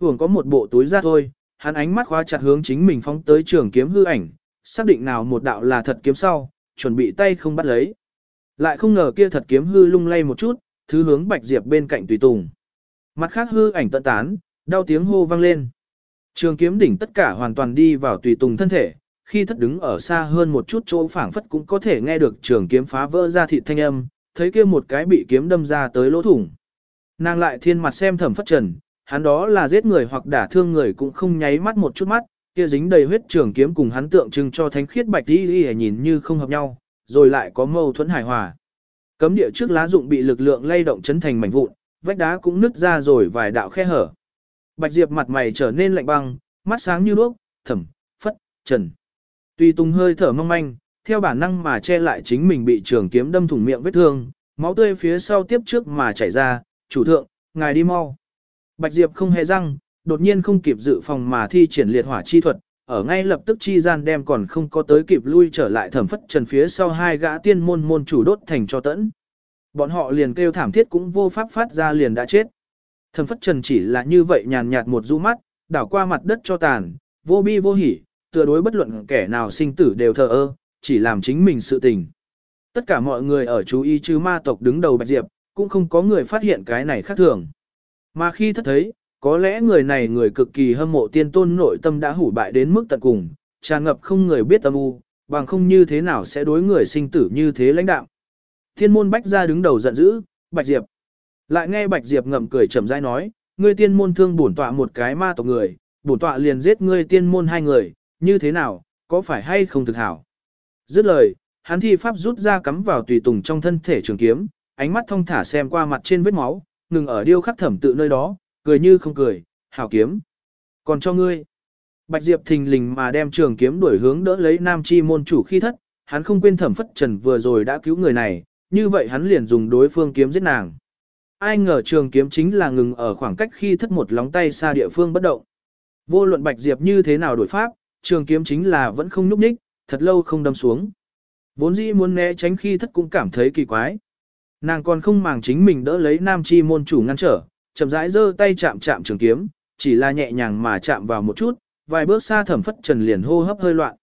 Hưởng có một bộ túi ra thôi, hắn ánh mắt khóa chặt hướng chính mình phóng tới trường kiếm hư ảnh, xác định nào một đạo là thật kiếm sau, chuẩn bị tay không bắt lấy. Lại không ngờ kia thật kiếm hư lung lay một chút, thứ hướng Bạch Diệp bên cạnh tùy tùng. Mặt khác hư ảnh tận tán, đau tiếng hô vang lên. Trường kiếm đỉnh tất cả hoàn toàn đi vào tùy tùng thân thể, khi thất đứng ở xa hơn một chút chỗ phảng phất cũng có thể nghe được trường kiếm phá vỡ ra thịt thanh âm, thấy kia một cái bị kiếm đâm ra tới lỗ thủng. Nàng lại thiên mặt xem thẩm phất trần, hắn đó là giết người hoặc đả thương người cũng không nháy mắt một chút mắt, kia dính đầy huyết trường kiếm cùng hắn tượng trưng cho thánh khiết bạch đi đi nhìn như không hợp nhau, rồi lại có mâu thuẫn hài hòa. Cấm địa trước lá dụng bị lực lượng lay động chấn thành mảnh vụn, vách đá cũng nứt ra rồi vài đạo khe hở. Bạch Diệp mặt mày trở nên lạnh băng, mắt sáng như đuốc, thẩm, phất, trần. Tuy tung hơi thở mong manh, theo bản năng mà che lại chính mình bị trường kiếm đâm thủng miệng vết thương, máu tươi phía sau tiếp trước mà chảy ra, chủ thượng, ngài đi mau. Bạch Diệp không hề răng, đột nhiên không kịp dự phòng mà thi triển liệt hỏa chi thuật, ở ngay lập tức chi gian đem còn không có tới kịp lui trở lại thẩm phất trần phía sau hai gã tiên môn môn chủ đốt thành cho tẫn. Bọn họ liền kêu thảm thiết cũng vô pháp phát ra liền đã chết. Thẩm phất trần chỉ là như vậy nhàn nhạt một du mắt, đảo qua mặt đất cho tàn, vô bi vô hỉ, tựa đối bất luận kẻ nào sinh tử đều thờ ơ, chỉ làm chính mình sự tình. Tất cả mọi người ở chú ý chứ ma tộc đứng đầu Bạch Diệp, cũng không có người phát hiện cái này khác thường. Mà khi thất thấy, có lẽ người này người cực kỳ hâm mộ tiên tôn nội tâm đã hủ bại đến mức tận cùng, tràn ngập không người biết tâm u, bằng không như thế nào sẽ đối người sinh tử như thế lãnh đạo. Thiên môn bách ra đứng đầu giận dữ, Bạch Diệp. Lại nghe Bạch Diệp ngậm cười chậm rãi nói, ngươi tiên môn thương bổn tọa một cái ma tộc người, bổn tọa liền giết ngươi tiên môn hai người, như thế nào, có phải hay không thực hảo. Dứt lời, hắn thi pháp rút ra cắm vào tùy tùng trong thân thể trường kiếm, ánh mắt thông thả xem qua mặt trên vết máu, ngừng ở điêu khắc thẩm tự nơi đó, cười như không cười, hảo kiếm. Còn cho ngươi. Bạch Diệp thình lình mà đem trường kiếm đuổi hướng đỡ lấy nam chi môn chủ khi thất, hắn không quên thẩm phất trần vừa rồi đã cứu người này, như vậy hắn liền dùng đối phương kiếm giết nàng. Ai ngờ trường kiếm chính là ngừng ở khoảng cách khi thất một lóng tay xa địa phương bất động. Vô luận Bạch Diệp như thế nào đổi pháp, trường kiếm chính là vẫn không nhúc nhích, thật lâu không đâm xuống. Vốn dĩ muốn né tránh khi thất cũng cảm thấy kỳ quái. Nàng còn không màng chính mình đỡ lấy nam chi môn chủ ngăn trở, chậm rãi giơ tay chạm chạm trường kiếm, chỉ là nhẹ nhàng mà chạm vào một chút, vài bước xa thẩm phất trần liền hô hấp hơi loạn.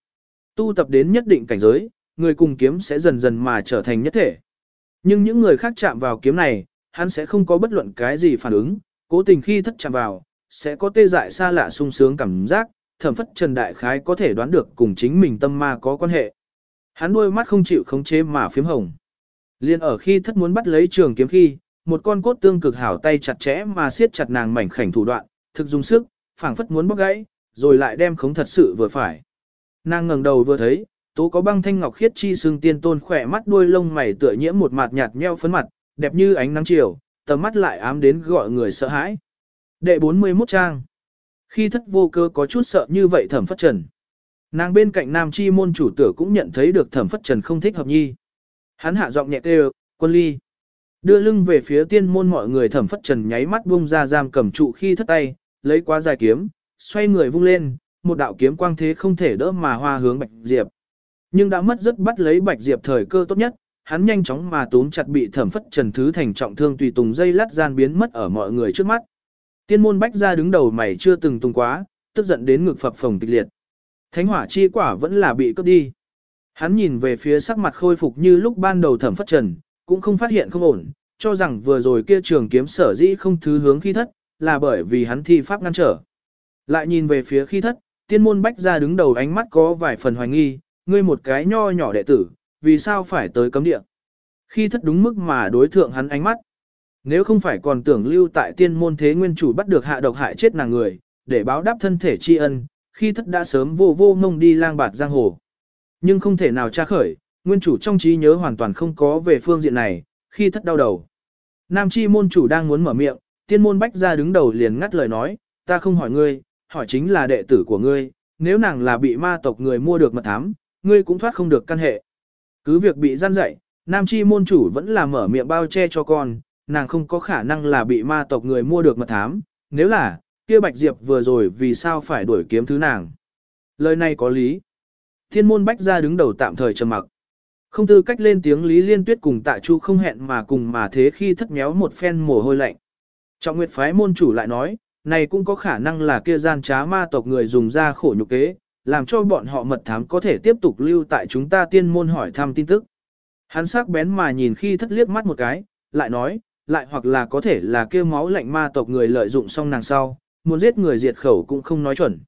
Tu tập đến nhất định cảnh giới, người cùng kiếm sẽ dần dần mà trở thành nhất thể. Nhưng những người khác chạm vào kiếm này, hắn sẽ không có bất luận cái gì phản ứng, cố tình khi thất chạm vào, sẽ có tê dại xa lạ sung sướng cảm giác, thẩm phất trần đại khái có thể đoán được cùng chính mình tâm ma có quan hệ. Hắn đôi mắt không chịu khống chế mà phiếm hồng. Liên ở khi thất muốn bắt lấy trường kiếm khi, một con cốt tương cực hảo tay chặt chẽ mà siết chặt nàng mảnh khảnh thủ đoạn, thực dùng sức, phảng phất muốn bóc gãy, rồi lại đem khống thật sự vừa phải. Nàng ngẩng đầu vừa thấy, tố có băng thanh ngọc khiết chi xương tiên tôn khỏe mắt đuôi lông mày tựa nhiễm một mặt nhạt nheo phấn mặt, đẹp như ánh nắng chiều, tầm mắt lại ám đến gọi người sợ hãi. Đệ 41 trang. Khi thất vô cơ có chút sợ như vậy thẩm phất trần. Nàng bên cạnh nam chi môn chủ tử cũng nhận thấy được thẩm phất trần không thích hợp nhi. Hắn hạ giọng nhẹ kêu, quân ly. Đưa lưng về phía tiên môn mọi người thẩm phất trần nháy mắt buông ra giam cầm trụ khi thất tay, lấy quá dài kiếm, xoay người vung lên, một đạo kiếm quang thế không thể đỡ mà hoa hướng Bạch Diệp. Nhưng đã mất rất bắt lấy Bạch Diệp thời cơ tốt nhất, hắn nhanh chóng mà túm chặt bị thẩm phất trần thứ thành trọng thương tùy tùng dây lát gian biến mất ở mọi người trước mắt. Tiên môn bách ra đứng đầu mày chưa từng tung quá, tức giận đến ngực phập phồng kịch liệt. Thánh hỏa chi quả vẫn là bị cướp đi. Hắn nhìn về phía sắc mặt khôi phục như lúc ban đầu thẩm phất trần, cũng không phát hiện không ổn, cho rằng vừa rồi kia trường kiếm sở dĩ không thứ hướng khi thất, là bởi vì hắn thi pháp ngăn trở. Lại nhìn về phía khi thất, tiên môn bách ra đứng đầu ánh mắt có vài phần hoài nghi, ngươi một cái nho nhỏ đệ tử, vì sao phải tới cấm địa. Khi thất đúng mức mà đối thượng hắn ánh mắt. Nếu không phải còn tưởng lưu tại tiên môn thế nguyên chủ bắt được hạ độc hại chết nàng người, để báo đáp thân thể tri ân, khi thất đã sớm vô vô ngông đi lang bạt giang hồ. Nhưng không thể nào tra khởi, nguyên chủ trong trí nhớ hoàn toàn không có về phương diện này, khi thất đau đầu. Nam chi môn chủ đang muốn mở miệng, tiên môn bách ra đứng đầu liền ngắt lời nói, ta không hỏi ngươi, hỏi chính là đệ tử của ngươi, nếu nàng là bị ma tộc người mua được mật thám, ngươi cũng thoát không được căn hệ. Cứ việc bị gian dạy, nam chi môn chủ vẫn là mở miệng bao che cho con, nàng không có khả năng là bị ma tộc người mua được mật thám, nếu là, kia Bạch Diệp vừa rồi vì sao phải đuổi kiếm thứ nàng. Lời này có lý. Thiên môn bách ra đứng đầu tạm thời trầm mặc. Không tư cách lên tiếng Lý Liên Tuyết cùng Tạ Chu không hẹn mà cùng mà thế khi thất méo một phen mồ hôi lạnh. Trọng Nguyệt phái môn chủ lại nói, này cũng có khả năng là kia gian trá ma tộc người dùng ra khổ nhục kế, làm cho bọn họ mật thám có thể tiếp tục lưu tại chúng ta tiên môn hỏi thăm tin tức. Hắn sắc bén mà nhìn khi thất liếc mắt một cái, lại nói, lại hoặc là có thể là kia máu lạnh ma tộc người lợi dụng xong nàng sau, muốn giết người diệt khẩu cũng không nói chuẩn.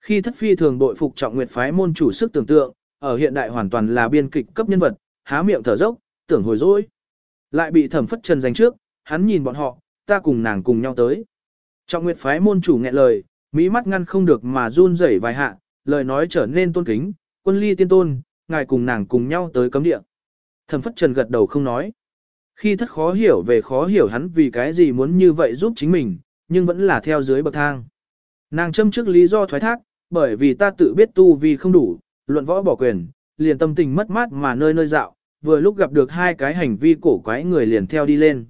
Khi thất phi thường đội phục trọng nguyệt phái môn chủ sức tưởng tượng, ở hiện đại hoàn toàn là biên kịch cấp nhân vật, há miệng thở dốc, tưởng hồi dỗi. Lại bị thẩm phất trần giành trước, hắn nhìn bọn họ, ta cùng nàng cùng nhau tới. Trọng nguyệt phái môn chủ nghẹn lời, mỹ mắt ngăn không được mà run rẩy vài hạ, lời nói trở nên tôn kính, quân ly tiên tôn, ngài cùng nàng cùng nhau tới cấm địa. Thẩm phất trần gật đầu không nói. Khi thất khó hiểu về khó hiểu hắn vì cái gì muốn như vậy giúp chính mình, nhưng vẫn là theo dưới bậc thang. Nàng châm trước lý do thoái thác, bởi vì ta tự biết tu vì không đủ, luận võ bỏ quyền, liền tâm tình mất mát mà nơi nơi dạo, vừa lúc gặp được hai cái hành vi cổ quái người liền theo đi lên.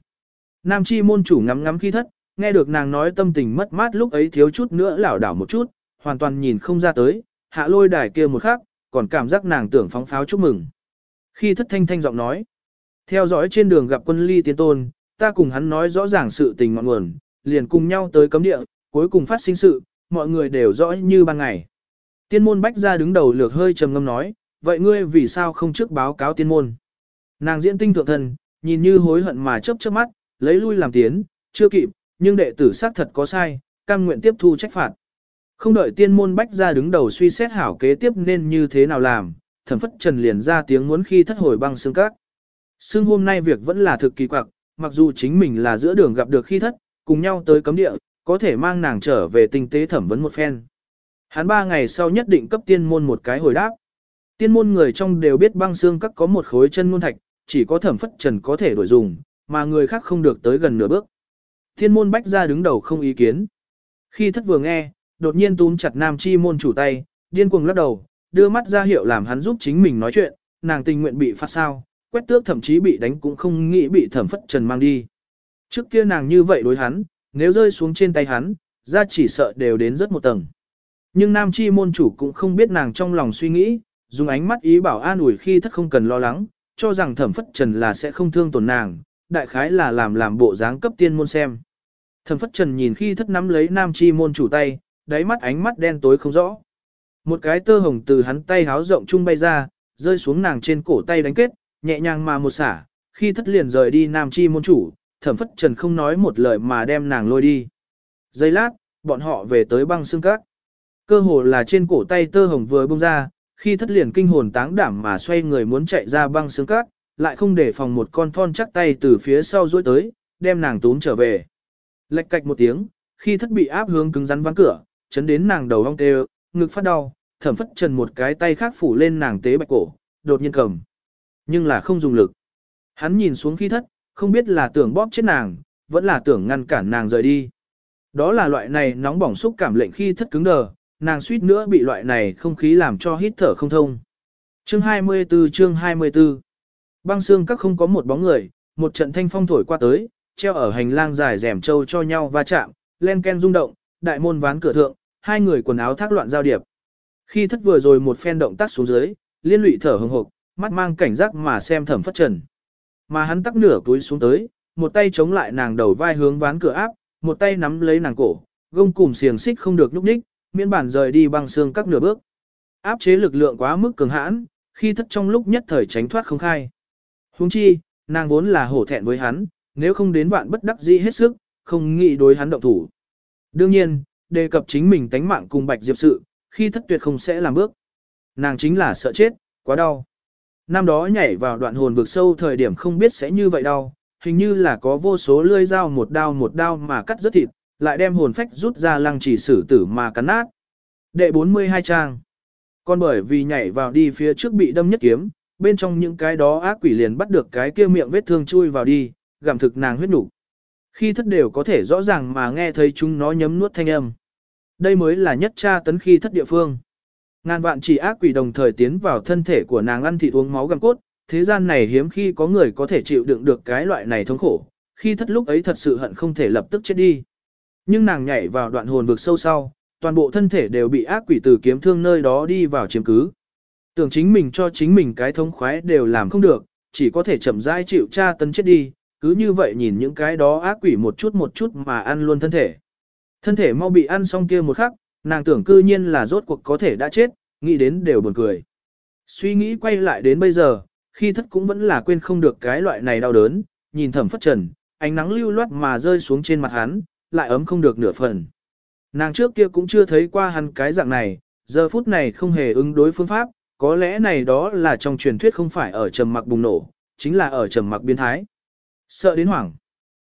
Nam chi môn chủ ngắm ngắm khi thất, nghe được nàng nói tâm tình mất mát lúc ấy thiếu chút nữa lảo đảo một chút, hoàn toàn nhìn không ra tới, hạ lôi đài kia một khắc, còn cảm giác nàng tưởng phóng pháo chúc mừng. Khi thất thanh thanh giọng nói, theo dõi trên đường gặp quân ly tiến tôn, ta cùng hắn nói rõ ràng sự tình ngọn nguồn, liền cùng nhau tới cấm địa, cuối cùng phát sinh sự, mọi người đều rõ như ban ngày. Tiên môn bách ra đứng đầu lược hơi trầm ngâm nói, vậy ngươi vì sao không trước báo cáo tiên môn? Nàng diễn tinh thượng thần, nhìn như hối hận mà chớp chớp mắt, lấy lui làm tiến, chưa kịp, nhưng đệ tử xác thật có sai, cam nguyện tiếp thu trách phạt. Không đợi tiên môn bách ra đứng đầu suy xét hảo kế tiếp nên như thế nào làm, thẩm phất trần liền ra tiếng muốn khi thất hồi băng xương các. Xương hôm nay việc vẫn là thực kỳ quặc, mặc dù chính mình là giữa đường gặp được khi thất, cùng nhau tới cấm địa, có thể mang nàng trở về tinh tế thẩm vấn một phen. Hắn ba ngày sau nhất định cấp tiên môn một cái hồi đáp. Tiên môn người trong đều biết băng xương các có một khối chân môn thạch, chỉ có thẩm phất trần có thể đổi dùng, mà người khác không được tới gần nửa bước. Tiên môn bách ra đứng đầu không ý kiến. Khi thất vừa nghe, đột nhiên túm chặt nam chi môn chủ tay, điên cuồng lắc đầu, đưa mắt ra hiệu làm hắn giúp chính mình nói chuyện, nàng tình nguyện bị phạt sao, quét tước thậm chí bị đánh cũng không nghĩ bị thẩm phất trần mang đi. Trước kia nàng như vậy đối hắn, nếu rơi xuống trên tay hắn, ra chỉ sợ đều đến rất một tầng. Nhưng nam chi môn chủ cũng không biết nàng trong lòng suy nghĩ, dùng ánh mắt ý bảo an ủi khi thất không cần lo lắng, cho rằng thẩm phất trần là sẽ không thương tổn nàng, đại khái là làm làm bộ dáng cấp tiên môn xem. Thẩm phất trần nhìn khi thất nắm lấy nam chi môn chủ tay, đáy mắt ánh mắt đen tối không rõ. Một cái tơ hồng từ hắn tay háo rộng trung bay ra, rơi xuống nàng trên cổ tay đánh kết, nhẹ nhàng mà một xả, khi thất liền rời đi nam chi môn chủ, thẩm phất trần không nói một lời mà đem nàng lôi đi. Giây lát, bọn họ về tới băng xương cát. Cơ hồ là trên cổ tay tơ hồng vừa bung ra, khi thất liền kinh hồn táng đảm mà xoay người muốn chạy ra băng xương cát, lại không để phòng một con thon chắc tay từ phía sau duỗi tới, đem nàng tún trở về. Lệch cạch một tiếng, khi thất bị áp hướng cứng rắn ván cửa, chấn đến nàng đầu hong tê, ngực phát đau, thẩm phất trần một cái tay khác phủ lên nàng tế bạch cổ, đột nhiên cầm. Nhưng là không dùng lực. Hắn nhìn xuống khi thất, không biết là tưởng bóp chết nàng, vẫn là tưởng ngăn cản nàng rời đi. Đó là loại này nóng bỏng xúc cảm lệnh khi thất cứng đờ, nàng suýt nữa bị loại này không khí làm cho hít thở không thông. Chương 24 chương 24 Băng xương các không có một bóng người, một trận thanh phong thổi qua tới, treo ở hành lang dài rèm trâu cho nhau va chạm, len ken rung động, đại môn ván cửa thượng, hai người quần áo thác loạn giao điệp. Khi thất vừa rồi một phen động tác xuống dưới, liên lụy thở hừng hực, mắt mang cảnh giác mà xem thẩm phất trần. Mà hắn tắc nửa túi xuống tới, một tay chống lại nàng đầu vai hướng ván cửa áp, một tay nắm lấy nàng cổ, gông cùng xiềng xích không được nhúc nhích, miễn bản rời đi băng xương các nửa bước. Áp chế lực lượng quá mức cường hãn, khi thất trong lúc nhất thời tránh thoát không khai. Huống chi, nàng vốn là hổ thẹn với hắn, nếu không đến vạn bất đắc dĩ hết sức, không nghĩ đối hắn động thủ, Đương nhiên, đề cập chính mình tánh mạng cùng Bạch Diệp sự, khi thất tuyệt không sẽ làm bước. Nàng chính là sợ chết, quá đau. Năm đó nhảy vào đoạn hồn vực sâu thời điểm không biết sẽ như vậy đau, hình như là có vô số lưỡi dao một đao một đao mà cắt rất thịt, lại đem hồn phách rút ra lăng chỉ sử tử mà cắn nát. Đệ 42 trang. Còn bởi vì nhảy vào đi phía trước bị đâm nhất kiếm, bên trong những cái đó ác quỷ liền bắt được cái kia miệng vết thương chui vào đi, gặm thực nàng huyết nục. Khi thất đều có thể rõ ràng mà nghe thấy chúng nó nhấm nuốt thanh âm. Đây mới là nhất tra tấn khi thất địa phương. Ngàn vạn chỉ ác quỷ đồng thời tiến vào thân thể của nàng ăn thịt uống máu gặm cốt, thế gian này hiếm khi có người có thể chịu đựng được cái loại này thống khổ, khi thất lúc ấy thật sự hận không thể lập tức chết đi. Nhưng nàng nhảy vào đoạn hồn vực sâu sau, toàn bộ thân thể đều bị ác quỷ từ kiếm thương nơi đó đi vào chiếm cứ. Tưởng chính mình cho chính mình cái thống khoái đều làm không được, chỉ có thể chậm rãi chịu tra tấn chết đi, cứ như vậy nhìn những cái đó ác quỷ một chút một chút mà ăn luôn thân thể. Thân thể mau bị ăn xong kia một khắc, nàng tưởng cư nhiên là rốt cuộc có thể đã chết, nghĩ đến đều buồn cười. Suy nghĩ quay lại đến bây giờ, khi thất cũng vẫn là quên không được cái loại này đau đớn, nhìn thẩm phất trần, ánh nắng lưu loát mà rơi xuống trên mặt hắn, lại ấm không được nửa phần. Nàng trước kia cũng chưa thấy qua hắn cái dạng này, giờ phút này không hề ứng đối phương pháp, có lẽ này đó là trong truyền thuyết không phải ở trầm mặc bùng nổ, chính là ở trầm mặc biến thái. Sợ đến hoảng.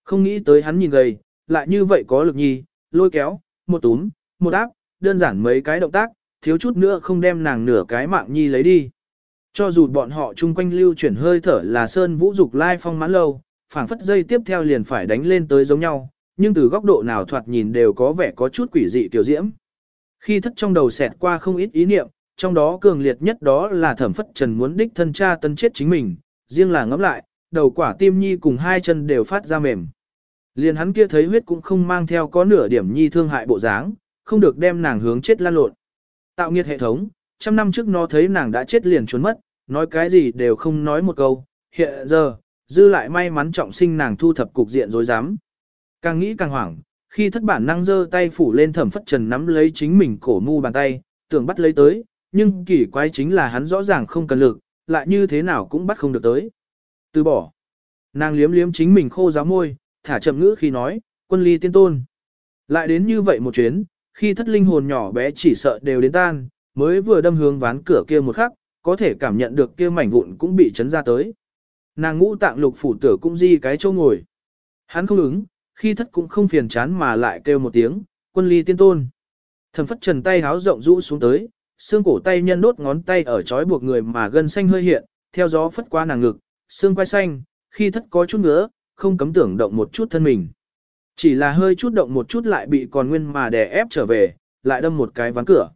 Không nghĩ tới hắn nhìn gầy, lại như vậy có lực nhi, lôi kéo, một túm, một áp, đơn giản mấy cái động tác, thiếu chút nữa không đem nàng nửa cái mạng nhi lấy đi. Cho dù bọn họ chung quanh lưu chuyển hơi thở là sơn vũ dục lai phong mãn lâu, phảng phất dây tiếp theo liền phải đánh lên tới giống nhau, nhưng từ góc độ nào thoạt nhìn đều có vẻ có chút quỷ dị tiểu diễm. Khi thất trong đầu xẹt qua không ít ý niệm, trong đó cường liệt nhất đó là thẩm phất trần muốn đích thân cha tân chết chính mình, riêng là ngẫm lại, đầu quả tim nhi cùng hai chân đều phát ra mềm. Liền hắn kia thấy huyết cũng không mang theo có nửa điểm nhi thương hại bộ dáng, không được đem nàng hướng chết lan lộn. Tạo nghiệt hệ thống, trăm năm trước nó thấy nàng đã chết liền trốn mất, nói cái gì đều không nói một câu, hiện giờ, dư lại may mắn trọng sinh nàng thu thập cục diện dối dám. Càng nghĩ càng hoảng, khi thất bản năng giơ tay phủ lên thẩm phất trần nắm lấy chính mình cổ mu bàn tay, tưởng bắt lấy tới, nhưng kỳ quái chính là hắn rõ ràng không cần lực, lại như thế nào cũng bắt không được tới. Từ bỏ. Nàng liếm liếm chính mình khô giáo môi, thả chậm ngữ khi nói, quân ly tiên tôn. Lại đến như vậy một chuyến, khi thất linh hồn nhỏ bé chỉ sợ đều đến tan, mới vừa đâm hướng ván cửa kia một khắc, có thể cảm nhận được kia mảnh vụn cũng bị chấn ra tới. Nàng ngũ tạng lục phủ tử cũng di cái chỗ ngồi. Hắn không ứng, khi thất cũng không phiền chán mà lại kêu một tiếng, quân ly tiên tôn. Thẩm phất trần tay háo rộng rũ xuống tới, xương cổ tay nhân đốt ngón tay ở chói buộc người mà gân xanh hơi hiện, theo gió phất qua nàng ngực, xương quai xanh, khi thất có chút ngứa, không cấm tưởng động một chút thân mình. Chỉ là hơi chút động một chút lại bị còn nguyên mà đè ép trở về, lại đâm một cái ván cửa.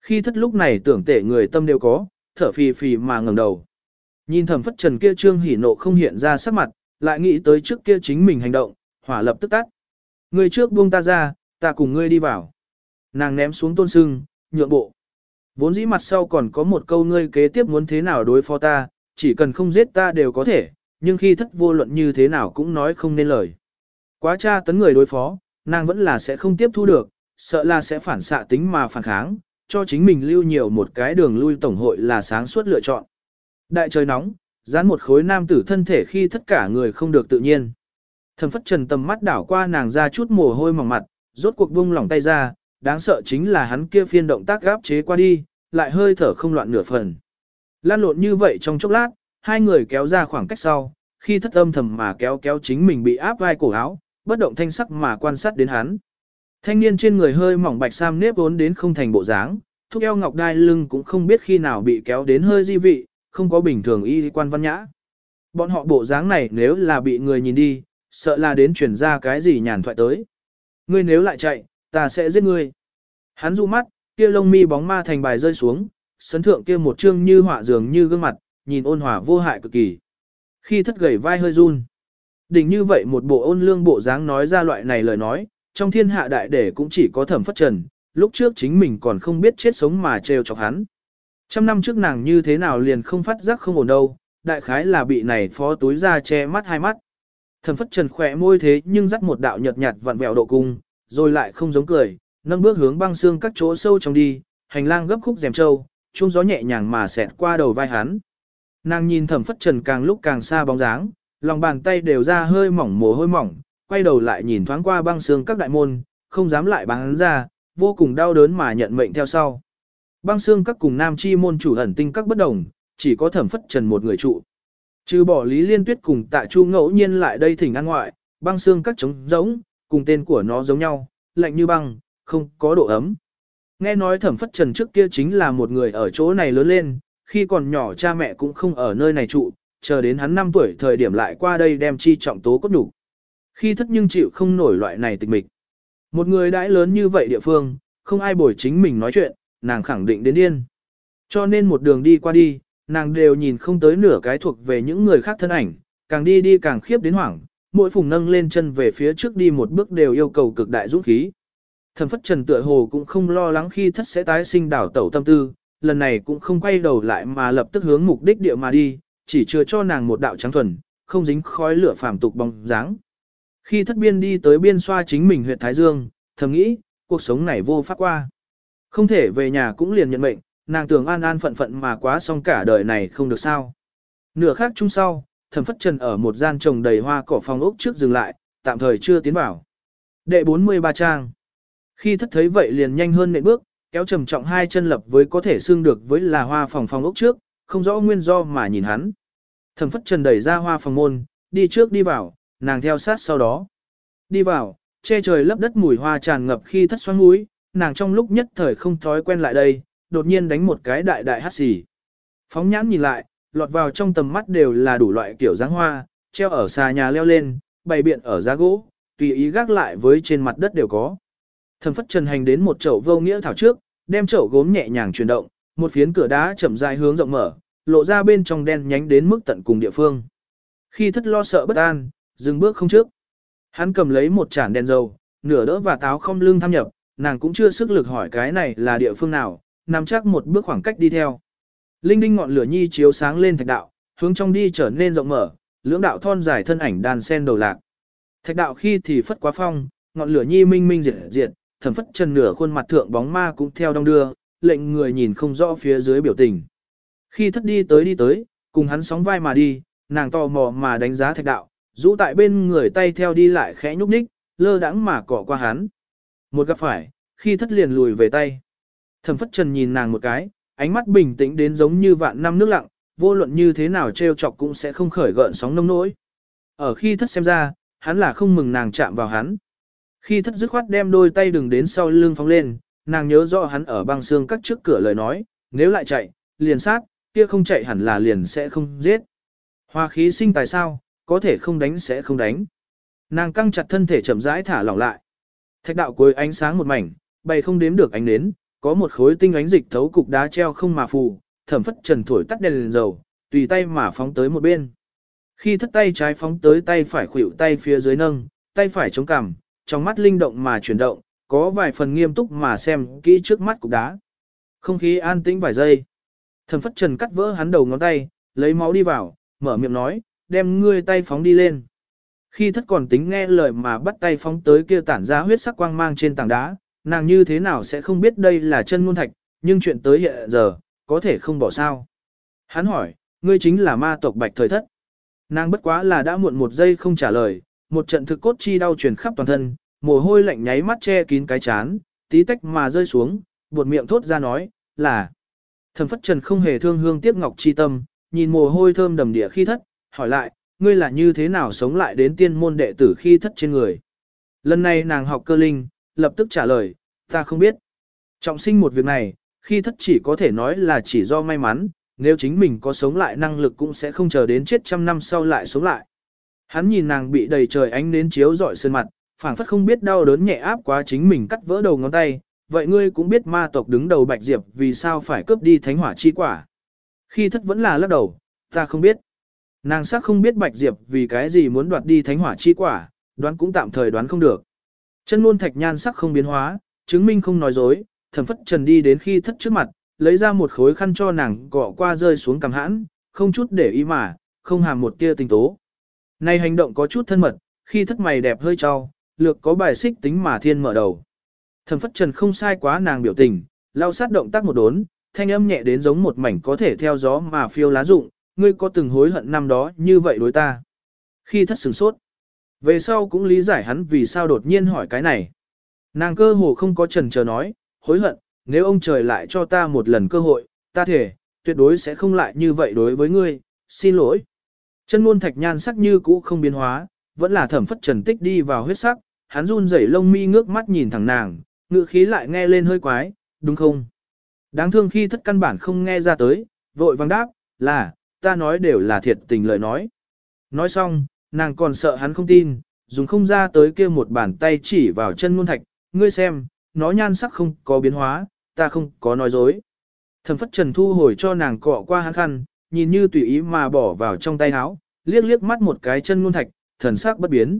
Khi thất lúc này tưởng tể người tâm đều có, thở phì phì mà ngẩng đầu. Nhìn thẩm phất trần kia trương hỉ nộ không hiện ra sắc mặt, lại nghĩ tới trước kia chính mình hành động, hỏa lập tức tắt. ngươi trước buông ta ra, ta cùng ngươi đi vào. Nàng ném xuống tôn sưng, nhượng bộ. Vốn dĩ mặt sau còn có một câu ngươi kế tiếp muốn thế nào đối phó ta, chỉ cần không giết ta đều có thể, nhưng khi thất vô luận như thế nào cũng nói không nên lời. Quá tra tấn người đối phó, nàng vẫn là sẽ không tiếp thu được, sợ là sẽ phản xạ tính mà phản kháng, cho chính mình lưu nhiều một cái đường lui tổng hội là sáng suốt lựa chọn. Đại trời nóng, dán một khối nam tử thân thể khi tất cả người không được tự nhiên. Thẩm phất trần tầm mắt đảo qua nàng ra chút mồ hôi mỏng mặt, rốt cuộc buông lỏng tay ra, đáng sợ chính là hắn kia phiên động tác gáp chế qua đi, lại hơi thở không loạn nửa phần. Lan lộn như vậy trong chốc lát, hai người kéo ra khoảng cách sau, khi thất âm thầm mà kéo kéo chính mình bị áp vai cổ áo, bất động thanh sắc mà quan sát đến hắn. Thanh niên trên người hơi mỏng bạch sam nếp vốn đến không thành bộ dáng, thúc eo ngọc đai lưng cũng không biết khi nào bị kéo đến hơi di vị, không có bình thường y quan văn nhã. Bọn họ bộ dáng này nếu là bị người nhìn đi, sợ là đến chuyển ra cái gì nhàn thoại tới. Ngươi nếu lại chạy, ta sẽ giết ngươi. Hắn du mắt, kia lông mi bóng ma thành bài rơi xuống, sấn thượng kia một trương như họa dường như gương mặt, nhìn ôn hòa vô hại cực kỳ. Khi thất gầy vai hơi run. Đỉnh như vậy một bộ ôn lương bộ dáng nói ra loại này lời nói, trong thiên hạ đại để cũng chỉ có thẩm phất trần, lúc trước chính mình còn không biết chết sống mà trêu chọc hắn. Trăm năm trước nàng như thế nào liền không phát giác không ổn đâu, đại khái là bị này phó túi ra che mắt hai mắt. Thẩm phất trần khỏe môi thế nhưng dắt một đạo nhợt nhạt vặn vẹo độ cung, rồi lại không giống cười, nâng bước hướng băng xương các chỗ sâu trong đi, hành lang gấp khúc rèm trâu, chuông gió nhẹ nhàng mà xẹt qua đầu vai hắn. Nàng nhìn thẩm phất trần càng lúc càng xa bóng dáng, lòng bàn tay đều ra hơi mỏng mồ hôi mỏng, quay đầu lại nhìn thoáng qua băng xương các đại môn, không dám lại bắn ra, vô cùng đau đớn mà nhận mệnh theo sau. Băng xương các cùng nam chi môn chủ ẩn tinh các bất đồng, chỉ có thẩm phất trần một người trụ. Trừ bỏ Lý Liên Tuyết cùng tạ chu ngẫu nhiên lại đây thỉnh an ngoại, băng xương các trống giống, cùng tên của nó giống nhau, lạnh như băng, không có độ ấm. Nghe nói thẩm phất trần trước kia chính là một người ở chỗ này lớn lên, khi còn nhỏ cha mẹ cũng không ở nơi này trụ, chờ đến hắn 5 tuổi thời điểm lại qua đây đem chi trọng tố cốt đủ. Khi thất nhưng chịu không nổi loại này tịch mịch. Một người đãi lớn như vậy địa phương, không ai bồi chính mình nói chuyện, nàng khẳng định đến điên. Cho nên một đường đi qua đi, nàng đều nhìn không tới nửa cái thuộc về những người khác thân ảnh, càng đi đi càng khiếp đến hoảng, mỗi phùng nâng lên chân về phía trước đi một bước đều yêu cầu cực đại dũng khí. Thẩm phất trần tựa hồ cũng không lo lắng khi thất sẽ tái sinh đảo tẩu tâm tư, lần này cũng không quay đầu lại mà lập tức hướng mục đích địa mà đi, chỉ chưa cho nàng một đạo trắng thuần, không dính khói lửa phàm tục bóng dáng. Khi thất biên đi tới biên xoa chính mình huyện Thái Dương, thầm nghĩ, cuộc sống này vô pháp qua. Không thể về nhà cũng liền nhận mệnh, nàng tưởng an an phận phận mà quá xong cả đời này không được sao. Nửa khác chung sau, thẩm phất trần ở một gian trồng đầy hoa cỏ phòng ốc trước dừng lại, tạm thời chưa tiến vào. Đệ 43 trang. Khi thất thấy vậy liền nhanh hơn nệ bước, kéo trầm trọng hai chân lập với có thể xương được với là hoa phòng phòng ốc trước, không rõ nguyên do mà nhìn hắn. Thẩm phất trần đẩy ra hoa phòng môn, đi trước đi vào, nàng theo sát sau đó. Đi vào, che trời lấp đất mùi hoa tràn ngập khi thất xoắn mũi, nàng trong lúc nhất thời không thói quen lại đây, đột nhiên đánh một cái đại đại hát xì. Phóng nhãn nhìn lại, lọt vào trong tầm mắt đều là đủ loại kiểu dáng hoa, treo ở xà nhà leo lên, bày biện ở giá gỗ, tùy ý gác lại với trên mặt đất đều có. Thần phất trần hành đến một chậu vô nghĩa thảo trước, đem chậu gốm nhẹ nhàng chuyển động, một phiến cửa đá chậm dài hướng rộng mở, lộ ra bên trong đen nhánh đến mức tận cùng địa phương. Khi thất lo sợ bất an, dừng bước không trước. Hắn cầm lấy một chản đèn dầu, nửa đỡ và táo không lưng tham nhập, nàng cũng chưa sức lực hỏi cái này là địa phương nào, nằm chắc một bước khoảng cách đi theo. Linh đinh ngọn lửa nhi chiếu sáng lên thạch đạo, hướng trong đi trở nên rộng mở, lưỡng đạo thon dài thân ảnh đàn sen đầu lạc. Thạch đạo khi thì phất quá phong, ngọn lửa nhi minh minh diệt diệt, thẩm phất chân nửa khuôn mặt thượng bóng ma cũng theo đông đưa, lệnh người nhìn không rõ phía dưới biểu tình. Khi thất đi tới đi tới, cùng hắn sóng vai mà đi, nàng tò mò mà đánh giá thạch đạo, rũ tại bên người tay theo đi lại khẽ nhúc nhích, lơ đãng mà cọ qua hắn. Một gặp phải, khi thất liền lùi về tay. Thẩm phất trần nhìn nàng một cái, ánh mắt bình tĩnh đến giống như vạn năm nước lặng, vô luận như thế nào treo chọc cũng sẽ không khởi gợn sóng nông nỗi. Ở khi thất xem ra, hắn là không mừng nàng chạm vào hắn. Khi thất dứt khoát đem đôi tay đừng đến sau lưng phóng lên, nàng nhớ rõ hắn ở băng xương cắt trước cửa lời nói, nếu lại chạy, liền sát, kia không chạy hẳn là liền sẽ không giết. Hoa khí sinh tài sao, có thể không đánh sẽ không đánh. Nàng căng chặt thân thể chậm rãi thả lỏng lại. Thạch đạo cuối ánh sáng một mảnh, bày không đếm được ánh nến, có một khối tinh ánh dịch thấu cục đá treo không mà phù, thẩm phất trần thổi tắt đèn đèn dầu, tùy tay mà phóng tới một bên. Khi thất tay trái phóng tới tay phải khuỷu tay phía dưới nâng, tay phải chống cằm, trong mắt linh động mà chuyển động, có vài phần nghiêm túc mà xem kỹ trước mắt cục đá. Không khí an tĩnh vài giây. Thẩm phất trần cắt vỡ hắn đầu ngón tay, lấy máu đi vào, mở miệng nói, đem ngươi tay phóng đi lên. Khi thất còn tính nghe lời mà bắt tay phóng tới kia tản ra huyết sắc quang mang trên tảng đá, nàng như thế nào sẽ không biết đây là chân ngôn thạch, nhưng chuyện tới hiện giờ, có thể không bỏ sao. Hắn hỏi, ngươi chính là ma tộc bạch thời thất. Nàng bất quá là đã muộn một giây không trả lời, một trận thực cốt chi đau truyền khắp toàn thân, mồ hôi lạnh nháy mắt che kín cái chán, tí tách mà rơi xuống, buột miệng thốt ra nói, là. Thẩm phất trần không hề thương hương tiếc ngọc chi tâm, nhìn mồ hôi thơm đầm địa khi thất, hỏi lại, ngươi là như thế nào sống lại đến tiên môn đệ tử khi thất trên người. Lần này nàng học cơ linh, lập tức trả lời, ta không biết. Trọng sinh một việc này, khi thất chỉ có thể nói là chỉ do may mắn, nếu chính mình có sống lại năng lực cũng sẽ không chờ đến chết trăm năm sau lại sống lại. Hắn nhìn nàng bị đầy trời ánh nến chiếu rọi sơn mặt, phảng phất không biết đau đớn nhẹ áp quá chính mình cắt vỡ đầu ngón tay, vậy ngươi cũng biết ma tộc đứng đầu Bạch Diệp vì sao phải cướp đi thánh hỏa chi quả. Khi thất vẫn là lắc đầu, ta không biết. Nàng xác không biết Bạch Diệp vì cái gì muốn đoạt đi thánh hỏa chi quả, đoán cũng tạm thời đoán không được. Chân luôn thạch nhan sắc không biến hóa, chứng minh không nói dối, thẩm phất trần đi đến khi thất trước mặt, lấy ra một khối khăn cho nàng cọ qua rơi xuống cằm hãn, không chút để ý mà, không hàm một tia tình tố. Này hành động có chút thân mật, khi thất mày đẹp hơi trao, lược có bài xích tính mà thiên mở đầu. Thẩm phất trần không sai quá nàng biểu tình, lao sát động tác một đốn, thanh âm nhẹ đến giống một mảnh có thể theo gió mà phiêu lá rụng, ngươi có từng hối hận năm đó như vậy đối ta. Khi thất sửng sốt, về sau cũng lý giải hắn vì sao đột nhiên hỏi cái này. Nàng cơ hồ không có trần chờ nói, hối hận, nếu ông trời lại cho ta một lần cơ hội, ta thể, tuyệt đối sẽ không lại như vậy đối với ngươi, xin lỗi. Chân ngôn thạch nhan sắc như cũ không biến hóa, vẫn là thẩm phất trần tích đi vào huyết sắc, hắn run rẩy lông mi ngước mắt nhìn thẳng nàng, ngự khí lại nghe lên hơi quái, đúng không? Đáng thương khi thất căn bản không nghe ra tới, vội vàng đáp, là, ta nói đều là thiệt tình lời nói. Nói xong, nàng còn sợ hắn không tin, dùng không ra tới kia một bàn tay chỉ vào chân ngôn thạch, ngươi xem, nó nhan sắc không có biến hóa, ta không có nói dối. Thẩm phất trần thu hồi cho nàng cọ qua hắn khăn, nhìn như tùy ý mà bỏ vào trong tay áo, liếc liếc mắt một cái chân ngôn thạch, thần sắc bất biến.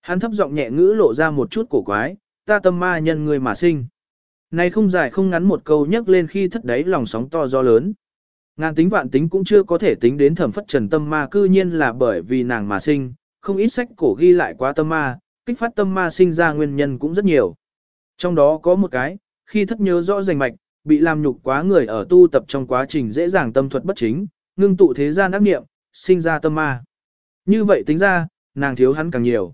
Hắn thấp giọng nhẹ ngữ lộ ra một chút cổ quái, ta tâm ma nhân người mà sinh. Này không dài không ngắn một câu nhắc lên khi thất đáy lòng sóng to do lớn. Ngàn tính vạn tính cũng chưa có thể tính đến thẩm phất trần tâm ma cư nhiên là bởi vì nàng mà sinh, không ít sách cổ ghi lại quá tâm ma, kích phát tâm ma sinh ra nguyên nhân cũng rất nhiều. Trong đó có một cái, khi thất nhớ rõ rành mạch, bị làm nhục quá người ở tu tập trong quá trình dễ dàng tâm thuật bất chính, ngưng tụ thế gian ác niệm, sinh ra tâm ma. Như vậy tính ra, nàng thiếu hắn càng nhiều.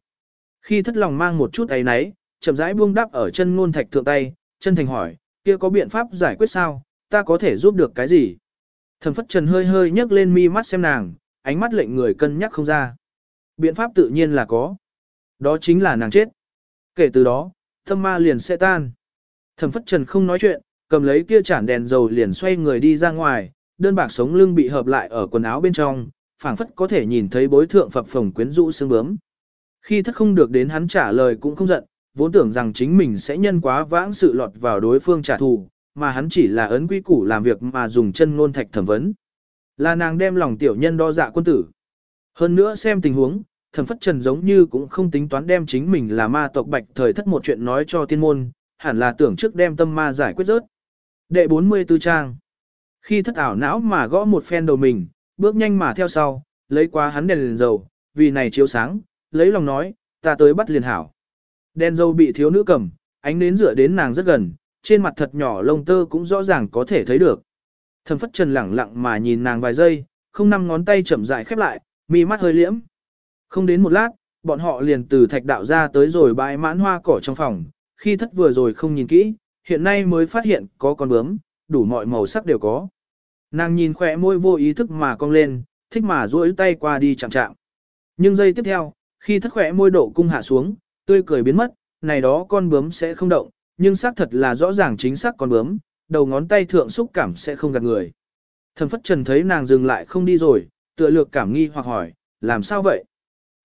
Khi thất lòng mang một chút ấy náy, chậm rãi buông đắp ở chân ngôn thạch thượng tay, chân thành hỏi, kia có biện pháp giải quyết sao, ta có thể giúp được cái gì? Thẩm phất trần hơi hơi nhấc lên mi mắt xem nàng, ánh mắt lệnh người cân nhắc không ra. Biện pháp tự nhiên là có. Đó chính là nàng chết. Kể từ đó, tâm ma liền sẽ tan. Thẩm phất trần không nói chuyện, cầm lấy kia chản đèn dầu liền xoay người đi ra ngoài, đơn bạc sống lưng bị hợp lại ở quần áo bên trong, phảng phất có thể nhìn thấy bối thượng phập phồng quyến rũ xương bướm. Khi thất không được đến hắn trả lời cũng không giận, vốn tưởng rằng chính mình sẽ nhân quá vãng sự lọt vào đối phương trả thù, mà hắn chỉ là ấn quy củ làm việc mà dùng chân ngôn thạch thẩm vấn. Là nàng đem lòng tiểu nhân đo dạ quân tử. Hơn nữa xem tình huống, thẩm phất trần giống như cũng không tính toán đem chính mình là ma tộc bạch thời thất một chuyện nói cho tiên môn, hẳn là tưởng trước đem tâm ma giải quyết rớt. Đệ 44 trang. Khi thất ảo não mà gõ một phen đầu mình, bước nhanh mà theo sau, lấy qua hắn đèn, đèn dầu, vì này chiếu sáng, lấy lòng nói, ta tới bắt liền hảo. Đèn dầu bị thiếu nữ cầm, ánh nến rửa đến nàng rất gần, trên mặt thật nhỏ lông tơ cũng rõ ràng có thể thấy được. Thẩm phất trần lẳng lặng mà nhìn nàng vài giây, không năm ngón tay chậm rãi khép lại, mi mắt hơi liễm. Không đến một lát, bọn họ liền từ thạch đạo ra tới rồi bãi mãn hoa cỏ trong phòng, khi thất vừa rồi không nhìn kỹ, hiện nay mới phát hiện có con bướm, đủ mọi màu sắc đều có. Nàng nhìn khỏe môi vô ý thức mà cong lên, thích mà duỗi tay qua đi chạm chạm. Nhưng giây tiếp theo, khi thất khỏe môi độ cung hạ xuống, tươi cười biến mất, này đó con bướm sẽ không động, nhưng xác thật là rõ ràng chính xác con bướm, đầu ngón tay thượng xúc cảm sẽ không gạt người. Thần phất trần thấy nàng dừng lại không đi rồi, tựa lược cảm nghi hoặc hỏi, làm sao vậy?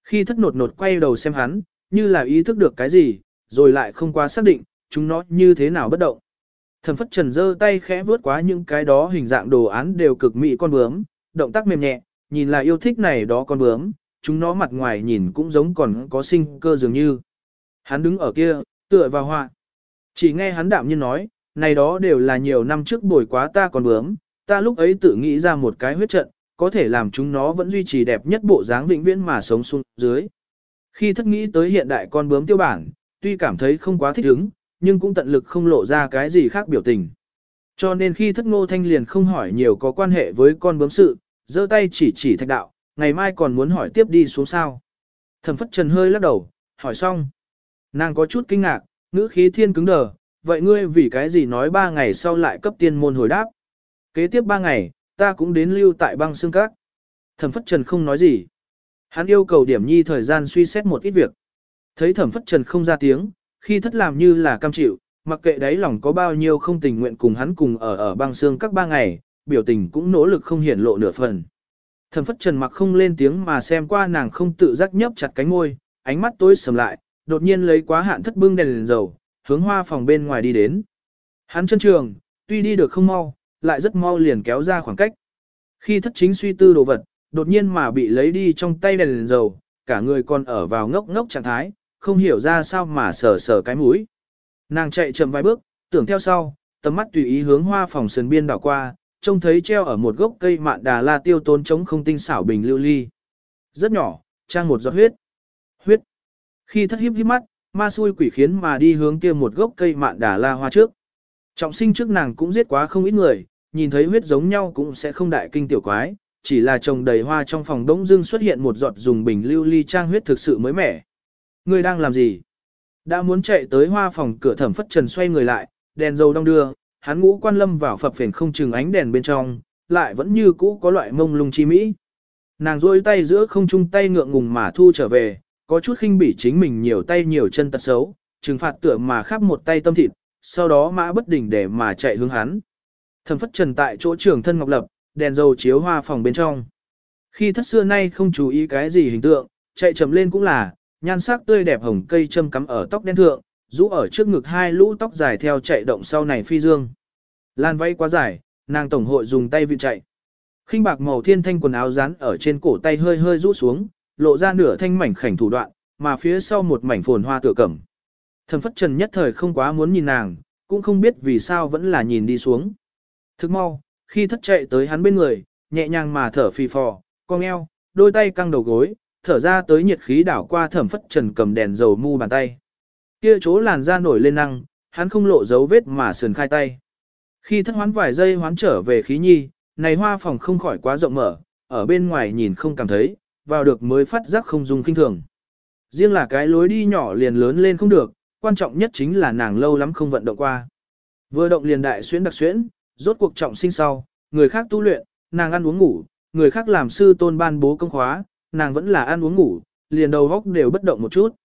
Khi thất nột nột quay đầu xem hắn, như là ý thức được cái gì, rồi lại không quá xác định, chúng nó như thế nào bất động. Thần phất trần giơ tay khẽ vướt quá những cái đó hình dạng đồ án đều cực mỹ con bướm, động tác mềm nhẹ, nhìn là yêu thích này đó con bướm, chúng nó mặt ngoài nhìn cũng giống còn có sinh cơ dường như. Hắn đứng ở kia, tựa vào họa. Chỉ nghe hắn đạm nhiên nói, này đó đều là nhiều năm trước bồi quá ta còn bướm, ta lúc ấy tự nghĩ ra một cái huyết trận, có thể làm chúng nó vẫn duy trì đẹp nhất bộ dáng vĩnh viễn mà sống xuống dưới. Khi thất nghĩ tới hiện đại con bướm tiêu bản, tuy cảm thấy không quá thích ứng, nhưng cũng tận lực không lộ ra cái gì khác biểu tình. Cho nên khi thất ngô thanh liền không hỏi nhiều có quan hệ với con bướm sự, giơ tay chỉ chỉ thạch đạo, ngày mai còn muốn hỏi tiếp đi xuống sao. Thẩm phất trần hơi lắc đầu, hỏi xong. Nàng có chút kinh ngạc, ngữ khí thiên cứng đờ, vậy ngươi vì cái gì nói ba ngày sau lại cấp tiên môn hồi đáp. Kế tiếp ba ngày, ta cũng đến lưu tại băng xương các. Thẩm phất trần không nói gì. Hắn yêu cầu điểm nhi thời gian suy xét một ít việc. Thấy thẩm phất trần không ra tiếng, khi thất làm như là cam chịu, mặc kệ đáy lòng có bao nhiêu không tình nguyện cùng hắn cùng ở ở băng xương các ba ngày, biểu tình cũng nỗ lực không hiển lộ nửa phần. Thẩm phất trần mặc không lên tiếng mà xem qua nàng không tự giác nhấp chặt cánh môi, ánh mắt tối sầm lại, đột nhiên lấy quá hạn thất bưng đèn, đèn dầu, hướng hoa phòng bên ngoài đi đến. Hắn chân trường, tuy đi được không mau, lại rất mau liền kéo ra khoảng cách. Khi thất chính suy tư đồ vật, đột nhiên mà bị lấy đi trong tay đèn, đèn dầu, cả người còn ở vào ngốc ngốc trạng thái, không hiểu ra sao mà sờ sờ cái mũi. Nàng chạy chậm vài bước, tưởng theo sau, tầm mắt tùy ý hướng hoa phòng sườn biên đảo qua, trông thấy treo ở một gốc cây mạn đà la tiêu tốn chống không tinh xảo bình lưu ly. Rất nhỏ, trang một giọt huyết. Huyết. Khi thất hiếp hiếp mắt, ma xui quỷ khiến mà đi hướng kia một gốc cây mạn đà la hoa trước. Trọng sinh trước nàng cũng giết quá không ít người, nhìn thấy huyết giống nhau cũng sẽ không đại kinh tiểu quái, chỉ là trồng đầy hoa trong phòng đống dưng xuất hiện một giọt dùng bình lưu ly trang huyết thực sự mới mẻ. Người đang làm gì? Đã muốn chạy tới hoa phòng cửa thẩm phất trần xoay người lại, đèn dầu đong đưa, hắn ngũ quan lâm vào phập phền không chừng ánh đèn bên trong, lại vẫn như cũ có loại mông lung chi mỹ. Nàng rôi tay giữa không trung tay ngượng ngùng mà thu trở về, có chút khinh bỉ chính mình nhiều tay nhiều chân tật xấu, trừng phạt tựa mà khắp một tay tâm thịt, sau đó mã bất đỉnh để mà chạy hướng hắn. Thẩm phất trần tại chỗ trưởng thân ngọc lập, đèn dầu chiếu hoa phòng bên trong. Khi thất xưa nay không chú ý cái gì hình tượng, chạy chậm lên cũng là, nhan sắc tươi đẹp hồng cây châm cắm ở tóc đen thượng, rũ ở trước ngực hai lũ tóc dài theo chạy động sau này phi dương. Lan váy quá dài, nàng tổng hội dùng tay vị chạy. khinh bạc màu thiên thanh quần áo dán ở trên cổ tay hơi hơi rũ xuống, lộ ra nửa thanh mảnh khảnh thủ đoạn, mà phía sau một mảnh phồn hoa tựa cẩm. Thần phất trần nhất thời không quá muốn nhìn nàng, cũng không biết vì sao vẫn là nhìn đi xuống. Thức mau, khi thất chạy tới hắn bên người, nhẹ nhàng mà thở phì phò, cong eo, đôi tay căng đầu gối, thở ra tới nhiệt khí đảo qua thẩm phất trần cầm đèn dầu mu bàn tay. Kia chỗ làn da nổi lên năng, hắn không lộ dấu vết mà sườn khai tay. Khi thất hoán vài giây hoán trở về khí nhi, này hoa phòng không khỏi quá rộng mở, ở bên ngoài nhìn không cảm thấy, vào được mới phát giác không dùng kinh thường. Riêng là cái lối đi nhỏ liền lớn lên không được, quan trọng nhất chính là nàng lâu lắm không vận động qua. Vừa động liền đại xuyến đặc xuyến, rốt cuộc trọng sinh sau, người khác tu luyện, nàng ăn uống ngủ, người khác làm sư tôn ban bố công khóa, nàng vẫn là ăn uống ngủ, liền đầu góc đều bất động một chút.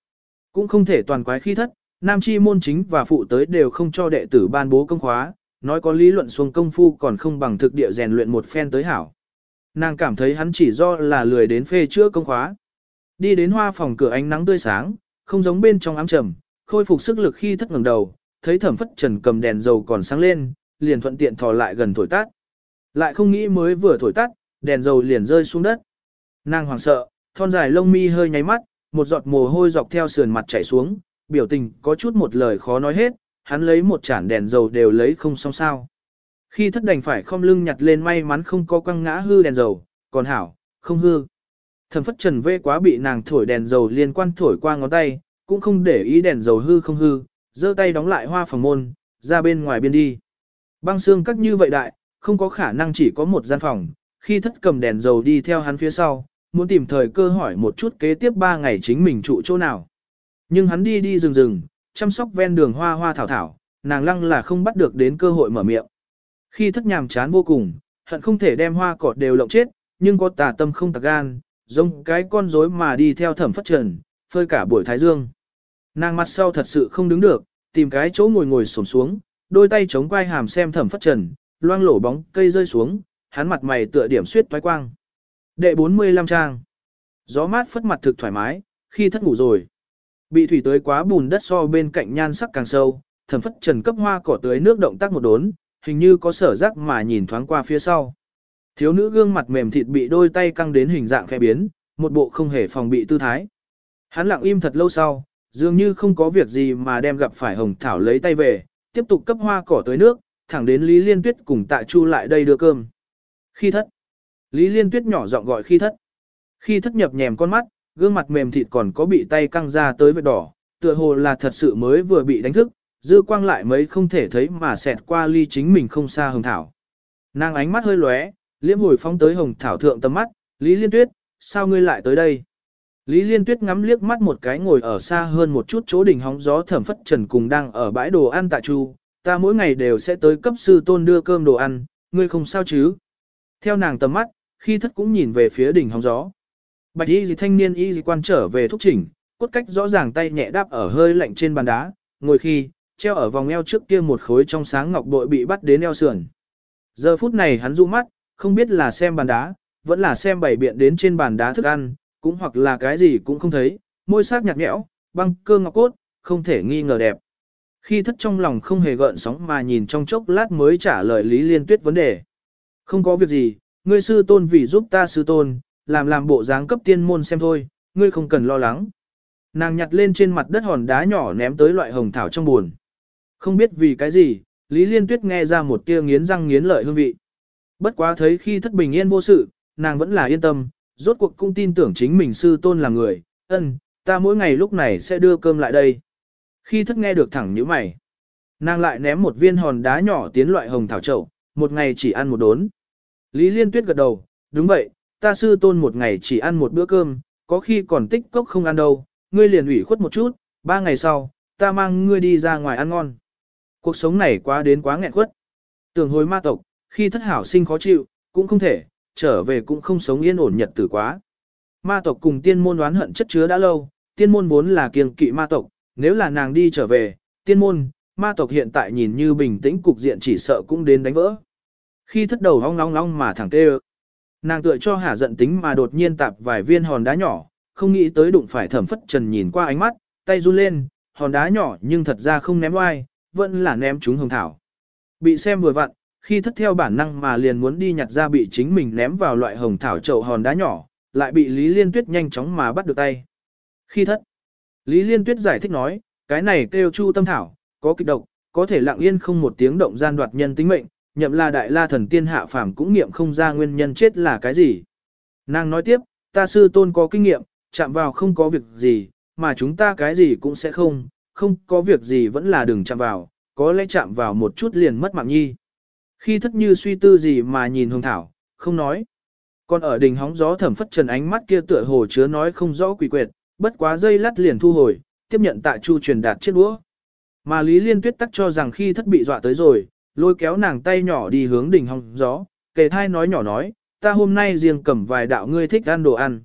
Cũng không thể toàn quái khi thất, nam chi môn chính và phụ tới đều không cho đệ tử ban bố công khóa, nói có lý luận xuống công phu còn không bằng thực địa rèn luyện một phen tới hảo. Nàng cảm thấy hắn chỉ do là lười đến phê chữa công khóa. Đi đến hoa phòng cửa ánh nắng tươi sáng, không giống bên trong ám trầm, khôi phục sức lực khi thất ngẩng đầu, thấy thẩm phất trần cầm đèn dầu còn sáng lên, liền thuận tiện thò lại gần thổi tắt. Lại không nghĩ mới vừa thổi tắt, đèn dầu liền rơi xuống đất. Nàng hoảng sợ, thon dài lông mi hơi nháy mắt, một giọt mồ hôi dọc theo sườn mặt chảy xuống, biểu tình có chút một lời khó nói hết, hắn lấy một chản đèn dầu đều lấy không xong sao. Khi thất đành phải không lưng nhặt lên may mắn không có quăng ngã hư đèn dầu, còn hảo, không hư. Thẩm phất trần vê quá bị nàng thổi đèn dầu liên quan thổi qua ngón tay, cũng không để ý đèn dầu hư không hư, giơ tay đóng lại hoa phòng môn, ra bên ngoài biên đi. Băng xương cắt như vậy đại, không có khả năng chỉ có một gian phòng, khi thất cầm đèn dầu đi theo hắn phía sau, muốn tìm thời cơ hỏi một chút kế tiếp ba ngày chính mình trụ chỗ nào. Nhưng hắn đi đi rừng rừng, chăm sóc ven đường hoa hoa thảo thảo, nàng lăng là không bắt được đến cơ hội mở miệng. Khi thất nhàm chán vô cùng, hận không thể đem hoa cỏ đều lộng chết, nhưng có tà tâm không tạc gan, giống cái con rối mà đi theo thẩm phất trần, phơi cả buổi thái dương. Nàng mặt sau thật sự không đứng được, tìm cái chỗ ngồi ngồi xổm xuống, đôi tay chống quai hàm xem thẩm phất trần, loang lổ bóng cây rơi xuống, hắn mặt mày tựa điểm suyết toái quang. Đệ 45 trang. Gió mát phất mặt thực thoải mái, khi thất ngủ rồi. Bị thủy tới quá bùn đất so bên cạnh nhan sắc càng sâu, thẩm phất trần cấp hoa cỏ tưới nước động tác một đốn, hình như có sở giác mà nhìn thoáng qua phía sau. Thiếu nữ gương mặt mềm thịt bị đôi tay căng đến hình dạng khẽ biến, một bộ không hề phòng bị tư thái. Hắn lặng im thật lâu sau, dường như không có việc gì mà đem gặp phải hồng thảo lấy tay về, tiếp tục cấp hoa cỏ tới nước, thẳng đến Lý Liên Tuyết cùng Tạ Chu lại đây đưa cơm. Khi thất, Lý Liên Tuyết nhỏ giọng gọi khi thất. Khi thất nhập nhèm con mắt, gương mặt mềm thịt còn có bị tay căng ra tới vết đỏ, tựa hồ là thật sự mới vừa bị đánh thức, dư quang lại mấy không thể thấy mà xẹt qua ly chính mình không xa hồng thảo. Nàng ánh mắt hơi lóe, liễm hồi phóng tới hồng thảo thượng tầm mắt, Lý Liên Tuyết, sao ngươi lại tới đây? Lý Liên Tuyết ngắm liếc mắt một cái ngồi ở xa hơn một chút chỗ đỉnh hóng gió thẩm phất trần cùng đang ở bãi đồ ăn tại chu, ta mỗi ngày đều sẽ tới cấp sư tôn đưa cơm đồ ăn, ngươi không sao chứ? Theo nàng tầm mắt, khi thất cũng nhìn về phía đỉnh hóng gió. Bạch y gì thanh niên y gì quan trở về thúc chỉnh, cốt cách rõ ràng tay nhẹ đáp ở hơi lạnh trên bàn đá, ngồi khi, treo ở vòng eo trước kia một khối trong sáng ngọc bội bị bắt đến eo sườn. Giờ phút này hắn du mắt, không biết là xem bàn đá, vẫn là xem bảy biện đến trên bàn đá thức ăn, cũng hoặc là cái gì cũng không thấy, môi sắc nhạt nhẽo, băng cơ ngọc cốt, không thể nghi ngờ đẹp. Khi thất trong lòng không hề gợn sóng mà nhìn trong chốc lát mới trả lời Lý Liên Tuyết vấn đề. Không có việc gì, ngươi sư tôn vì giúp ta sư tôn, làm làm bộ dáng cấp tiên môn xem thôi, ngươi không cần lo lắng. Nàng nhặt lên trên mặt đất hòn đá nhỏ ném tới loại hồng thảo trong buồn. Không biết vì cái gì, Lý Liên Tuyết nghe ra một tia nghiến răng nghiến lợi hương vị. Bất quá thấy khi thất bình yên vô sự, nàng vẫn là yên tâm, rốt cuộc cũng tin tưởng chính mình sư tôn là người, ân, ta mỗi ngày lúc này sẽ đưa cơm lại đây. Khi thất nghe được thẳng như mày, nàng lại ném một viên hòn đá nhỏ tiến loại hồng thảo chậu, một ngày chỉ ăn một đốn. Lý Liên Tuyết gật đầu, đúng vậy, ta sư tôn một ngày chỉ ăn một bữa cơm, có khi còn tích cốc không ăn đâu, ngươi liền ủy khuất một chút, ba ngày sau, ta mang ngươi đi ra ngoài ăn ngon. Cuộc sống này quá đến quá nghẹn quất. Tưởng hồi ma tộc, khi thất hảo sinh khó chịu, cũng không thể, trở về cũng không sống yên ổn nhật tử quá. Ma tộc cùng tiên môn đoán hận chất chứa đã lâu, tiên môn vốn là kiêng kỵ ma tộc, nếu là nàng đi trở về, tiên môn, ma tộc hiện tại nhìn như bình tĩnh cục diện chỉ sợ cũng đến đánh vỡ. Khi thất đầu hong long long mà thẳng tê Nàng tựa cho hả giận tính mà đột nhiên tạp vài viên hòn đá nhỏ, không nghĩ tới đụng phải thẩm phất trần nhìn qua ánh mắt, tay run lên, hòn đá nhỏ nhưng thật ra không ném oai, vẫn là ném chúng hồng thảo. Bị xem vừa vặn, khi thất theo bản năng mà liền muốn đi nhặt ra bị chính mình ném vào loại hồng thảo chậu hòn đá nhỏ, lại bị Lý Liên Tuyết nhanh chóng mà bắt được tay. Khi thất, Lý Liên Tuyết giải thích nói, cái này kêu chu tâm thảo, có kịch độc, có thể lặng yên không một tiếng động gian đoạt nhân tính mệnh, nhậm là đại la thần tiên hạ phàm cũng nghiệm không ra nguyên nhân chết là cái gì. Nàng nói tiếp, ta sư tôn có kinh nghiệm, chạm vào không có việc gì, mà chúng ta cái gì cũng sẽ không, không có việc gì vẫn là đừng chạm vào, có lẽ chạm vào một chút liền mất mạng nhi. Khi thất như suy tư gì mà nhìn hồng thảo, không nói. Còn ở đỉnh hóng gió thẩm phất trần ánh mắt kia tựa hồ chứa nói không rõ quỷ quyệt, bất quá dây lát liền thu hồi, tiếp nhận tạ chu truyền đạt chiếc đũa. Mà Lý Liên Tuyết tắc cho rằng khi thất bị dọa tới rồi, lôi kéo nàng tay nhỏ đi hướng đỉnh hóng gió, kề thai nói nhỏ nói, ta hôm nay riêng cầm vài đạo ngươi thích ăn đồ ăn.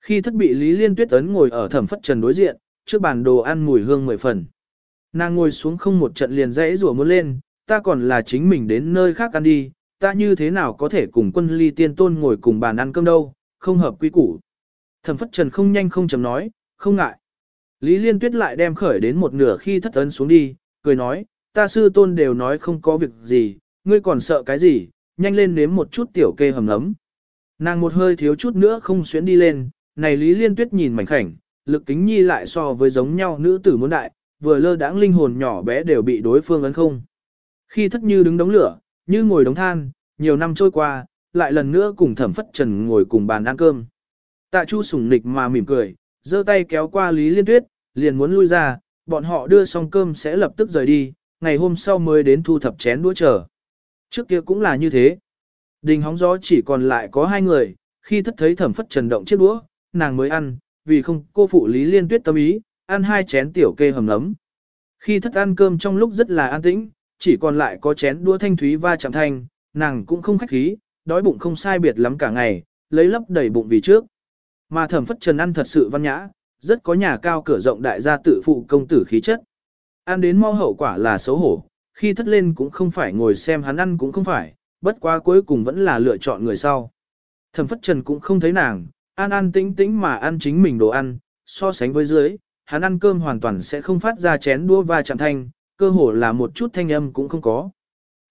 Khi thất bị Lý Liên Tuyết ấn ngồi ở thẩm phất trần đối diện, trước bàn đồ ăn mùi hương mười phần. Nàng ngồi xuống không một trận liền dãy rủa muốn lên, ta còn là chính mình đến nơi khác ăn đi, ta như thế nào có thể cùng quân ly tiên tôn ngồi cùng bàn ăn cơm đâu, không hợp quy củ. Thẩm phất trần không nhanh không chấm nói, không ngại. Lý Liên Tuyết lại đem khởi đến một nửa khi thất ấn xuống đi, cười nói, ta sư tôn đều nói không có việc gì, ngươi còn sợ cái gì, nhanh lên nếm một chút tiểu kê hầm nấm. Nàng một hơi thiếu chút nữa không xuyến đi lên, này Lý Liên Tuyết nhìn mảnh khảnh, lực kính nhi lại so với giống nhau nữ tử muốn đại, vừa lơ đãng linh hồn nhỏ bé đều bị đối phương ấn không. Khi thất như đứng đống lửa, như ngồi đống than, nhiều năm trôi qua, lại lần nữa cùng thẩm phất trần ngồi cùng bàn ăn cơm. Tạ Chu sủng nịch mà mỉm cười, giơ tay kéo qua Lý Liên Tuyết, liền muốn lui ra, bọn họ đưa xong cơm sẽ lập tức rời đi, ngày hôm sau mới đến thu thập chén đũa chờ. Trước kia cũng là như thế. Đình hóng gió chỉ còn lại có hai người, khi thất thấy thẩm phất trần động chiếc đũa, nàng mới ăn, vì không cô phụ Lý Liên Tuyết tâm ý, ăn hai chén tiểu kê hầm nấm. Khi thất ăn cơm trong lúc rất là an tĩnh, chỉ còn lại có chén đũa thanh thúy va chạm thanh, nàng cũng không khách khí, đói bụng không sai biệt lắm cả ngày, lấy lấp đầy bụng vì trước. Mà thẩm phất trần ăn thật sự văn nhã, rất có nhà cao cửa rộng đại gia tự phụ công tử khí chất. Ăn đến mau hậu quả là xấu hổ, khi thất lên cũng không phải ngồi xem hắn ăn cũng không phải, bất quá cuối cùng vẫn là lựa chọn người sau. Thẩm phất trần cũng không thấy nàng, an an tĩnh tĩnh mà ăn chính mình đồ ăn, so sánh với dưới, hắn ăn cơm hoàn toàn sẽ không phát ra chén đua va chạm thanh, cơ hồ là một chút thanh âm cũng không có.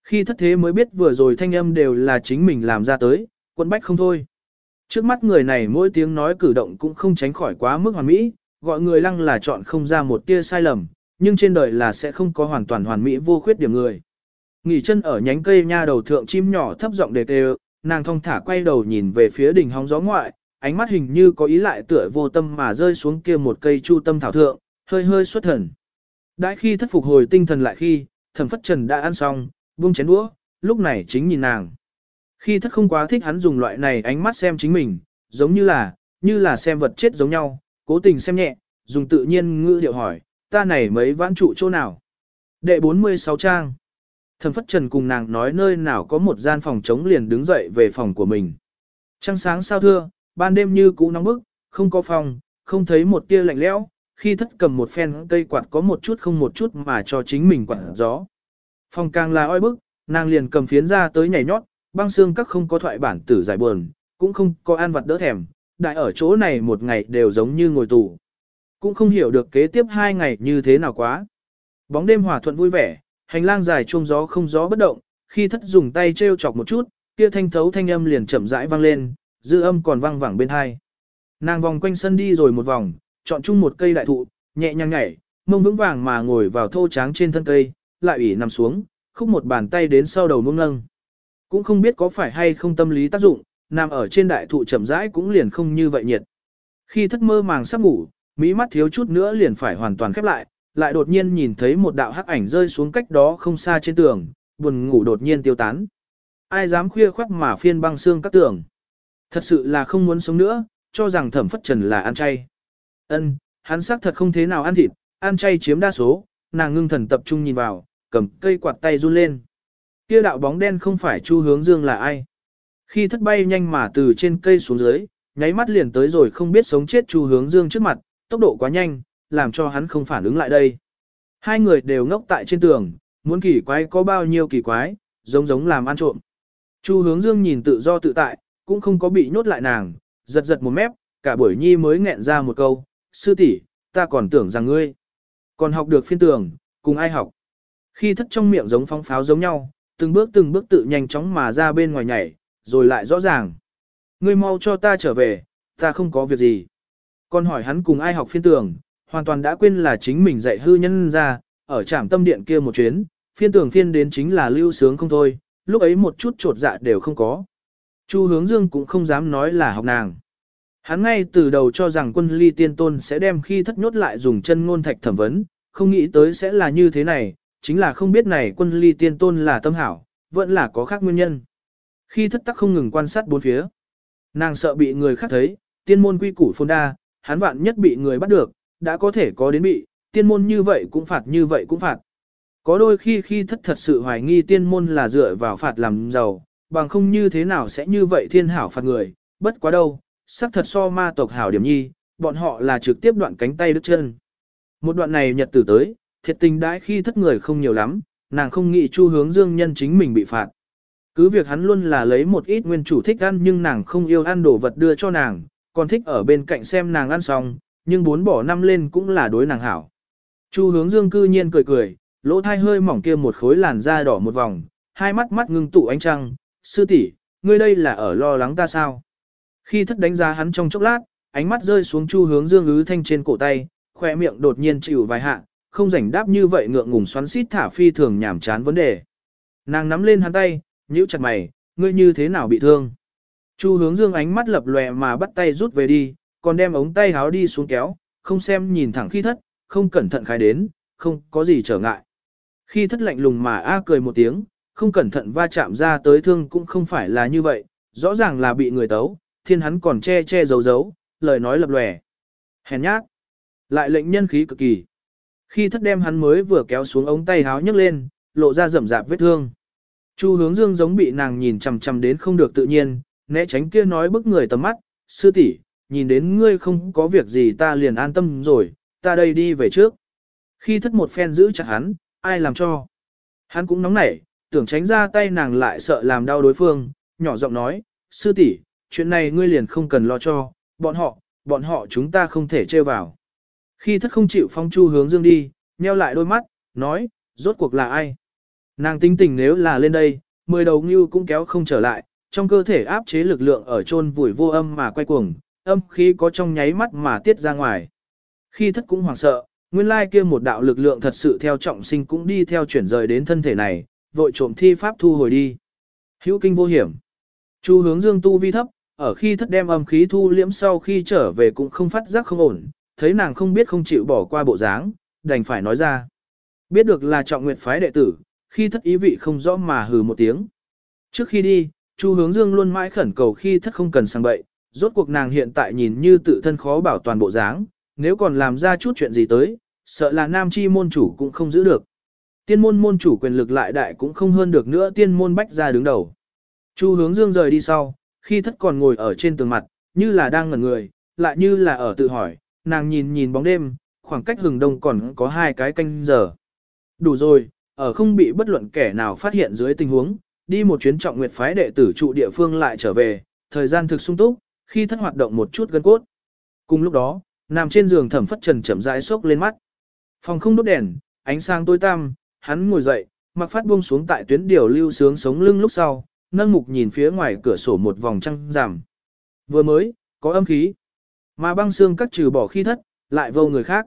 Khi thất thế mới biết vừa rồi thanh âm đều là chính mình làm ra tới, quận bách không thôi. Trước mắt người này mỗi tiếng nói cử động cũng không tránh khỏi quá mức hoàn mỹ, gọi người lăng là chọn không ra một tia sai lầm, nhưng trên đời là sẽ không có hoàn toàn hoàn mỹ vô khuyết điểm người. Nghỉ chân ở nhánh cây nha đầu thượng chim nhỏ thấp giọng đề tê nàng thong thả quay đầu nhìn về phía đỉnh hóng gió ngoại, ánh mắt hình như có ý lại tựa vô tâm mà rơi xuống kia một cây chu tâm thảo thượng, hơi hơi xuất thần. Đãi khi thất phục hồi tinh thần lại khi, thẩm phất trần đã ăn xong, buông chén đũa, lúc này chính nhìn nàng. Khi thất không quá thích hắn dùng loại này ánh mắt xem chính mình, giống như là, như là xem vật chết giống nhau, cố tình xem nhẹ, dùng tự nhiên ngữ điệu hỏi, ta này mấy vãn trụ chỗ nào? Đệ 46 trang. Thẩm phất trần cùng nàng nói nơi nào có một gian phòng trống liền đứng dậy về phòng của mình. Trăng sáng sao thưa, ban đêm như cũ nóng bức, không có phòng, không thấy một tia lạnh lẽo, khi thất cầm một phen cây quạt có một chút không một chút mà cho chính mình quạt gió. Phòng càng là oi bức, nàng liền cầm phiến ra tới nhảy nhót, băng xương các không có thoại bản tử giải buồn, cũng không có ăn vặt đỡ thèm, đại ở chỗ này một ngày đều giống như ngồi tù. Cũng không hiểu được kế tiếp hai ngày như thế nào quá. Bóng đêm hòa thuận vui vẻ, hành lang dài chuông gió không gió bất động, khi thất dùng tay treo chọc một chút, kia thanh thấu thanh âm liền chậm rãi vang lên, dư âm còn vang vẳng bên hai. Nàng vòng quanh sân đi rồi một vòng, chọn chung một cây đại thụ, nhẹ nhàng nhảy, mông vững vàng mà ngồi vào thô tráng trên thân cây, lại ủy nằm xuống, khúc một bàn tay đến sau đầu mông lâng. Cũng không biết có phải hay không tâm lý tác dụng, nằm ở trên đại thụ chậm rãi cũng liền không như vậy nhiệt. Khi thất mơ màng sắp ngủ, mỹ mắt thiếu chút nữa liền phải hoàn toàn khép lại, lại đột nhiên nhìn thấy một đạo hắc ảnh rơi xuống cách đó không xa trên tường, buồn ngủ đột nhiên tiêu tán. Ai dám khuya khoác mà phiên băng xương các tường. Thật sự là không muốn sống nữa, cho rằng thẩm phất trần là ăn chay. Ân, hắn xác thật không thế nào ăn thịt, ăn chay chiếm đa số, nàng ngưng thần tập trung nhìn vào, cầm cây quạt tay run lên. Kia đạo bóng đen không phải Chu Hướng Dương là ai? Khi thất bay nhanh mà từ trên cây xuống dưới, nháy mắt liền tới rồi không biết sống chết Chu Hướng Dương trước mặt, tốc độ quá nhanh, làm cho hắn không phản ứng lại đây. Hai người đều ngốc tại trên tường, muốn kỳ quái có bao nhiêu kỳ quái, giống giống làm ăn trộm. Chu Hướng Dương nhìn tự do tự tại, cũng không có bị nhốt lại nàng, giật giật một mép, cả buổi nhi mới nghẹn ra một câu, sư tỷ, ta còn tưởng rằng ngươi còn học được phiên tường, cùng ai học. Khi thất trong miệng giống phóng pháo giống nhau, từng bước từng bước tự nhanh chóng mà ra bên ngoài nhảy, rồi lại rõ ràng. Ngươi mau cho ta trở về, ta không có việc gì. Còn hỏi hắn cùng ai học phiên tường, hoàn toàn đã quên là chính mình dạy hư nhân ra, ở trạm tâm điện kia một chuyến, phiên tường phiên đến chính là lưu sướng không thôi, lúc ấy một chút trột dạ đều không có. Chu hướng dương cũng không dám nói là học nàng. Hắn ngay từ đầu cho rằng quân ly tiên tôn sẽ đem khi thất nhốt lại dùng chân ngôn thạch thẩm vấn, không nghĩ tới sẽ là như thế này, chính là không biết này quân ly tiên tôn là tâm hảo, vẫn là có khác nguyên nhân. Khi thất tắc không ngừng quan sát bốn phía, nàng sợ bị người khác thấy, tiên môn quy củ phôn đa, hắn vạn nhất bị người bắt được, đã có thể có đến bị, tiên môn như vậy cũng phạt như vậy cũng phạt. Có đôi khi khi thất thật sự hoài nghi tiên môn là dựa vào phạt làm giàu, bằng không như thế nào sẽ như vậy thiên hảo phạt người, bất quá đâu, sắc thật so ma tộc hảo điểm nhi, bọn họ là trực tiếp đoạn cánh tay đứt chân. Một đoạn này nhật tử tới, thiệt tình đãi khi thất người không nhiều lắm, nàng không nghĩ chu hướng dương nhân chính mình bị phạt. Cứ việc hắn luôn là lấy một ít nguyên chủ thích ăn nhưng nàng không yêu ăn đồ vật đưa cho nàng, còn thích ở bên cạnh xem nàng ăn xong, nhưng bốn bỏ năm lên cũng là đối nàng hảo. Chu hướng dương cư nhiên cười cười, lỗ thai hơi mỏng kia một khối làn da đỏ một vòng, hai mắt mắt ngưng tụ ánh trăng, sư tỷ, ngươi đây là ở lo lắng ta sao? Khi thất đánh giá hắn trong chốc lát, ánh mắt rơi xuống chu hướng dương ứ thanh trên cổ tay, khoe miệng đột nhiên chịu vài hạ, không rảnh đáp như vậy ngượng ngùng xoắn xít thả phi thường nhảm chán vấn đề. Nàng nắm lên hắn tay, nhíu chặt mày, ngươi như thế nào bị thương? Chu hướng dương ánh mắt lập lòe mà bắt tay rút về đi, còn đem ống tay háo đi xuống kéo, không xem nhìn thẳng khi thất, không cẩn thận khai đến, không có gì trở ngại. Khi thất lạnh lùng mà a cười một tiếng, không cẩn thận va chạm ra tới thương cũng không phải là như vậy, rõ ràng là bị người tấu, thiên hắn còn che che giấu giấu, lời nói lập lòe. Hèn nhát. Lại lệnh nhân khí cực kỳ. Khi thất đem hắn mới vừa kéo xuống ống tay háo nhấc lên, lộ ra rậm rạp vết thương. Chu hướng dương giống bị nàng nhìn chằm chằm đến không được tự nhiên, né tránh kia nói bức người tầm mắt, sư tỷ, nhìn đến ngươi không có việc gì ta liền an tâm rồi, ta đây đi về trước. Khi thất một phen giữ chặt hắn, ai làm cho. Hắn cũng nóng nảy, tưởng tránh ra tay nàng lại sợ làm đau đối phương, nhỏ giọng nói, sư tỷ, chuyện này ngươi liền không cần lo cho, bọn họ, bọn họ chúng ta không thể trêu vào. Khi thất không chịu phong chu hướng dương đi, nheo lại đôi mắt, nói, rốt cuộc là ai? Nàng tinh tình nếu là lên đây, mười đầu ngưu cũng kéo không trở lại, trong cơ thể áp chế lực lượng ở chôn vùi vô âm mà quay cuồng, âm khí có trong nháy mắt mà tiết ra ngoài. Khi thất cũng hoảng sợ, nguyên lai kia một đạo lực lượng thật sự theo trọng sinh cũng đi theo chuyển rời đến thân thể này, vội trộm thi pháp thu hồi đi. Hữu kinh vô hiểm. Chu hướng dương tu vi thấp, ở khi thất đem âm khí thu liễm sau khi trở về cũng không phát giác không ổn, thấy nàng không biết không chịu bỏ qua bộ dáng, đành phải nói ra. Biết được là trọng nguyện phái đệ tử, khi thất ý vị không rõ mà hừ một tiếng. Trước khi đi, Chu hướng dương luôn mãi khẩn cầu khi thất không cần sang bậy, rốt cuộc nàng hiện tại nhìn như tự thân khó bảo toàn bộ dáng, nếu còn làm ra chút chuyện gì tới, sợ là nam chi môn chủ cũng không giữ được. Tiên môn môn chủ quyền lực lại đại cũng không hơn được nữa tiên môn bách ra đứng đầu. Chu hướng dương rời đi sau, khi thất còn ngồi ở trên tường mặt, như là đang ngẩn người, lại như là ở tự hỏi, nàng nhìn nhìn bóng đêm, khoảng cách hừng đông còn có hai cái canh giờ. Đủ rồi, ở không bị bất luận kẻ nào phát hiện dưới tình huống, đi một chuyến trọng nguyệt phái đệ tử trụ địa phương lại trở về, thời gian thực sung túc, khi thất hoạt động một chút gân cốt. Cùng lúc đó, nằm trên giường thẩm phất trần chậm rãi sốc lên mắt. Phòng không đốt đèn, ánh sáng tối tăm, hắn ngồi dậy, mặc phát buông xuống tại tuyến điều lưu sướng sống lưng lúc sau, nâng mục nhìn phía ngoài cửa sổ một vòng trăng giảm. Vừa mới, có âm khí. Mà băng xương cắt trừ bỏ khi thất, lại vô người khác.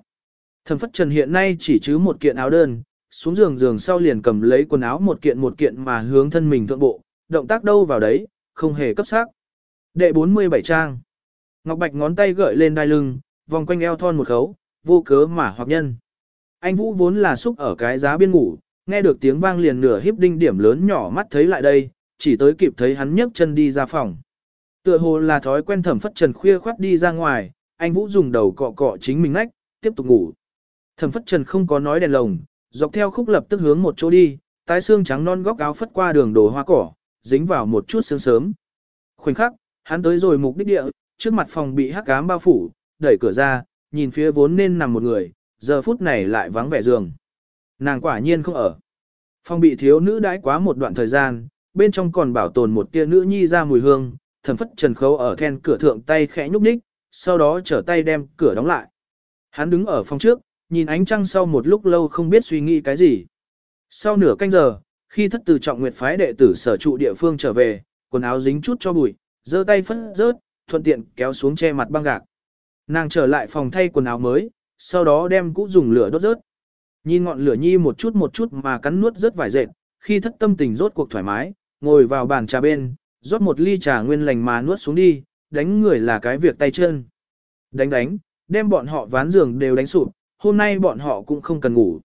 Thẩm phất trần hiện nay chỉ chứ một kiện áo đơn, xuống giường giường sau liền cầm lấy quần áo một kiện một kiện mà hướng thân mình thượng bộ, động tác đâu vào đấy, không hề cấp sắc. Đệ 47 trang. Ngọc Bạch ngón tay gợi lên đai lưng, vòng quanh eo thon một khấu, vô cớ mà hoặc nhân. Anh Vũ vốn là xúc ở cái giá biên ngủ, nghe được tiếng vang liền nửa hiếp đinh điểm lớn nhỏ mắt thấy lại đây, chỉ tới kịp thấy hắn nhấc chân đi ra phòng. Tựa hồ là thói quen thẩm phất trần khuya khoát đi ra ngoài, anh Vũ dùng đầu cọ cọ chính mình nách, tiếp tục ngủ. Thẩm phất trần không có nói đèn lồng, dọc theo khúc lập tức hướng một chỗ đi, tái xương trắng non góc áo phất qua đường đồ hoa cỏ, dính vào một chút sương sớm. Khoảnh khắc, hắn tới rồi mục đích địa, trước mặt phòng bị hắc ám bao phủ, đẩy cửa ra, nhìn phía vốn nên nằm một người, giờ phút này lại vắng vẻ giường. Nàng quả nhiên không ở. Phòng bị thiếu nữ đãi quá một đoạn thời gian, bên trong còn bảo tồn một tia nữ nhi ra mùi hương, thẩm phất trần khấu ở then cửa thượng tay khẽ nhúc nhích, sau đó trở tay đem cửa đóng lại. Hắn đứng ở phòng trước, nhìn ánh trăng sau một lúc lâu không biết suy nghĩ cái gì. Sau nửa canh giờ, khi thất từ trọng nguyệt phái đệ tử sở trụ địa phương trở về, quần áo dính chút cho bụi, giơ tay phất rớt, thuận tiện kéo xuống che mặt băng gạc. Nàng trở lại phòng thay quần áo mới, sau đó đem cũ dùng lửa đốt rớt. Nhìn ngọn lửa nhi một chút một chút mà cắn nuốt rất vài dệt, khi thất tâm tình rốt cuộc thoải mái, ngồi vào bàn trà bên, rót một ly trà nguyên lành mà nuốt xuống đi, đánh người là cái việc tay chân. Đánh đánh, đem bọn họ ván giường đều đánh sụp, hôm nay bọn họ cũng không cần ngủ.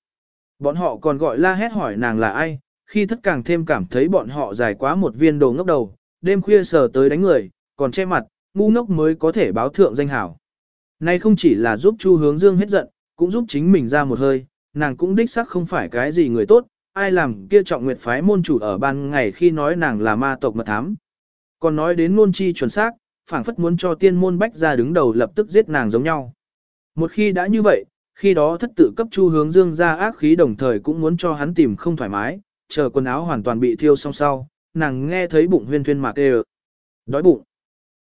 Bọn họ còn gọi la hét hỏi nàng là ai, khi thất càng thêm cảm thấy bọn họ dài quá một viên đồ ngốc đầu, đêm khuya sờ tới đánh người, còn che mặt, ngu ngốc mới có thể báo thượng danh hảo. Này không chỉ là giúp Chu Hướng Dương hết giận, cũng giúp chính mình ra một hơi, nàng cũng đích xác không phải cái gì người tốt, ai làm kia trọng nguyệt phái môn chủ ở ban ngày khi nói nàng là ma tộc mật thám. Còn nói đến ngôn chi chuẩn xác, phảng phất muốn cho tiên môn bách ra đứng đầu lập tức giết nàng giống nhau. Một khi đã như vậy, khi đó thất tự cấp chu hướng dương ra ác khí đồng thời cũng muốn cho hắn tìm không thoải mái, chờ quần áo hoàn toàn bị thiêu xong sau, nàng nghe thấy bụng huyên thuyên mạc đều. Đói bụng.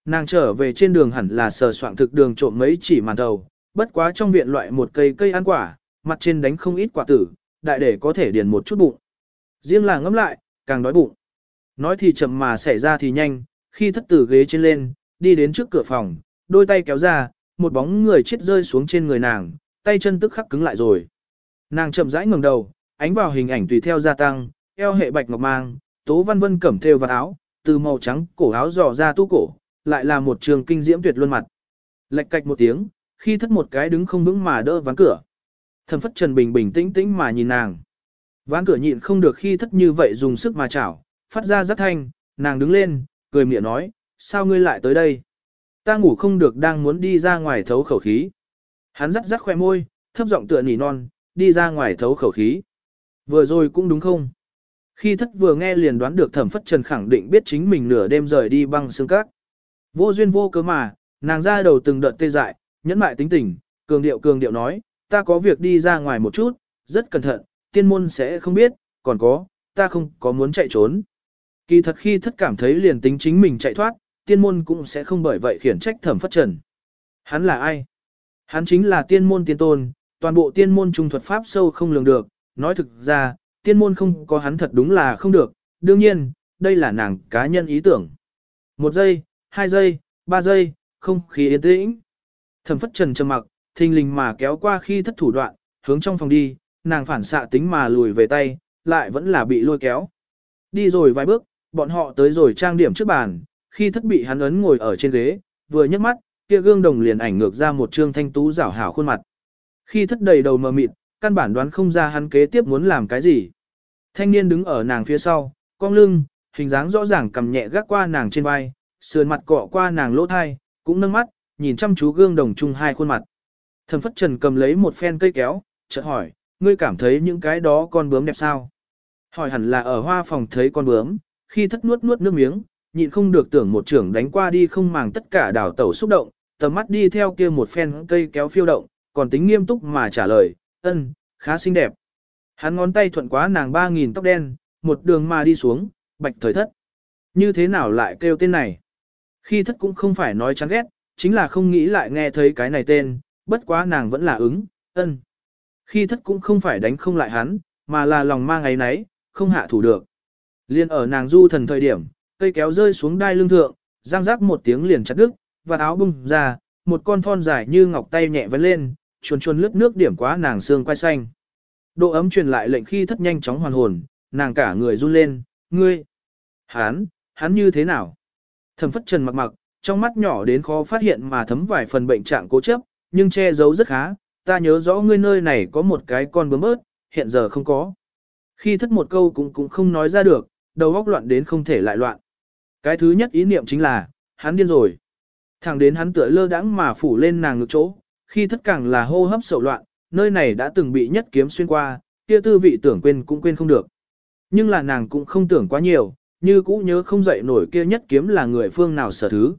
Nàng trở về trên đường hẳn là sờ soạn thực đường trộm mấy chỉ màn đầu, bất quá trong viện loại một cây cây ăn quả, mặt trên đánh không ít quả tử, đại để có thể điền một chút bụng. Riêng là ngẫm lại, càng đói bụng. Nói thì chậm mà xảy ra thì nhanh, khi thất tử ghế trên lên, đi đến trước cửa phòng, đôi tay kéo ra, một bóng người chết rơi xuống trên người nàng, tay chân tức khắc cứng lại rồi. Nàng chậm rãi ngẩng đầu, ánh vào hình ảnh tùy theo gia tăng, eo hệ bạch ngọc mang, tố văn vân cẩm thêu vào áo, từ màu trắng cổ áo dò ra tu cổ, lại là một trường kinh diễm tuyệt luân mặt. Lệch cạch một tiếng, khi thất một cái đứng không vững mà đỡ ván cửa. Thẩm phất Trần Bình bình tĩnh tĩnh mà nhìn nàng. Ván cửa nhịn không được khi thất như vậy dùng sức mà chảo, phát ra rất thanh, nàng đứng lên, cười miệng nói, sao ngươi lại tới đây? Ta ngủ không được đang muốn đi ra ngoài thấu khẩu khí. Hắn rắc rắc khoe môi, thấp giọng tựa nỉ non, đi ra ngoài thấu khẩu khí. Vừa rồi cũng đúng không? Khi thất vừa nghe liền đoán được thẩm phất trần khẳng định biết chính mình nửa đêm rời đi băng xương cát. Vô duyên vô cớ mà, nàng ra đầu từng đợt tê dại, nhẫn mại tính tình, cường điệu cường điệu nói, ta có việc đi ra ngoài một chút, rất cẩn thận, tiên môn sẽ không biết, còn có, ta không có muốn chạy trốn. Kỳ thật khi thất cảm thấy liền tính chính mình chạy thoát, tiên môn cũng sẽ không bởi vậy khiển trách thẩm phất trần. Hắn là ai? Hắn chính là tiên môn tiên tôn, toàn bộ tiên môn trung thuật pháp sâu không lường được, nói thực ra, tiên môn không có hắn thật đúng là không được, đương nhiên, đây là nàng cá nhân ý tưởng. Một giây, hai giây, ba giây, không khí yên tĩnh. Thẩm phất trần trầm mặc, thình lình mà kéo qua khi thất thủ đoạn, hướng trong phòng đi, nàng phản xạ tính mà lùi về tay, lại vẫn là bị lôi kéo. Đi rồi vài bước, bọn họ tới rồi trang điểm trước bàn, khi thất bị hắn ấn ngồi ở trên ghế, vừa nhấc mắt, kia gương đồng liền ảnh ngược ra một trương thanh tú rảo hảo khuôn mặt. Khi thất đầy đầu mờ mịt, căn bản đoán không ra hắn kế tiếp muốn làm cái gì. Thanh niên đứng ở nàng phía sau, cong lưng, hình dáng rõ ràng cầm nhẹ gác qua nàng trên vai, sườn mặt cọ qua nàng lỗ thai, cũng nâng mắt, nhìn chăm chú gương đồng chung hai khuôn mặt. Thẩm phất trần cầm lấy một phen cây kéo, chợt hỏi, ngươi cảm thấy những cái đó con bướm đẹp sao? Hỏi hẳn là ở hoa phòng thấy con bướm, khi thất nuốt nuốt nước miếng, nhịn không được tưởng một trưởng đánh qua đi không màng tất cả đảo tẩu xúc động, tầm mắt đi theo kia một phen cây kéo phiêu động, còn tính nghiêm túc mà trả lời, ân, khá xinh đẹp. Hắn ngón tay thuận quá nàng ba nghìn tóc đen, một đường mà đi xuống, bạch thời thất. Như thế nào lại kêu tên này? Khi thất cũng không phải nói chán ghét, chính là không nghĩ lại nghe thấy cái này tên, bất quá nàng vẫn là ứng, ân. Khi thất cũng không phải đánh không lại hắn, mà là lòng mang ấy nấy, không hạ thủ được. Liên ở nàng du thần thời điểm, cây kéo rơi xuống đai lưng thượng, răng rác một tiếng liền chặt đứt, và áo bung ra, một con thon dài như ngọc tay nhẹ vấn lên, chuồn chuồn lướt nước điểm quá nàng xương quai xanh. Độ ấm truyền lại lệnh khi thất nhanh chóng hoàn hồn, nàng cả người run lên, ngươi, hắn, hắn như thế nào? Thẩm phất trần mặc mặc, trong mắt nhỏ đến khó phát hiện mà thấm vài phần bệnh trạng cố chấp, nhưng che giấu rất khá, ta nhớ rõ ngươi nơi này có một cái con bướm ớt, hiện giờ không có. Khi thất một câu cũng cũng không nói ra được, đầu óc loạn đến không thể lại loạn. Cái thứ nhất ý niệm chính là, hắn điên rồi. Thẳng đến hắn tựa lơ đãng mà phủ lên nàng ngực chỗ, khi thất càng là hô hấp sầu loạn, nơi này đã từng bị nhất kiếm xuyên qua, kia tư vị tưởng quên cũng quên không được. Nhưng là nàng cũng không tưởng quá nhiều, như cũ nhớ không dậy nổi kia nhất kiếm là người phương nào sở thứ.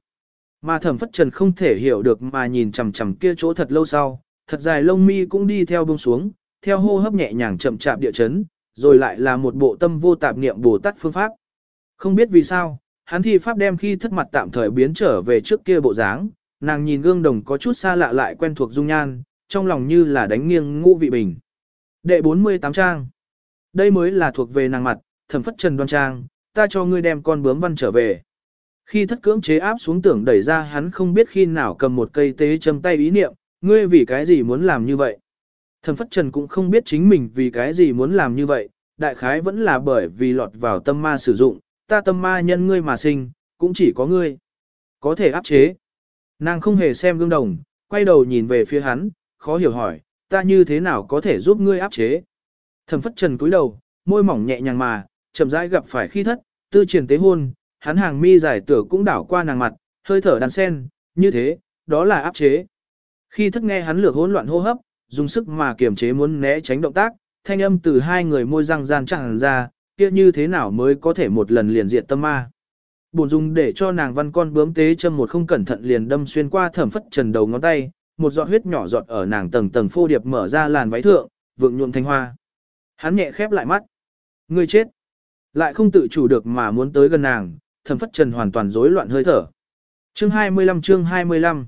Mà thẩm phất trần không thể hiểu được mà nhìn chằm chằm kia chỗ thật lâu sau, thật dài lông mi cũng đi theo bông xuống, theo hô hấp nhẹ nhàng chậm chạp địa chấn, rồi lại là một bộ tâm vô tạp niệm Bồ Tát phương pháp. Không biết vì sao, hắn thi pháp đem khi thất mặt tạm thời biến trở về trước kia bộ dáng, nàng nhìn gương đồng có chút xa lạ lại quen thuộc dung nhan, trong lòng như là đánh nghiêng ngũ vị bình. Đệ 48 trang. Đây mới là thuộc về nàng mặt, thẩm phất trần đoan trang, ta cho ngươi đem con bướm văn trở về. Khi thất cưỡng chế áp xuống tưởng đẩy ra hắn không biết khi nào cầm một cây tế châm tay ý niệm, ngươi vì cái gì muốn làm như vậy. Thẩm phất trần cũng không biết chính mình vì cái gì muốn làm như vậy, đại khái vẫn là bởi vì lọt vào tâm ma sử dụng, ta tâm ma nhân ngươi mà sinh, cũng chỉ có ngươi. Có thể áp chế. Nàng không hề xem gương đồng, quay đầu nhìn về phía hắn, khó hiểu hỏi, ta như thế nào có thể giúp ngươi áp chế. Thẩm phất trần cúi đầu, môi mỏng nhẹ nhàng mà, chậm rãi gặp phải khi thất, tư triển tế hôn, hắn hàng mi giải tử cũng đảo qua nàng mặt, hơi thở đàn sen, như thế, đó là áp chế. Khi thất nghe hắn lược hỗn loạn hô hấp, dùng sức mà kiềm chế muốn né tránh động tác, thanh âm từ hai người môi răng gian chẳng ra, kia như thế nào mới có thể một lần liền diệt tâm ma. Bổn dùng để cho nàng văn con bướm tế châm một không cẩn thận liền đâm xuyên qua thẩm phất trần đầu ngón tay, một giọt huyết nhỏ giọt ở nàng tầng tầng phô điệp mở ra làn váy thượng, vượng nhuộm thanh hoa. Hắn nhẹ khép lại mắt. Ngươi chết. Lại không tự chủ được mà muốn tới gần nàng, thẩm phất trần hoàn toàn rối loạn hơi thở. Chương 25 chương 25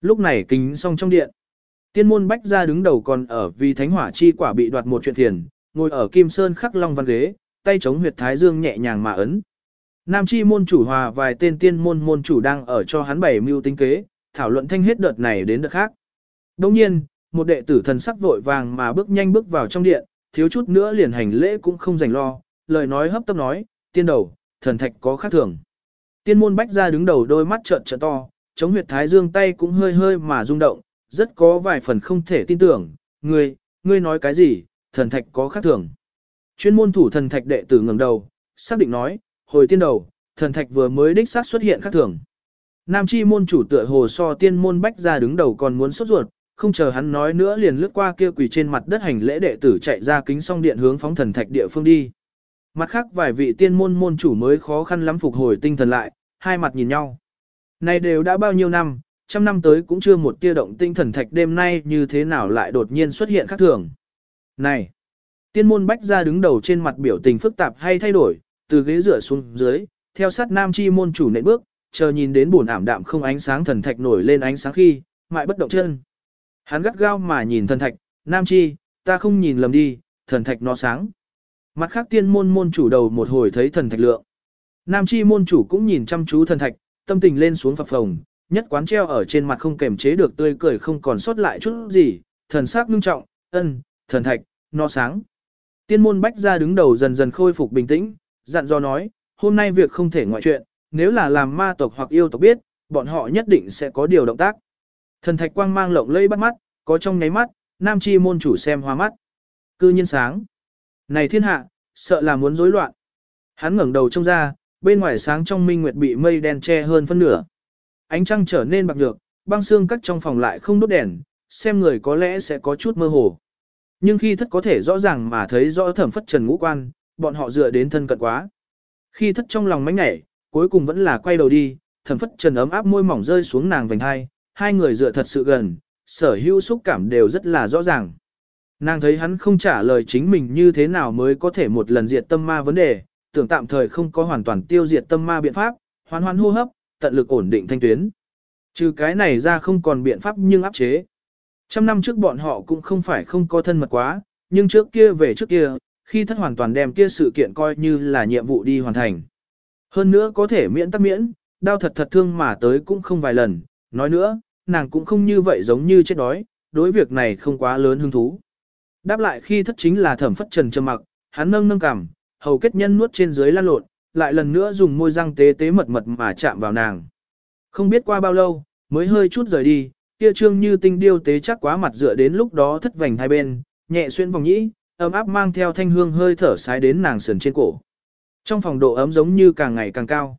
Lúc này kính xong trong điện. Tiên môn bách ra đứng đầu còn ở vì thánh hỏa chi quả bị đoạt một chuyện thiền, ngồi ở kim sơn khắc long văn ghế, tay chống huyệt thái dương nhẹ nhàng mà ấn. Nam chi môn chủ hòa vài tên tiên môn môn chủ đang ở cho hắn bảy mưu tính kế, thảo luận thanh hết đợt này đến đợt khác. Đồng nhiên, một đệ tử thần sắc vội vàng mà bước nhanh bước vào trong điện, thiếu chút nữa liền hành lễ cũng không dành lo, lời nói hấp tấp nói, tiên đầu, thần thạch có khác thường. Tiên môn bách ra đứng đầu đôi mắt trợn trợn to, chống huyệt thái dương tay cũng hơi hơi mà rung động, rất có vài phần không thể tin tưởng, ngươi, ngươi nói cái gì, thần thạch có khác thường. Chuyên môn thủ thần thạch đệ tử ngẩng đầu, xác định nói, hồi tiên đầu, thần thạch vừa mới đích xác xuất hiện khác thường. Nam chi môn chủ tựa hồ so tiên môn bách ra đứng đầu còn muốn sốt ruột, không chờ hắn nói nữa liền lướt qua kia quỳ trên mặt đất hành lễ đệ tử chạy ra kính song điện hướng phóng thần thạch địa phương đi. Mặt khác vài vị tiên môn môn chủ mới khó khăn lắm phục hồi tinh thần lại, hai mặt nhìn nhau. Này đều đã bao nhiêu năm, trăm năm tới cũng chưa một tia động tinh thần thạch đêm nay như thế nào lại đột nhiên xuất hiện khác thường. Này! Tiên môn bách ra đứng đầu trên mặt biểu tình phức tạp hay thay đổi, từ ghế rửa xuống dưới, theo sát nam chi môn chủ nệ bước, chờ nhìn đến buồn ảm đạm không ánh sáng thần thạch nổi lên ánh sáng khi, mại bất động chân. Hắn gắt gao mà nhìn thần thạch, nam chi, ta không nhìn lầm đi, thần thạch nó sáng. Mặt khác tiên môn môn chủ đầu một hồi thấy thần thạch lượng. Nam chi môn chủ cũng nhìn chăm chú thần thạch, tâm tình lên xuống phập phồng, nhất quán treo ở trên mặt không kềm chế được tươi cười không còn sót lại chút gì, thần sắc ngưng trọng, ân, thần thạch, nó sáng. Tiên môn bách ra đứng đầu dần dần khôi phục bình tĩnh, dặn dò nói, hôm nay việc không thể ngoại chuyện, nếu là làm ma tộc hoặc yêu tộc biết, bọn họ nhất định sẽ có điều động tác. Thần thạch quang mang lộng lây bắt mắt, có trong nháy mắt, nam chi môn chủ xem hoa mắt. Cư nhiên sáng. Này thiên hạ, sợ là muốn rối loạn. Hắn ngẩng đầu trông ra, bên ngoài sáng trong minh nguyệt bị mây đen che hơn phân nửa. Ánh trăng trở nên bạc nhược, băng xương cắt trong phòng lại không đốt đèn, xem người có lẽ sẽ có chút mơ hồ. Nhưng khi thất có thể rõ ràng mà thấy rõ thẩm phất trần ngũ quan, bọn họ dựa đến thân cận quá. Khi thất trong lòng mánh nhảy, cuối cùng vẫn là quay đầu đi, thẩm phất trần ấm áp môi mỏng rơi xuống nàng vành hai, hai người dựa thật sự gần, sở hữu xúc cảm đều rất là rõ ràng. Nàng thấy hắn không trả lời chính mình như thế nào mới có thể một lần diệt tâm ma vấn đề, tưởng tạm thời không có hoàn toàn tiêu diệt tâm ma biện pháp, hoan hoan hô hấp, tận lực ổn định thanh tuyến. Trừ cái này ra không còn biện pháp nhưng áp chế. Trăm năm trước bọn họ cũng không phải không có thân mật quá, nhưng trước kia về trước kia, khi thất hoàn toàn đem kia sự kiện coi như là nhiệm vụ đi hoàn thành. Hơn nữa có thể miễn tắc miễn, đau thật thật thương mà tới cũng không vài lần, nói nữa, nàng cũng không như vậy giống như chết đói, đối việc này không quá lớn hứng thú. Đáp lại khi thất chính là thẩm phất trần trầm mặc, hắn nâng nâng cằm, hầu kết nhân nuốt trên dưới lan lộn, lại lần nữa dùng môi răng tế tế mật mật mà chạm vào nàng. Không biết qua bao lâu, mới hơi chút rời đi, kia trương như tinh điêu tế chắc quá mặt dựa đến lúc đó thất vành hai bên, nhẹ xuyên vòng nhĩ, ấm áp mang theo thanh hương hơi thở sái đến nàng sườn trên cổ. Trong phòng độ ấm giống như càng ngày càng cao.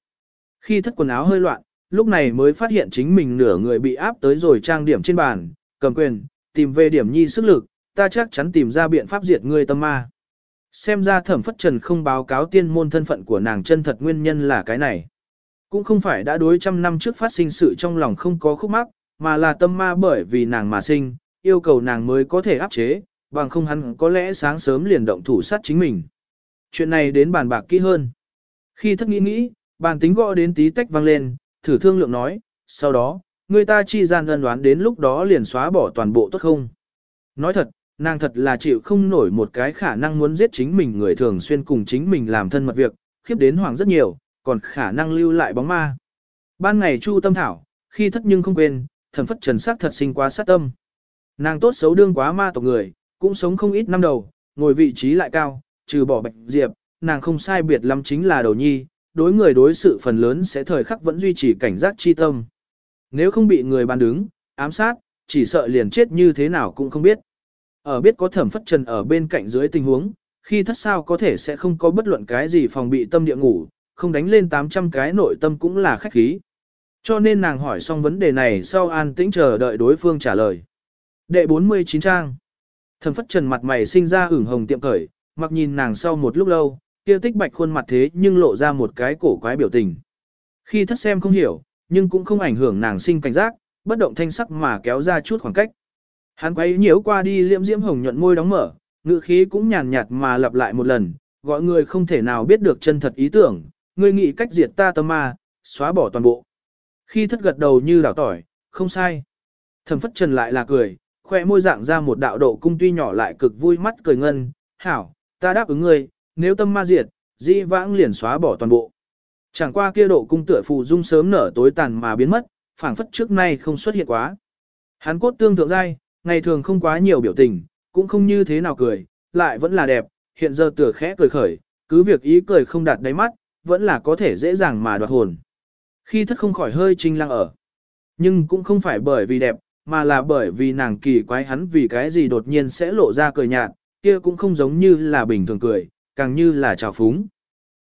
Khi thất quần áo hơi loạn, lúc này mới phát hiện chính mình nửa người bị áp tới rồi trang điểm trên bàn, cầm quyền, tìm về điểm nhi sức lực, ta chắc chắn tìm ra biện pháp diệt ngươi tâm ma. Xem ra thẩm phất trần không báo cáo tiên môn thân phận của nàng chân thật nguyên nhân là cái này. Cũng không phải đã đối trăm năm trước phát sinh sự trong lòng không có khúc mắc, mà là tâm ma bởi vì nàng mà sinh, yêu cầu nàng mới có thể áp chế, bằng không hắn có lẽ sáng sớm liền động thủ sát chính mình. Chuyện này đến bàn bạc kỹ hơn. Khi thất nghĩ nghĩ, bàn tính gõ đến tí tách vang lên, thử thương lượng nói, sau đó, người ta chi gian ân đoán đến lúc đó liền xóa bỏ toàn bộ tốt không. Nói thật, nàng thật là chịu không nổi một cái khả năng muốn giết chính mình người thường xuyên cùng chính mình làm thân mật việc, khiếp đến hoàng rất nhiều, còn khả năng lưu lại bóng ma. Ban ngày chu tâm thảo, khi thất nhưng không quên, thần phất trần sắc thật sinh quá sát tâm. Nàng tốt xấu đương quá ma tộc người, cũng sống không ít năm đầu, ngồi vị trí lại cao, trừ bỏ bạch diệp, nàng không sai biệt lắm chính là đầu nhi, đối người đối sự phần lớn sẽ thời khắc vẫn duy trì cảnh giác chi tâm. Nếu không bị người bàn đứng, ám sát, chỉ sợ liền chết như thế nào cũng không biết. Ở biết có thẩm phất trần ở bên cạnh dưới tình huống, khi thất sao có thể sẽ không có bất luận cái gì phòng bị tâm địa ngủ, không đánh lên 800 cái nội tâm cũng là khách khí. Cho nên nàng hỏi xong vấn đề này sau an tĩnh chờ đợi đối phương trả lời. Đệ 49 trang. Thẩm phất trần mặt mày sinh ra ửng hồng tiệm cởi, mặc nhìn nàng sau một lúc lâu, kia tích bạch khuôn mặt thế nhưng lộ ra một cái cổ quái biểu tình. Khi thất xem không hiểu, nhưng cũng không ảnh hưởng nàng sinh cảnh giác, bất động thanh sắc mà kéo ra chút khoảng cách. Hắn quay nhiễu qua đi liễm diễm hồng nhuận môi đóng mở, ngữ khí cũng nhàn nhạt mà lặp lại một lần, gọi người không thể nào biết được chân thật ý tưởng, ngươi nghĩ cách diệt ta tâm ma, xóa bỏ toàn bộ. Khi thất gật đầu như đảo tỏi, không sai. Thẩm phất trần lại là cười, khoe môi dạng ra một đạo độ cung tuy nhỏ lại cực vui mắt cười ngân, hảo, ta đáp ứng ngươi, nếu tâm ma diệt, di vãng liền xóa bỏ toàn bộ. Chẳng qua kia độ cung tựa phù dung sớm nở tối tàn mà biến mất, phảng phất trước nay không xuất hiện quá. Hắn cốt tương thượng giai, ngày thường không quá nhiều biểu tình, cũng không như thế nào cười, lại vẫn là đẹp, hiện giờ tựa khẽ cười khởi, cứ việc ý cười không đạt đáy mắt, vẫn là có thể dễ dàng mà đoạt hồn. Khi thất không khỏi hơi trinh lăng ở. Nhưng cũng không phải bởi vì đẹp, mà là bởi vì nàng kỳ quái hắn vì cái gì đột nhiên sẽ lộ ra cười nhạt, kia cũng không giống như là bình thường cười, càng như là trào phúng.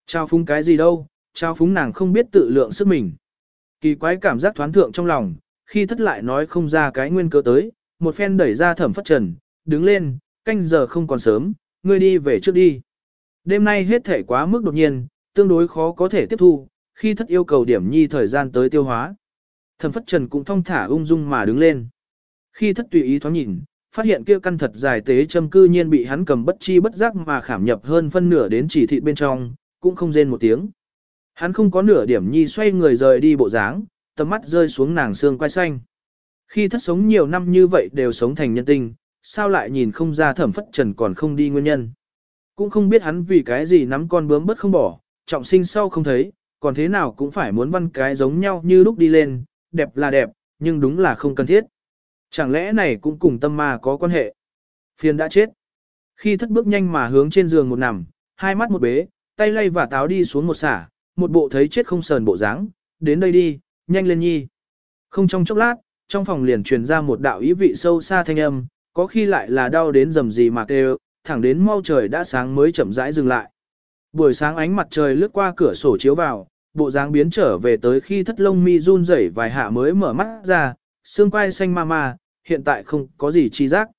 Trào phúng cái gì đâu, trào phúng nàng không biết tự lượng sức mình. Kỳ quái cảm giác thoán thượng trong lòng, khi thất lại nói không ra cái nguyên cơ tới, một phen đẩy ra thẩm phất trần, đứng lên, canh giờ không còn sớm, ngươi đi về trước đi. Đêm nay hết thể quá mức đột nhiên, tương đối khó có thể tiếp thu, khi thất yêu cầu điểm nhi thời gian tới tiêu hóa. Thẩm phất trần cũng thong thả ung dung mà đứng lên. Khi thất tùy ý thoáng nhìn, phát hiện kia căn thật dài tế châm cư nhiên bị hắn cầm bất chi bất giác mà khảm nhập hơn phân nửa đến chỉ thị bên trong, cũng không rên một tiếng. Hắn không có nửa điểm nhi xoay người rời đi bộ dáng, tầm mắt rơi xuống nàng xương quai xanh. Khi thất sống nhiều năm như vậy đều sống thành nhân tinh, sao lại nhìn không ra thẩm phất trần còn không đi nguyên nhân. Cũng không biết hắn vì cái gì nắm con bướm bất không bỏ, trọng sinh sau không thấy, còn thế nào cũng phải muốn văn cái giống nhau như lúc đi lên, đẹp là đẹp, nhưng đúng là không cần thiết. Chẳng lẽ này cũng cùng tâm ma có quan hệ? Phiền đã chết. Khi thất bước nhanh mà hướng trên giường một nằm, hai mắt một bế, tay lay và táo đi xuống một xả, một bộ thấy chết không sờn bộ dáng, đến đây đi, nhanh lên nhi. Không trong chốc lát, trong phòng liền truyền ra một đạo ý vị sâu xa thanh âm, có khi lại là đau đến rầm gì mà kêu, thẳng đến mau trời đã sáng mới chậm rãi dừng lại. Buổi sáng ánh mặt trời lướt qua cửa sổ chiếu vào, bộ dáng biến trở về tới khi thất lông mi run rẩy vài hạ mới mở mắt ra, xương quai xanh ma ma, hiện tại không có gì chi giác.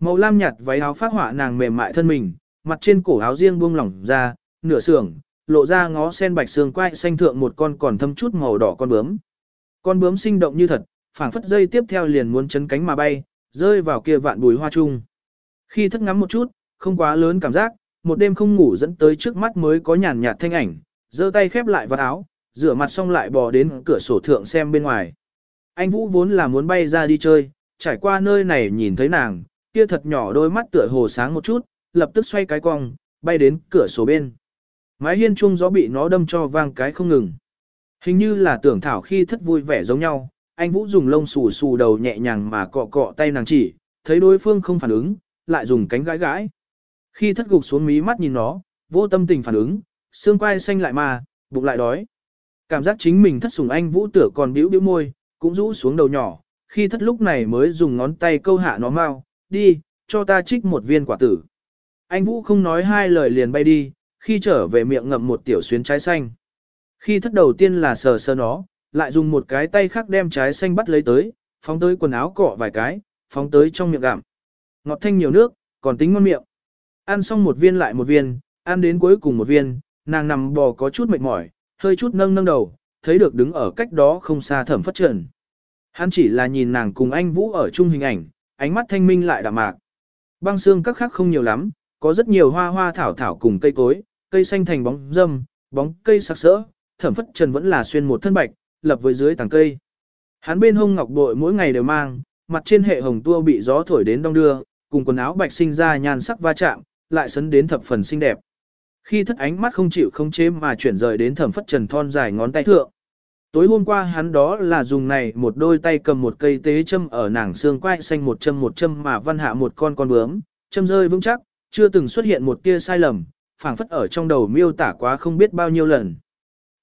Màu lam nhạt váy áo phát họa nàng mềm mại thân mình, mặt trên cổ áo riêng buông lỏng ra, nửa sưởng, lộ ra ngó sen bạch xương quai xanh thượng một con còn thâm chút màu đỏ con bướm. Con bướm sinh động như thật, phảng phất dây tiếp theo liền muốn chấn cánh mà bay, rơi vào kia vạn bùi hoa chung. Khi thất ngắm một chút, không quá lớn cảm giác, một đêm không ngủ dẫn tới trước mắt mới có nhàn nhạt thanh ảnh, giơ tay khép lại vào áo, rửa mặt xong lại bò đến cửa sổ thượng xem bên ngoài. Anh Vũ vốn là muốn bay ra đi chơi, trải qua nơi này nhìn thấy nàng, kia thật nhỏ đôi mắt tựa hồ sáng một chút, lập tức xoay cái cong, bay đến cửa sổ bên. Mái hiên chung gió bị nó đâm cho vang cái không ngừng. Hình như là tưởng thảo khi thất vui vẻ giống nhau, anh Vũ dùng lông xù xù đầu nhẹ nhàng mà cọ cọ tay nàng chỉ, thấy đối phương không phản ứng, lại dùng cánh gãi gãi. Khi thất gục xuống mí mắt nhìn nó, vô tâm tình phản ứng, xương quai xanh lại mà, bụng lại đói. Cảm giác chính mình thất sùng anh Vũ tựa còn bĩu bĩu môi, cũng rũ xuống đầu nhỏ, khi thất lúc này mới dùng ngón tay câu hạ nó mau, đi, cho ta trích một viên quả tử. Anh Vũ không nói hai lời liền bay đi, khi trở về miệng ngậm một tiểu xuyến trái xanh. Khi thất đầu tiên là sờ sờ nó, lại dùng một cái tay khác đem trái xanh bắt lấy tới, phóng tới quần áo cọ vài cái, phóng tới trong miệng gặm. Ngọt thanh nhiều nước, còn tính ngon miệng. Ăn xong một viên lại một viên, ăn đến cuối cùng một viên, nàng nằm bò có chút mệt mỏi, hơi chút nâng nâng đầu, thấy được đứng ở cách đó không xa thẩm phất trần. Hắn chỉ là nhìn nàng cùng anh Vũ ở chung hình ảnh, ánh mắt thanh minh lại đạm mạc. Băng xương các khác không nhiều lắm, có rất nhiều hoa hoa thảo thảo cùng cây cối, cây xanh thành bóng dâm, bóng cây sắc sỡ, thẩm phất trần vẫn là xuyên một thân bạch, lập với dưới tàng cây. Hắn bên hông ngọc bội mỗi ngày đều mang, mặt trên hệ hồng tua bị gió thổi đến đông đưa, cùng quần áo bạch sinh ra nhan sắc va chạm, lại sấn đến thập phần xinh đẹp. Khi thất ánh mắt không chịu không chế mà chuyển rời đến thẩm phất trần thon dài ngón tay thượng. Tối hôm qua hắn đó là dùng này một đôi tay cầm một cây tế châm ở nàng xương quai xanh một châm một châm mà văn hạ một con con bướm, châm rơi vững chắc, chưa từng xuất hiện một tia sai lầm, phảng phất ở trong đầu miêu tả quá không biết bao nhiêu lần.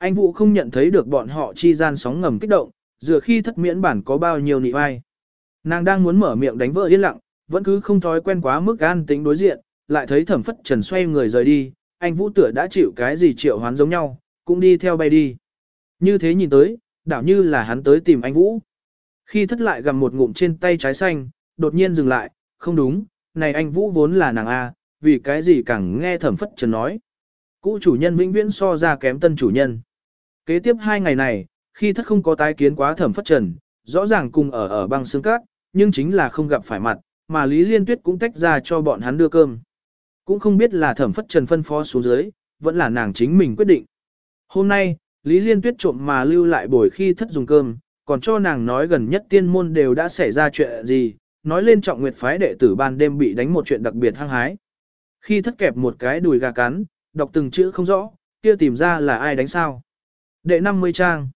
Anh Vũ không nhận thấy được bọn họ chi gian sóng ngầm kích động, dựa khi thất miễn bản có bao nhiêu nị vai. Nàng đang muốn mở miệng đánh vỡ yên lặng, vẫn cứ không thói quen quá mức an tính đối diện, lại thấy thẩm phất trần xoay người rời đi, anh Vũ tựa đã chịu cái gì triệu hoán giống nhau, cũng đi theo bay đi. Như thế nhìn tới, đảo như là hắn tới tìm anh Vũ. Khi thất lại gầm một ngụm trên tay trái xanh, đột nhiên dừng lại, không đúng, này anh Vũ vốn là nàng A, vì cái gì càng nghe thẩm phất trần nói. Cũ chủ nhân vĩnh viễn so ra kém tân chủ nhân. Kế tiếp hai ngày này, khi thất không có tái kiến quá thẩm phất trần, rõ ràng cùng ở ở băng xương cát, nhưng chính là không gặp phải mặt, mà Lý Liên Tuyết cũng tách ra cho bọn hắn đưa cơm. Cũng không biết là thẩm phất trần phân phó xuống dưới, vẫn là nàng chính mình quyết định. Hôm nay, Lý Liên Tuyết trộm mà lưu lại bồi khi thất dùng cơm, còn cho nàng nói gần nhất tiên môn đều đã xảy ra chuyện gì, nói lên trọng nguyệt phái đệ tử ban đêm bị đánh một chuyện đặc biệt hăng hái. Khi thất kẹp một cái đùi gà cắn, đọc từng chữ không rõ, kia tìm ra là ai đánh sao. Đệ 50 trang.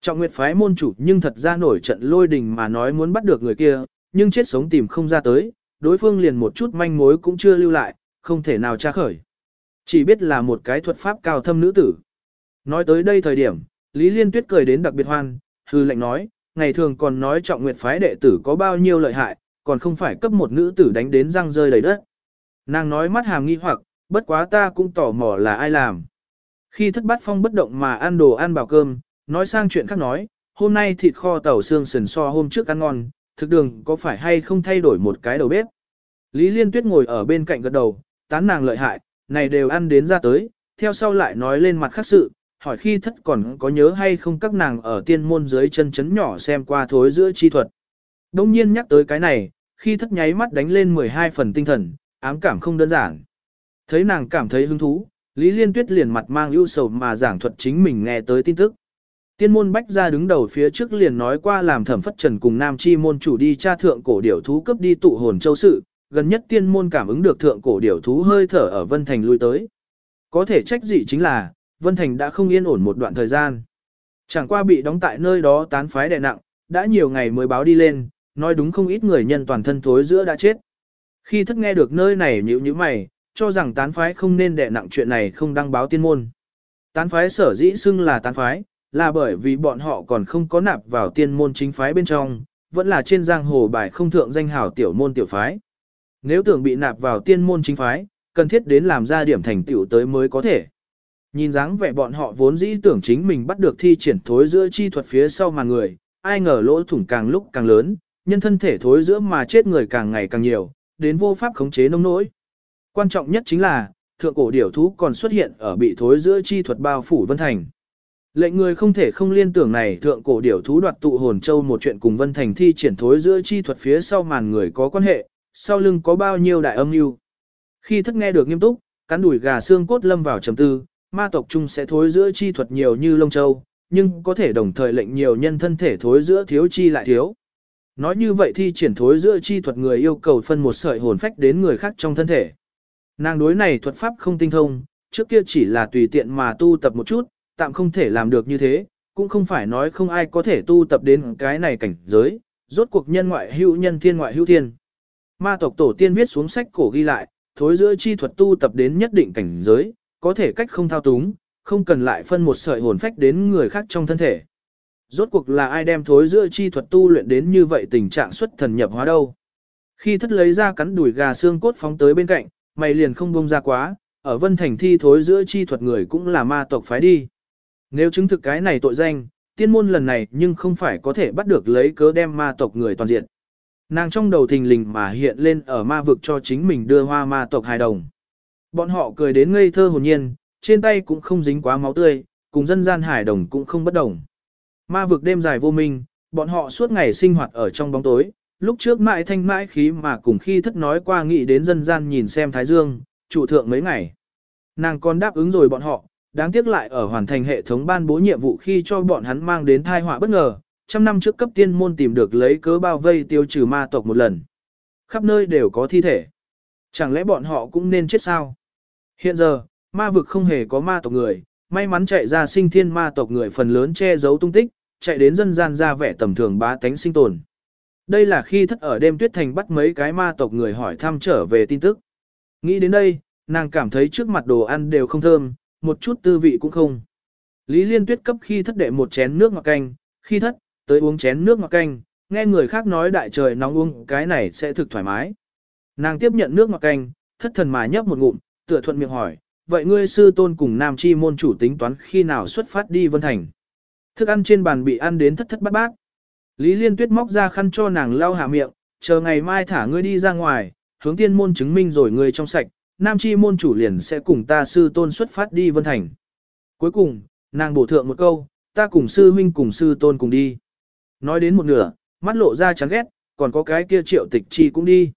Trọng nguyệt phái môn chủ nhưng thật ra nổi trận lôi đình mà nói muốn bắt được người kia, nhưng chết sống tìm không ra tới, đối phương liền một chút manh mối cũng chưa lưu lại, không thể nào tra khởi. Chỉ biết là một cái thuật pháp cao thâm nữ tử. Nói tới đây thời điểm, Lý Liên Tuyết cười đến đặc biệt hoan, hư lệnh nói, ngày thường còn nói trọng nguyệt phái đệ tử có bao nhiêu lợi hại, còn không phải cấp một nữ tử đánh đến răng rơi đầy đất. Nàng nói mắt hàm nghi hoặc, bất quá ta cũng tỏ mò là ai làm. Khi thất bát phong bất động mà ăn đồ ăn bảo cơm, nói sang chuyện khác nói, hôm nay thịt kho tàu xương sườn so hôm trước ăn ngon, thực đường có phải hay không thay đổi một cái đầu bếp. Lý Liên Tuyết ngồi ở bên cạnh gật đầu, tán nàng lợi hại, này đều ăn đến ra tới, theo sau lại nói lên mặt khác sự, hỏi khi thất còn có nhớ hay không các nàng ở tiên môn dưới chân chấn nhỏ xem qua thối giữa chi thuật. Đông nhiên nhắc tới cái này, khi thất nháy mắt đánh lên 12 phần tinh thần, ám cảm không đơn giản. Thấy nàng cảm thấy hứng thú, Lý Liên Tuyết liền mặt mang ưu sầu mà giảng thuật chính mình nghe tới tin tức. Tiên môn bách ra đứng đầu phía trước liền nói qua làm thẩm phất trần cùng nam chi môn chủ đi tra thượng cổ điểu thú cấp đi tụ hồn châu sự, gần nhất tiên môn cảm ứng được thượng cổ điểu thú hơi thở ở Vân Thành lui tới. Có thể trách gì chính là, Vân Thành đã không yên ổn một đoạn thời gian. Chẳng qua bị đóng tại nơi đó tán phái đè nặng, đã nhiều ngày mới báo đi lên, nói đúng không ít người nhân toàn thân thối giữa đã chết. Khi thất nghe được nơi này nhữ như mày, cho rằng tán phái không nên đè nặng chuyện này không đăng báo tiên môn. Tán phái sở dĩ xưng là tán phái, là bởi vì bọn họ còn không có nạp vào tiên môn chính phái bên trong, vẫn là trên giang hồ bài không thượng danh hào tiểu môn tiểu phái. Nếu tưởng bị nạp vào tiên môn chính phái, cần thiết đến làm ra điểm thành tiểu tới mới có thể. Nhìn dáng vẻ bọn họ vốn dĩ tưởng chính mình bắt được thi triển thối giữa chi thuật phía sau mà người, ai ngờ lỗ thủng càng lúc càng lớn, nhân thân thể thối giữa mà chết người càng ngày càng nhiều, đến vô pháp khống chế nông nỗi. Quan trọng nhất chính là, thượng cổ điểu thú còn xuất hiện ở bị thối giữa chi thuật bao phủ Vân Thành. Lệnh người không thể không liên tưởng này thượng cổ điểu thú đoạt tụ hồn châu một chuyện cùng Vân Thành thi triển thối giữa chi thuật phía sau màn người có quan hệ, sau lưng có bao nhiêu đại âm mưu. Khi thất nghe được nghiêm túc, cắn đùi gà xương cốt lâm vào trầm tư, ma tộc chung sẽ thối giữa chi thuật nhiều như lông châu, nhưng có thể đồng thời lệnh nhiều nhân thân thể thối giữa thiếu chi lại thiếu. Nói như vậy thi triển thối giữa chi thuật người yêu cầu phân một sợi hồn phách đến người khác trong thân thể. Nàng đối này thuật pháp không tinh thông, trước kia chỉ là tùy tiện mà tu tập một chút, tạm không thể làm được như thế, cũng không phải nói không ai có thể tu tập đến cái này cảnh giới, rốt cuộc nhân ngoại hữu nhân thiên ngoại hữu thiên. Ma tộc tổ tiên viết xuống sách cổ ghi lại, thối giữa chi thuật tu tập đến nhất định cảnh giới, có thể cách không thao túng, không cần lại phân một sợi hồn phách đến người khác trong thân thể. Rốt cuộc là ai đem thối giữa chi thuật tu luyện đến như vậy tình trạng xuất thần nhập hóa đâu. Khi thất lấy ra cắn đùi gà xương cốt phóng tới bên cạnh, mày liền không bông ra quá, ở vân thành thi thối giữa chi thuật người cũng là ma tộc phái đi. Nếu chứng thực cái này tội danh, tiên môn lần này nhưng không phải có thể bắt được lấy cớ đem ma tộc người toàn diện. Nàng trong đầu thình lình mà hiện lên ở ma vực cho chính mình đưa hoa ma tộc hài đồng. Bọn họ cười đến ngây thơ hồn nhiên, trên tay cũng không dính quá máu tươi, cùng dân gian hải đồng cũng không bất đồng. Ma vực đêm dài vô minh, bọn họ suốt ngày sinh hoạt ở trong bóng tối, lúc trước mãi thanh mãi khí mà cùng khi thất nói qua nghĩ đến dân gian nhìn xem Thái Dương, chủ thượng mấy ngày. Nàng còn đáp ứng rồi bọn họ, đáng tiếc lại ở hoàn thành hệ thống ban bố nhiệm vụ khi cho bọn hắn mang đến thai họa bất ngờ, trăm năm trước cấp tiên môn tìm được lấy cớ bao vây tiêu trừ ma tộc một lần. Khắp nơi đều có thi thể. Chẳng lẽ bọn họ cũng nên chết sao? Hiện giờ, ma vực không hề có ma tộc người, may mắn chạy ra sinh thiên ma tộc người phần lớn che giấu tung tích, chạy đến dân gian ra vẻ tầm thường bá tánh sinh tồn. Đây là khi thất ở đêm tuyết thành bắt mấy cái ma tộc người hỏi thăm trở về tin tức. Nghĩ đến đây, nàng cảm thấy trước mặt đồ ăn đều không thơm, một chút tư vị cũng không. Lý Liên Tuyết cấp khi thất đệ một chén nước ngọt canh, khi thất, tới uống chén nước ngọt canh, nghe người khác nói đại trời nóng uống cái này sẽ thực thoải mái. Nàng tiếp nhận nước ngọt canh, thất thần mà nhấp một ngụm, tựa thuận miệng hỏi, vậy ngươi sư tôn cùng nam chi môn chủ tính toán khi nào xuất phát đi Vân Thành. Thức ăn trên bàn bị ăn đến thất thất bát bát. Lý Liên Tuyết móc ra khăn cho nàng lau hạ miệng, chờ ngày mai thả ngươi đi ra ngoài, hướng tiên môn chứng minh rồi ngươi trong sạch, nam chi môn chủ liền sẽ cùng ta sư tôn xuất phát đi Vân Thành. Cuối cùng, nàng bổ thượng một câu, ta cùng sư huynh cùng sư tôn cùng đi. Nói đến một nửa, mắt lộ ra chán ghét, còn có cái kia triệu tịch chi cũng đi.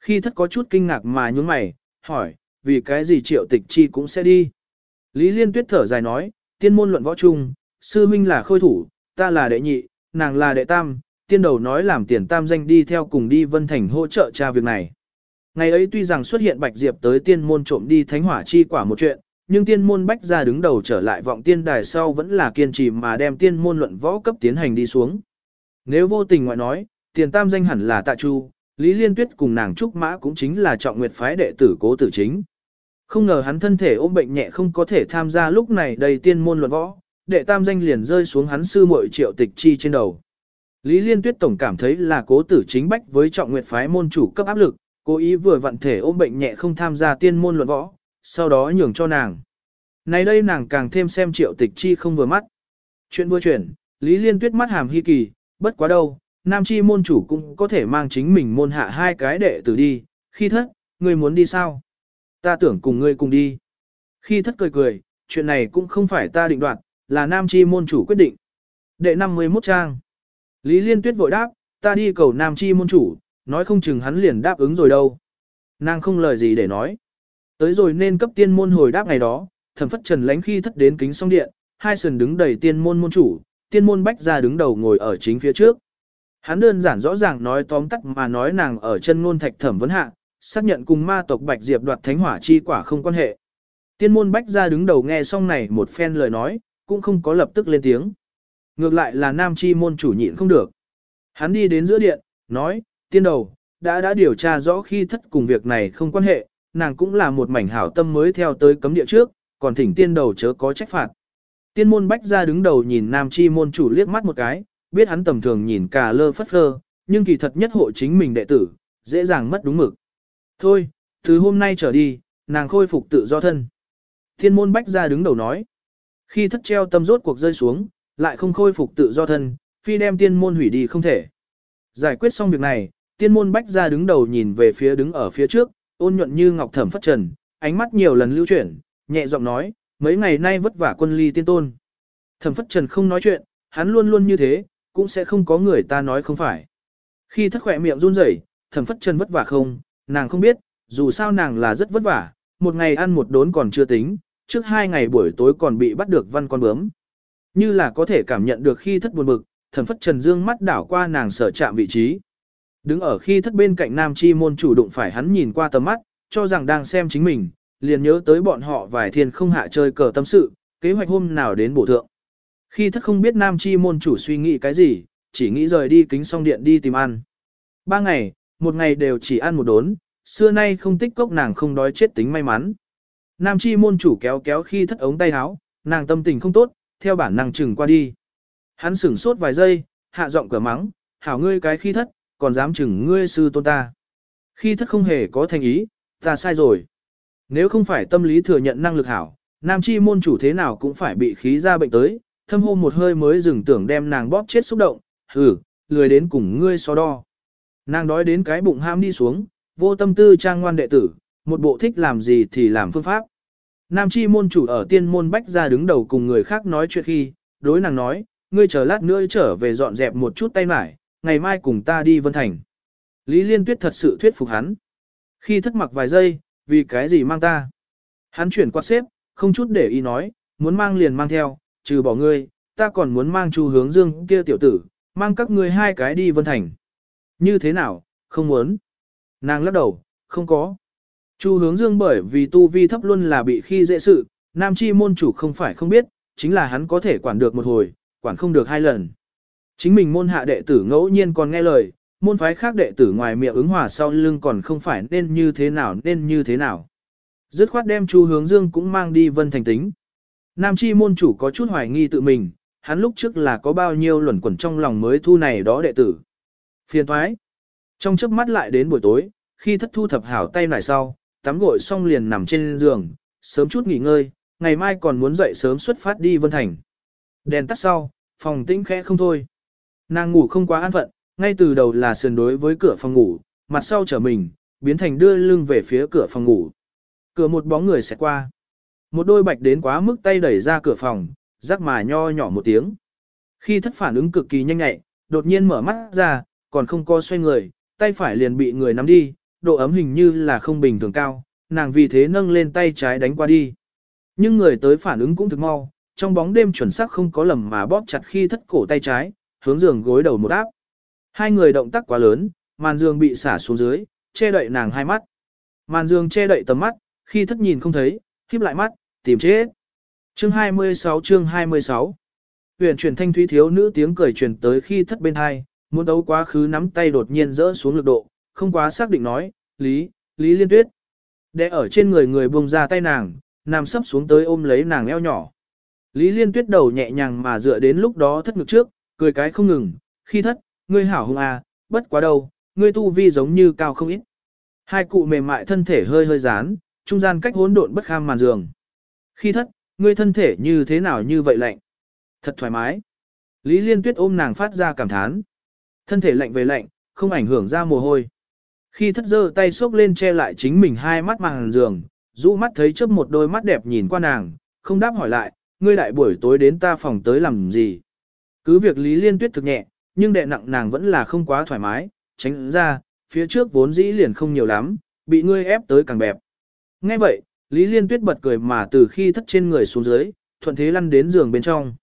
Khi thất có chút kinh ngạc mà nhún mày, hỏi, vì cái gì triệu tịch chi cũng sẽ đi. Lý Liên Tuyết thở dài nói, tiên môn luận võ chung, sư huynh là khôi thủ, ta là đệ nhị, nàng là đệ tam, tiên đầu nói làm tiền tam danh đi theo cùng đi Vân Thành hỗ trợ tra việc này. Ngày ấy tuy rằng xuất hiện Bạch Diệp tới tiên môn trộm đi thánh hỏa chi quả một chuyện, nhưng tiên môn bách ra đứng đầu trở lại vọng tiên đài sau vẫn là kiên trì mà đem tiên môn luận võ cấp tiến hành đi xuống. Nếu vô tình ngoại nói, tiền tam danh hẳn là tạ chu, Lý Liên Tuyết cùng nàng Trúc Mã cũng chính là trọng nguyệt phái đệ tử cố tử chính. Không ngờ hắn thân thể ôm bệnh nhẹ không có thể tham gia lúc này đầy tiên môn luận võ, đệ tam danh liền rơi xuống hắn sư muội triệu tịch chi trên đầu. Lý Liên Tuyết tổng cảm thấy là cố tử chính bách với trọng nguyệt phái môn chủ cấp áp lực, cố ý vừa vặn thể ôm bệnh nhẹ không tham gia tiên môn luận võ, sau đó nhường cho nàng. Này đây nàng càng thêm xem triệu tịch chi không vừa mắt. Chuyện vừa chuyển, Lý Liên Tuyết mắt hàm hy kỳ, bất quá đâu, nam chi môn chủ cũng có thể mang chính mình môn hạ hai cái đệ tử đi, khi thất, ngươi muốn đi sao? Ta tưởng cùng ngươi cùng đi. Khi thất cười cười, chuyện này cũng không phải ta định đoạt, là nam chi môn chủ quyết định. Đệ 51 trang. Lý Liên Tuyết vội đáp, ta đi cầu nam chi môn chủ, nói không chừng hắn liền đáp ứng rồi đâu. Nàng không lời gì để nói. Tới rồi nên cấp tiên môn hồi đáp ngày đó, thẩm phất trần lánh khi thất đến kính song điện, hai sườn đứng đầy tiên môn môn chủ, tiên môn bách ra đứng đầu ngồi ở chính phía trước. Hắn đơn giản rõ ràng nói tóm tắt mà nói nàng ở chân ngôn thạch thẩm vấn hạ, xác nhận cùng ma tộc Bạch Diệp đoạt thánh hỏa chi quả không quan hệ. Tiên môn bách ra đứng đầu nghe xong này một phen lời nói, cũng không có lập tức lên tiếng. Ngược lại là nam chi môn chủ nhịn không được. Hắn đi đến giữa điện, nói, tiên đầu, đã đã điều tra rõ khi thất cùng việc này không quan hệ, nàng cũng là một mảnh hảo tâm mới theo tới cấm địa trước, còn thỉnh tiên đầu chớ có trách phạt. Tiên môn bách ra đứng đầu nhìn nam chi môn chủ liếc mắt một cái, biết hắn tầm thường nhìn cả lơ phất lơ, nhưng kỳ thật nhất hộ chính mình đệ tử, dễ dàng mất đúng mực. Thôi, từ hôm nay trở đi, nàng khôi phục tự do thân. Thiên môn bách ra đứng đầu nói. Khi thất treo tâm rốt cuộc rơi xuống, lại không khôi phục tự do thân, phi đem tiên môn hủy đi không thể. Giải quyết xong việc này, tiên môn bách ra đứng đầu nhìn về phía đứng ở phía trước, ôn nhuận như ngọc thẩm phất trần, ánh mắt nhiều lần lưu chuyển, nhẹ giọng nói, mấy ngày nay vất vả quân ly tiên tôn. Thẩm phất trần không nói chuyện, hắn luôn luôn như thế, cũng sẽ không có người ta nói không phải. Khi thất khỏe miệng run rẩy, thẩm phất trần vất vả không, nàng không biết, dù sao nàng là rất vất vả, một ngày ăn một đốn còn chưa tính, trước hai ngày buổi tối còn bị bắt được văn con bướm. Như là có thể cảm nhận được khi thất buồn bực, thần phất trần dương mắt đảo qua nàng sở chạm vị trí. Đứng ở khi thất bên cạnh nam chi môn chủ đụng phải hắn nhìn qua tầm mắt, cho rằng đang xem chính mình, liền nhớ tới bọn họ vài thiên không hạ chơi cờ tâm sự, kế hoạch hôm nào đến bổ thượng. Khi thất không biết nam chi môn chủ suy nghĩ cái gì, chỉ nghĩ rời đi kính song điện đi tìm ăn. Ba ngày, một ngày đều chỉ ăn một đốn, xưa nay không tích cốc nàng không đói chết tính may mắn. Nam chi môn chủ kéo kéo khi thất ống tay áo, nàng tâm tình không tốt, theo bản năng chừng qua đi. Hắn sửng sốt vài giây, hạ giọng cửa mắng, hảo ngươi cái khi thất, còn dám chừng ngươi sư tôn ta. Khi thất không hề có thành ý, ta sai rồi. Nếu không phải tâm lý thừa nhận năng lực hảo, nam chi môn chủ thế nào cũng phải bị khí ra bệnh tới, thâm hô một hơi mới dừng tưởng đem nàng bóp chết xúc động, hừ, lười đến cùng ngươi so đo. Nàng đói đến cái bụng ham đi xuống, vô tâm tư trang ngoan đệ tử, một bộ thích làm gì thì làm phương pháp. Nam chi môn chủ ở tiên môn bách ra đứng đầu cùng người khác nói chuyện khi, đối nàng nói, ngươi chờ lát nữa trở về dọn dẹp một chút tay mải, ngày mai cùng ta đi Vân Thành. Lý Liên Tuyết thật sự thuyết phục hắn. Khi thất mặc vài giây, vì cái gì mang ta? Hắn chuyển qua xếp, không chút để ý nói, muốn mang liền mang theo, trừ bỏ ngươi, ta còn muốn mang Chu Hướng Dương kia tiểu tử, mang các ngươi hai cái đi Vân Thành. Như thế nào, không muốn. Nàng lắc đầu, không có. Chu Hướng Dương bởi vì tu vi thấp luôn là bị khi dễ sự, nam chi môn chủ không phải không biết, chính là hắn có thể quản được một hồi, quản không được hai lần. Chính mình môn hạ đệ tử ngẫu nhiên còn nghe lời, môn phái khác đệ tử ngoài miệng ứng hòa sau lưng còn không phải nên như thế nào nên như thế nào. Dứt khoát đem Chu Hướng Dương cũng mang đi vân thành tính. Nam chi môn chủ có chút hoài nghi tự mình, hắn lúc trước là có bao nhiêu luẩn quẩn trong lòng mới thu này đó đệ tử. Phiền thoái. Trong chớp mắt lại đến buổi tối, khi thất thu thập hảo tay lại sau, tắm gội xong liền nằm trên giường, sớm chút nghỉ ngơi, ngày mai còn muốn dậy sớm xuất phát đi Vân Thành. Đèn tắt sau, phòng tĩnh khẽ không thôi. Nàng ngủ không quá an phận, ngay từ đầu là sườn đối với cửa phòng ngủ, mặt sau trở mình, biến thành đưa lưng về phía cửa phòng ngủ. Cửa một bóng người sẽ qua. Một đôi bạch đến quá mức tay đẩy ra cửa phòng, rắc mà nho nhỏ một tiếng. Khi thất phản ứng cực kỳ nhanh nhạy, đột nhiên mở mắt ra, còn không co xoay người, tay phải liền bị người nắm đi, độ ấm hình như là không bình thường cao, nàng vì thế nâng lên tay trái đánh qua đi. Nhưng người tới phản ứng cũng thực mau, trong bóng đêm chuẩn xác không có lầm mà bóp chặt khi thất cổ tay trái, hướng giường gối đầu một áp. Hai người động tác quá lớn, màn giường bị xả xuống dưới, che đậy nàng hai mắt. Màn giường che đậy tầm mắt, khi thất nhìn không thấy, híp lại mắt, tìm chết. Chương 26 chương 26 Huyền truyền thanh thúy thiếu nữ tiếng cười truyền tới khi thất bên hai, muốn đấu quá khứ nắm tay đột nhiên rỡ xuống lực độ, không quá xác định nói, Lý, Lý Liên Tuyết. Để ở trên người người buông ra tay nàng, nằm sấp xuống tới ôm lấy nàng eo nhỏ. Lý Liên Tuyết đầu nhẹ nhàng mà dựa đến lúc đó thất ngực trước, cười cái không ngừng, khi thất, ngươi hảo hung à, bất quá đâu, ngươi tu vi giống như cao không ít. Hai cụ mềm mại thân thể hơi hơi dán, trung gian cách hỗn độn bất kham màn giường. Khi thất, ngươi thân thể như thế nào như vậy lạnh? Thật thoải mái. Lý Liên Tuyết ôm nàng phát ra cảm thán. Thân thể lạnh về lạnh, không ảnh hưởng ra mồ hôi. Khi thất dơ tay xốc lên che lại chính mình hai mắt màng giường, rũ mắt thấy chớp một đôi mắt đẹp nhìn qua nàng, không đáp hỏi lại, ngươi đại buổi tối đến ta phòng tới làm gì. Cứ việc Lý Liên Tuyết thực nhẹ, nhưng đệ nặng nàng vẫn là không quá thoải mái, tránh ra, phía trước vốn dĩ liền không nhiều lắm, bị ngươi ép tới càng bẹp. Ngay vậy, Lý Liên Tuyết bật cười mà từ khi thất trên người xuống dưới, thuận thế lăn đến giường bên trong.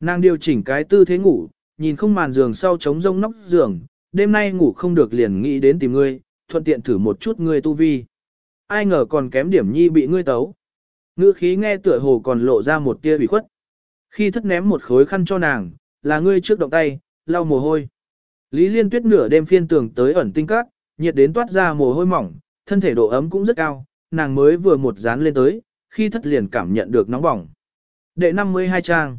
Nàng điều chỉnh cái tư thế ngủ, nhìn không màn giường sau trống rông nóc giường, đêm nay ngủ không được liền nghĩ đến tìm ngươi, thuận tiện thử một chút ngươi tu vi. Ai ngờ còn kém điểm nhi bị ngươi tấu. Ngữ khí nghe tựa hồ còn lộ ra một tia ủy khuất. Khi thất ném một khối khăn cho nàng, là ngươi trước động tay, lau mồ hôi. Lý Liên Tuyết nửa đêm phiên tường tới ẩn tinh các, nhiệt đến toát ra mồ hôi mỏng, thân thể độ ấm cũng rất cao, nàng mới vừa một dán lên tới, khi thất liền cảm nhận được nóng bỏng. Đệ 52 trang.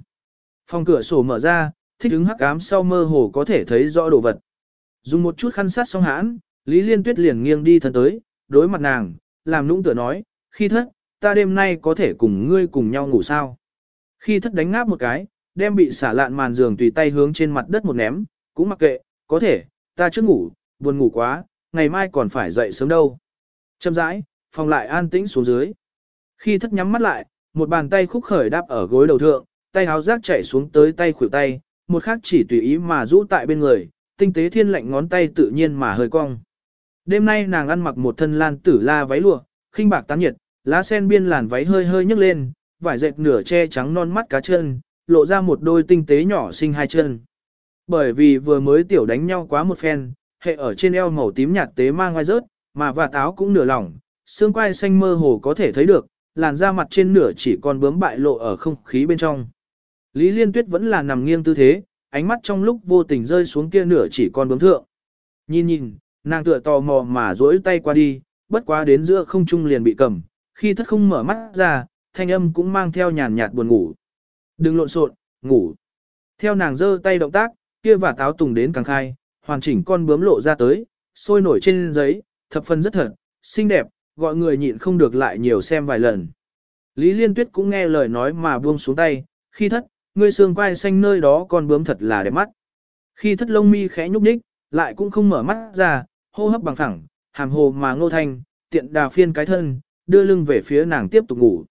Phòng cửa sổ mở ra, thích ứng hắc ám sau mơ hồ có thể thấy rõ đồ vật. Dùng một chút khăn sát xong hãn, Lý Liên Tuyết liền nghiêng đi thân tới, đối mặt nàng, làm nũng tựa nói, khi thất, ta đêm nay có thể cùng ngươi cùng nhau ngủ sao. Khi thất đánh ngáp một cái, đem bị xả lạn màn giường tùy tay hướng trên mặt đất một ném, cũng mặc kệ, có thể, ta chưa ngủ, buồn ngủ quá, ngày mai còn phải dậy sớm đâu. Châm rãi, phòng lại an tĩnh xuống dưới. Khi thất nhắm mắt lại, một bàn tay khúc khởi đáp ở gối đầu thượng, tay háo rác chạy xuống tới tay khuỷu tay, một khác chỉ tùy ý mà rũ tại bên người, tinh tế thiên lạnh ngón tay tự nhiên mà hơi cong. Đêm nay nàng ăn mặc một thân lan tử la váy lụa, khinh bạc tán nhiệt, lá sen biên làn váy hơi hơi nhấc lên, vải dệt nửa che trắng non mắt cá chân, lộ ra một đôi tinh tế nhỏ xinh hai chân. Bởi vì vừa mới tiểu đánh nhau quá một phen, hệ ở trên eo màu tím nhạt tế mang ngoài rớt, mà và táo cũng nửa lỏng, xương quai xanh mơ hồ có thể thấy được, làn da mặt trên nửa chỉ còn bướm bại lộ ở không khí bên trong. Lý Liên Tuyết vẫn là nằm nghiêng tư thế, ánh mắt trong lúc vô tình rơi xuống kia nửa chỉ con bướm thượng. Nhìn nhìn, nàng tựa tò mò mà duỗi tay qua đi, bất quá đến giữa không trung liền bị cầm, khi thất không mở mắt ra, thanh âm cũng mang theo nhàn nhạt buồn ngủ. Đừng lộn xộn, ngủ. Theo nàng giơ tay động tác, kia và táo tùng đến càng khai, hoàn chỉnh con bướm lộ ra tới, sôi nổi trên giấy, thập phần rất thật, xinh đẹp, gọi người nhịn không được lại nhiều xem vài lần. Lý Liên Tuyết cũng nghe lời nói mà buông xuống tay, khi thất, ngươi xương quai xanh nơi đó con bướm thật là đẹp mắt. Khi thất lông mi khẽ nhúc nhích, lại cũng không mở mắt ra, hô hấp bằng phẳng, hàm hồ mà ngô thanh, tiện đà phiên cái thân, đưa lưng về phía nàng tiếp tục ngủ.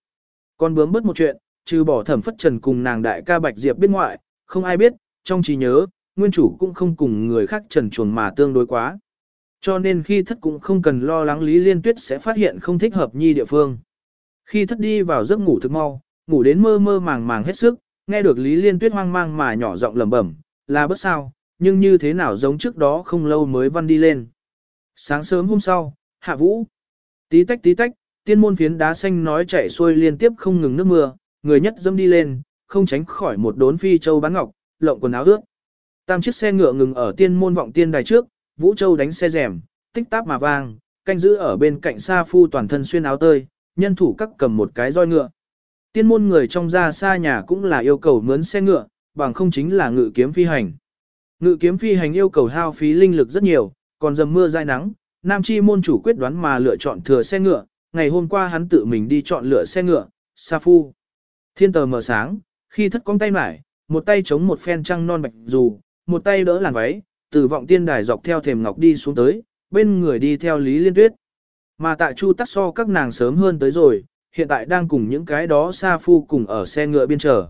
Con bướm bớt một chuyện, trừ bỏ thẩm phất trần cùng nàng đại ca bạch diệp biết ngoại, không ai biết, trong trí nhớ, nguyên chủ cũng không cùng người khác trần chuồng mà tương đối quá. Cho nên khi thất cũng không cần lo lắng Lý Liên Tuyết sẽ phát hiện không thích hợp nhi địa phương. Khi thất đi vào giấc ngủ thực mau, ngủ đến mơ mơ màng màng hết sức, nghe được Lý Liên Tuyết hoang mang mà nhỏ giọng lẩm bẩm, là bất sao, nhưng như thế nào giống trước đó không lâu mới văn đi lên. Sáng sớm hôm sau, hạ vũ, tí tách tí tách, tiên môn phiến đá xanh nói chảy xuôi liên tiếp không ngừng nước mưa, người nhất dâm đi lên, không tránh khỏi một đốn phi châu bán ngọc, lộng quần áo ướt. Tam chiếc xe ngựa ngừng ở tiên môn vọng tiên đài trước, Vũ Châu đánh xe rèm, tích táp mà vang, canh giữ ở bên cạnh xa phu toàn thân xuyên áo tơi, nhân thủ các cầm một cái roi ngựa. Tiên môn người trong ra xa nhà cũng là yêu cầu mướn xe ngựa, bằng không chính là ngự kiếm phi hành. Ngự kiếm phi hành yêu cầu hao phí linh lực rất nhiều, còn dầm mưa dai nắng, Nam Chi môn chủ quyết đoán mà lựa chọn thừa xe ngựa, ngày hôm qua hắn tự mình đi chọn lựa xe ngựa, Sa Phu. Thiên tờ mở sáng, khi thất con tay mải, một tay chống một phen trăng non bạch dù, một tay đỡ làn váy, từ vọng tiên đài dọc theo thềm ngọc đi xuống tới, bên người đi theo Lý Liên Tuyết. Mà tại Chu Tắc So các nàng sớm hơn tới rồi, hiện tại đang cùng những cái đó xa Phu cùng ở xe ngựa biên chờ.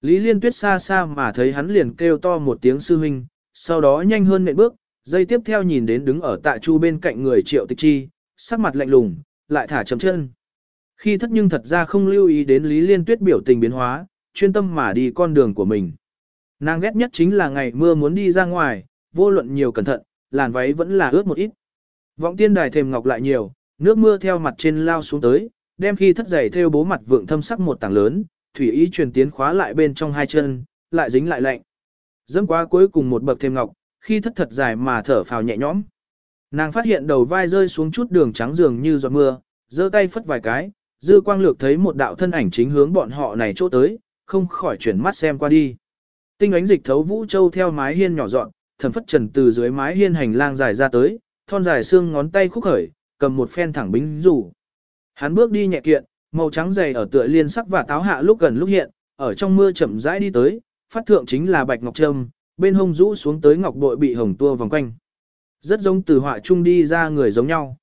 Lý Liên Tuyết xa xa mà thấy hắn liền kêu to một tiếng sư huynh, sau đó nhanh hơn nệm bước, dây tiếp theo nhìn đến đứng ở tại Chu bên cạnh người Triệu Tịch Chi, sắc mặt lạnh lùng, lại thả chấm chân. Khi thất nhưng thật ra không lưu ý đến Lý Liên Tuyết biểu tình biến hóa, chuyên tâm mà đi con đường của mình. Nàng ghét nhất chính là ngày mưa muốn đi ra ngoài, vô luận nhiều cẩn thận, làn váy vẫn là ướt một ít. Vọng tiên đài thềm ngọc lại nhiều, nước mưa theo mặt trên lao xuống tới, đem khi thất giày theo bố mặt vượng thâm sắc một tảng lớn, thủy ý truyền tiến khóa lại bên trong hai chân, lại dính lại lạnh. Dẫm qua cuối cùng một bậc thêm ngọc, khi thất thật dài mà thở phào nhẹ nhõm. Nàng phát hiện đầu vai rơi xuống chút đường trắng dường như giọt mưa, giơ tay phất vài cái, dư quang lược thấy một đạo thân ảnh chính hướng bọn họ này chỗ tới, không khỏi chuyển mắt xem qua đi. Tinh ánh dịch thấu vũ châu theo mái hiên nhỏ dọn, thần phất trần từ dưới mái hiên hành lang dài ra tới, thon dài xương ngón tay khúc khởi, cầm một phen thẳng bính rủ. Hắn bước đi nhẹ kiện, màu trắng dày ở tựa liên sắc và táo hạ lúc gần lúc hiện, ở trong mưa chậm rãi đi tới, phát thượng chính là bạch ngọc trâm, bên hông rũ xuống tới ngọc bội bị hồng tua vòng quanh. Rất giống từ họa trung đi ra người giống nhau.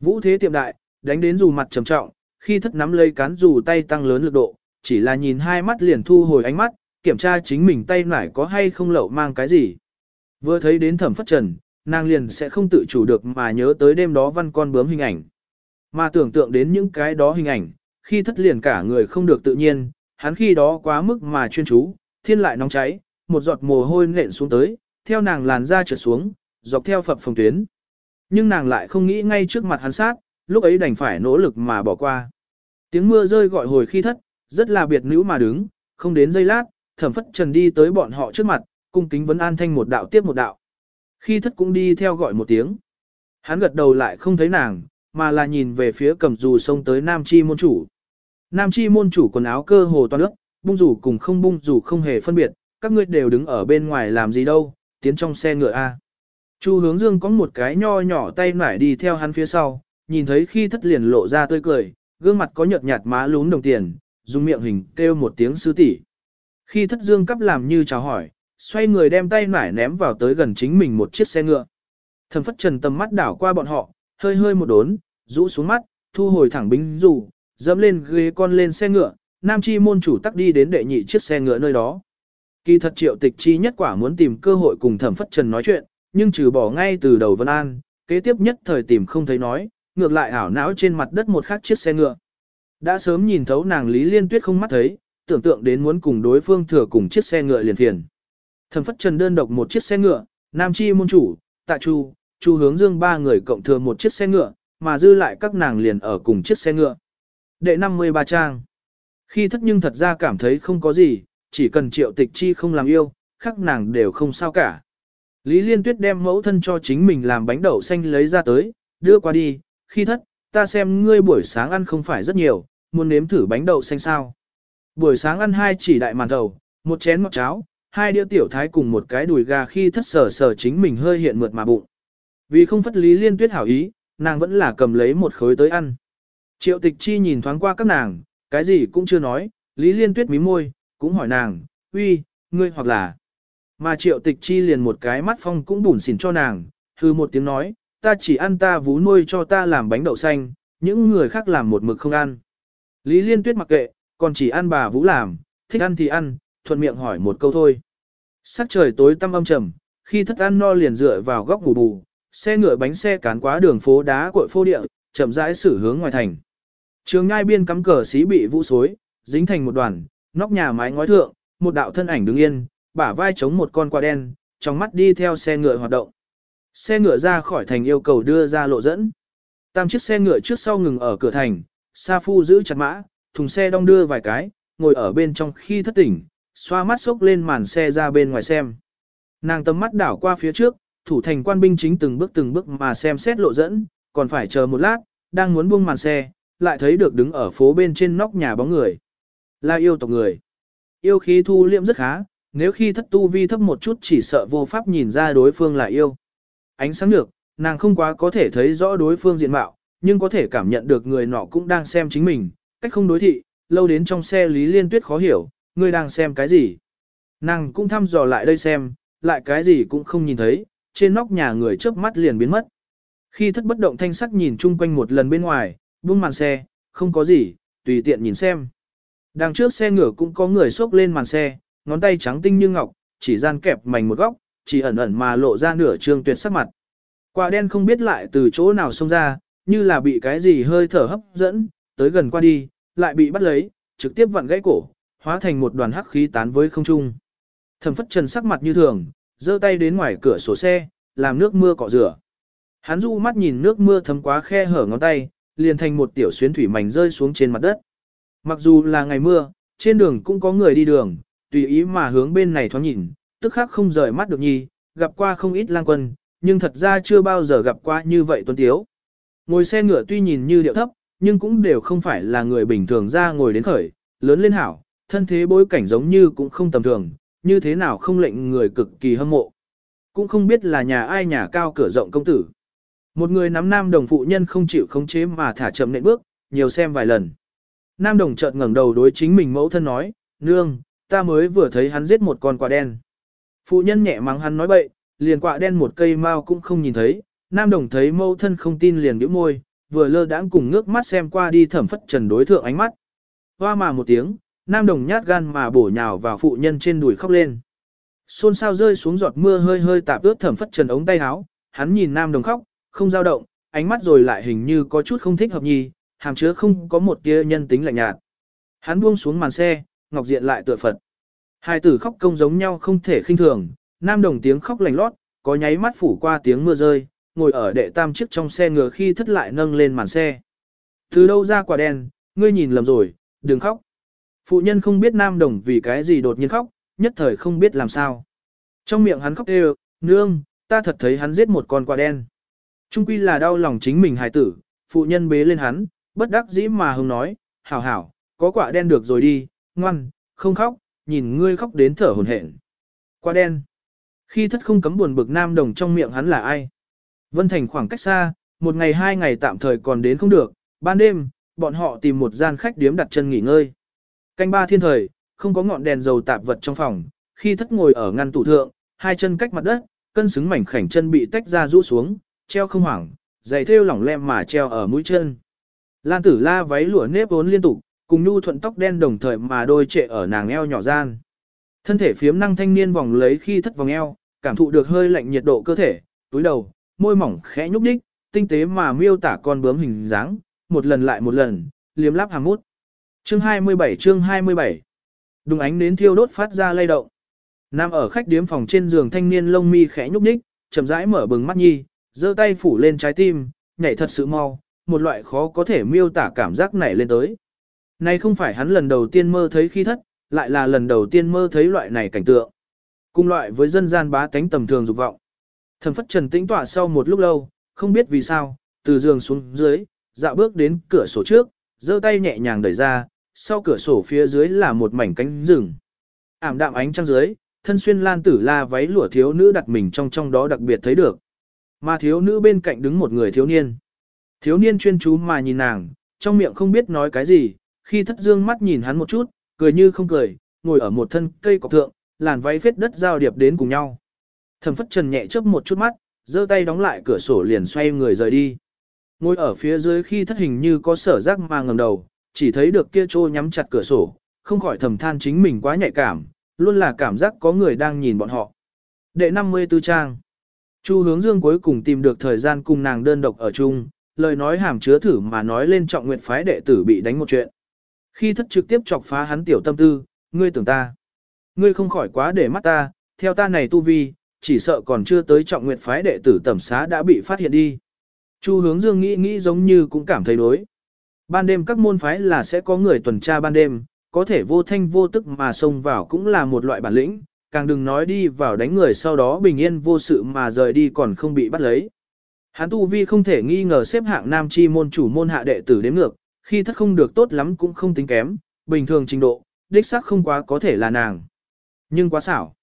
Vũ thế tiệm đại, đánh đến dù mặt trầm trọng, khi thất nắm lấy cán dù tay tăng lớn lực độ, chỉ là nhìn hai mắt liền thu hồi ánh mắt, kiểm tra chính mình tay nải có hay không lậu mang cái gì. Vừa thấy đến thẩm phất trần, nàng liền sẽ không tự chủ được mà nhớ tới đêm đó văn con bướm hình ảnh. Mà tưởng tượng đến những cái đó hình ảnh, khi thất liền cả người không được tự nhiên, hắn khi đó quá mức mà chuyên chú, thiên lại nóng cháy, một giọt mồ hôi nện xuống tới, theo nàng làn da trượt xuống, dọc theo phập phòng tuyến. Nhưng nàng lại không nghĩ ngay trước mặt hắn sát, lúc ấy đành phải nỗ lực mà bỏ qua. Tiếng mưa rơi gọi hồi khi thất, rất là biệt nữ mà đứng, không đến giây lát, thẩm phất trần đi tới bọn họ trước mặt, cung kính vấn an thanh một đạo tiếp một đạo. Khi thất cũng đi theo gọi một tiếng. Hắn gật đầu lại không thấy nàng, mà là nhìn về phía cầm dù sông tới Nam Chi môn chủ. Nam Chi môn chủ quần áo cơ hồ toàn nước, bung rủ cùng không bung rủ không hề phân biệt, các ngươi đều đứng ở bên ngoài làm gì đâu, tiến trong xe ngựa A. Chu hướng dương có một cái nho nhỏ tay nải đi theo hắn phía sau, nhìn thấy khi thất liền lộ ra tươi cười, gương mặt có nhợt nhạt má lún đồng tiền, dùng miệng hình kêu một tiếng sư tỷ. Khi thất dương cắp làm như chào hỏi, xoay người đem tay nải ném vào tới gần chính mình một chiếc xe ngựa. Thẩm phất trần tầm mắt đảo qua bọn họ, hơi hơi một đốn, rũ xuống mắt, thu hồi thẳng bính dù, dẫm lên ghế con lên xe ngựa, nam chi môn chủ tắc đi đến đệ nhị chiếc xe ngựa nơi đó. Kỳ thật triệu tịch chi nhất quả muốn tìm cơ hội cùng thẩm phất trần nói chuyện, nhưng trừ bỏ ngay từ đầu Vân An, kế tiếp nhất thời tìm không thấy nói, ngược lại ảo não trên mặt đất một khác chiếc xe ngựa. Đã sớm nhìn thấu nàng Lý Liên Tuyết không mắt thấy, tưởng tượng đến muốn cùng đối phương thừa cùng chiếc xe ngựa liền phiền. Thẩm Phất Trần đơn độc một chiếc xe ngựa, Nam Chi môn chủ, Tạ Chu, Chu Hướng Dương ba người cộng thừa một chiếc xe ngựa, mà dư lại các nàng liền ở cùng chiếc xe ngựa. Đệ 53 trang. Khi thất nhưng thật ra cảm thấy không có gì, chỉ cần triệu tịch chi không làm yêu, các nàng đều không sao cả. Lý Liên Tuyết đem mẫu thân cho chính mình làm bánh đậu xanh lấy ra tới, đưa qua đi, khi thất, ta xem ngươi buổi sáng ăn không phải rất nhiều, muốn nếm thử bánh đậu xanh sao. Buổi sáng ăn hai chỉ đại màn đầu, một chén ngọt cháo, hai đĩa tiểu thái cùng một cái đùi gà khi thất sở sở chính mình hơi hiện mượt mà bụng. Vì không phất Lý Liên Tuyết hảo ý, nàng vẫn là cầm lấy một khối tới ăn. Triệu tịch chi nhìn thoáng qua các nàng, cái gì cũng chưa nói, Lý Liên Tuyết mím môi, cũng hỏi nàng, uy, ngươi hoặc là. Mà triệu tịch chi liền một cái mắt phong cũng bùn xỉn cho nàng, hư một tiếng nói, ta chỉ ăn ta vú nuôi cho ta làm bánh đậu xanh, những người khác làm một mực không ăn. Lý liên tuyết mặc kệ, còn chỉ ăn bà vũ làm, thích ăn thì ăn, thuận miệng hỏi một câu thôi. Sắc trời tối tăm âm trầm, khi thất ăn no liền dựa vào góc ngủ bù, xe ngựa bánh xe cán quá đường phố đá cội phô địa, chậm rãi xử hướng ngoài thành. Trường ngai biên cắm cờ xí bị vũ xối, dính thành một đoàn, nóc nhà mái ngói thượng, một đạo thân ảnh đứng yên, bả vai chống một con quạ đen, trong mắt đi theo xe ngựa hoạt động. Xe ngựa ra khỏi thành yêu cầu đưa ra lộ dẫn. Tam chiếc xe ngựa trước sau ngừng ở cửa thành, Sa Phu giữ chặt mã, thùng xe đong đưa vài cái, ngồi ở bên trong khi thất tỉnh, xoa mắt sốc lên màn xe ra bên ngoài xem. Nàng tầm mắt đảo qua phía trước, thủ thành quan binh chính từng bước từng bước mà xem xét lộ dẫn, còn phải chờ một lát, đang muốn buông màn xe, lại thấy được đứng ở phố bên trên nóc nhà bóng người. Là yêu tộc người. Yêu khí thu liệm rất khá, nếu khi thất tu vi thấp một chút chỉ sợ vô pháp nhìn ra đối phương là yêu. Ánh sáng được, nàng không quá có thể thấy rõ đối phương diện mạo, nhưng có thể cảm nhận được người nọ cũng đang xem chính mình, cách không đối thị, lâu đến trong xe Lý Liên Tuyết khó hiểu, người đang xem cái gì. Nàng cũng thăm dò lại đây xem, lại cái gì cũng không nhìn thấy, trên nóc nhà người chớp mắt liền biến mất. Khi thất bất động thanh sắc nhìn chung quanh một lần bên ngoài, buông màn xe, không có gì, tùy tiện nhìn xem. Đằng trước xe ngựa cũng có người xốc lên màn xe, ngón tay trắng tinh như ngọc, chỉ gian kẹp mảnh một góc, chỉ ẩn ẩn mà lộ ra nửa trương tuyệt sắc mặt. Quả đen không biết lại từ chỗ nào xông ra, như là bị cái gì hơi thở hấp dẫn, tới gần qua đi, lại bị bắt lấy, trực tiếp vặn gãy cổ, hóa thành một đoàn hắc khí tán với không trung. Thẩm phất trần sắc mặt như thường, giơ tay đến ngoài cửa sổ xe, làm nước mưa cọ rửa. Hắn du mắt nhìn nước mưa thấm quá khe hở ngón tay, liền thành một tiểu xuyến thủy mảnh rơi xuống trên mặt đất. Mặc dù là ngày mưa, trên đường cũng có người đi đường, tùy ý mà hướng bên này thoáng nhìn, tức khắc không rời mắt được nhi, gặp qua không ít lang quân, nhưng thật ra chưa bao giờ gặp qua như vậy tuấn tiếu. Ngồi xe ngựa tuy nhìn như điệu thấp, nhưng cũng đều không phải là người bình thường ra ngồi đến khởi, lớn lên hảo, thân thế bối cảnh giống như cũng không tầm thường, như thế nào không lệnh người cực kỳ hâm mộ. Cũng không biết là nhà ai nhà cao cửa rộng công tử. Một người nắm nam đồng phụ nhân không chịu khống chế mà thả chậm nện bước, nhiều xem vài lần. Nam đồng chợt ngẩng đầu đối chính mình mẫu thân nói, nương, ta mới vừa thấy hắn giết một con quạ đen. Phụ nhân nhẹ mắng hắn nói bậy, liền quạ đen một cây mao cũng không nhìn thấy, nam đồng thấy mẫu thân không tin liền nhíu môi, vừa lơ đãng cùng ngước mắt xem qua đi thẩm phất trần đối thượng ánh mắt. Hoa mà một tiếng, nam đồng nhát gan mà bổ nhào vào phụ nhân trên đùi khóc lên. Xôn sao rơi xuống giọt mưa hơi hơi tạp ướt thẩm phất trần ống tay áo, hắn nhìn nam đồng khóc, không dao động, ánh mắt rồi lại hình như có chút không thích hợp nhì, hàm chứa không có một tia nhân tính lạnh nhạt. Hắn buông xuống màn xe, ngọc diện lại tựa Phật. Hai tử khóc công giống nhau không thể khinh thường, nam đồng tiếng khóc lành lót, có nháy mắt phủ qua tiếng mưa rơi, ngồi ở đệ tam chiếc trong xe ngựa khi thất lại nâng lên màn xe. Từ đâu ra quả đen, ngươi nhìn lầm rồi, đừng khóc. Phụ nhân không biết nam đồng vì cái gì đột nhiên khóc, nhất thời không biết làm sao. Trong miệng hắn khóc đều, nương, ta thật thấy hắn giết một con quả đen. Trung quy là đau lòng chính mình hài tử, phụ nhân bế lên hắn, bất đắc dĩ mà hùng nói, hảo hảo, có quả đen được rồi đi, ngoan, không khóc, nhìn ngươi khóc đến thở hổn hển. Quả đen. Khi thất không cấm buồn bực nam đồng trong miệng hắn là ai. Vân Thành khoảng cách xa, một ngày hai ngày tạm thời còn đến không được, ban đêm, bọn họ tìm một gian khách điếm đặt chân nghỉ ngơi. Canh ba thiên thời, không có ngọn đèn dầu tạp vật trong phòng, khi thất ngồi ở ngăn tủ thượng, hai chân cách mặt đất, cân xứng mảnh khảnh chân bị tách ra rũ xuống, treo không hoảng, giày thêu lỏng lem mà treo ở mũi chân. Lan tử la váy lụa nếp vốn liên tục, cùng nhu thuận tóc đen đồng thời mà đôi trệ ở nàng eo nhỏ gian. Thân thể phiếm năng thanh niên vòng lấy khi thất vòng eo, cảm thụ được hơi lạnh nhiệt độ cơ thể, túi đầu, môi mỏng khẽ nhúc nhích, tinh tế mà miêu tả con bướm hình dáng, một lần lại một lần, liếm láp hàm mút. Chương 27 chương 27 Đùng ánh đến thiêu đốt phát ra lay động. Nam ở khách điếm phòng trên giường thanh niên lông mi khẽ nhúc nhích, chậm rãi mở bừng mắt nhi, giơ tay phủ lên trái tim, nhảy thật sự mau, một loại khó có thể miêu tả cảm giác nảy lên tới. Này không phải hắn lần đầu tiên mơ thấy khi thất, lại là lần đầu tiên mơ thấy loại này cảnh tượng. Cùng loại với dân gian bá tánh tầm thường dục vọng. Thần phất trần tĩnh tọa sau một lúc lâu, không biết vì sao, từ giường xuống dưới, dạo bước đến cửa sổ trước, giơ tay nhẹ nhàng đẩy ra, sau cửa sổ phía dưới là một mảnh cánh rừng. Ảm đạm ánh trăng dưới, thân xuyên lan tử la váy lụa thiếu nữ đặt mình trong trong đó đặc biệt thấy được. Mà thiếu nữ bên cạnh đứng một người thiếu niên. Thiếu niên chuyên chú mà nhìn nàng, trong miệng không biết nói cái gì, khi thất dương mắt nhìn hắn một chút, cười như không cười, ngồi ở một thân cây cọc thượng, làn váy phết đất giao điệp đến cùng nhau. Thẩm phất trần nhẹ chớp một chút mắt, giơ tay đóng lại cửa sổ liền xoay người rời đi. Ngồi ở phía dưới khi thất hình như có sở giác mà ngầm đầu, chỉ thấy được kia trô nhắm chặt cửa sổ, không khỏi thầm than chính mình quá nhạy cảm, luôn là cảm giác có người đang nhìn bọn họ. Đệ 54 trang Chu hướng dương cuối cùng tìm được thời gian cùng nàng đơn độc ở chung, lời nói hàm chứa thử mà nói lên trọng nguyện phái đệ tử bị đánh một chuyện. Khi thất trực tiếp chọc phá hắn tiểu tâm tư, ngươi tưởng ta. Ngươi không khỏi quá để mắt ta, theo ta này tu vi, chỉ sợ còn chưa tới trọng nguyện phái đệ tử tẩm xá đã bị phát hiện đi. Chu hướng dương nghĩ nghĩ giống như cũng cảm thấy đối. Ban đêm các môn phái là sẽ có người tuần tra ban đêm, có thể vô thanh vô tức mà xông vào cũng là một loại bản lĩnh, càng đừng nói đi vào đánh người sau đó bình yên vô sự mà rời đi còn không bị bắt lấy. Hắn tu vi không thể nghi ngờ xếp hạng nam chi môn chủ môn hạ đệ tử đếm ngược, khi thất không được tốt lắm cũng không tính kém, bình thường trình độ, đích xác không quá có thể là nàng. Nhưng quá xảo.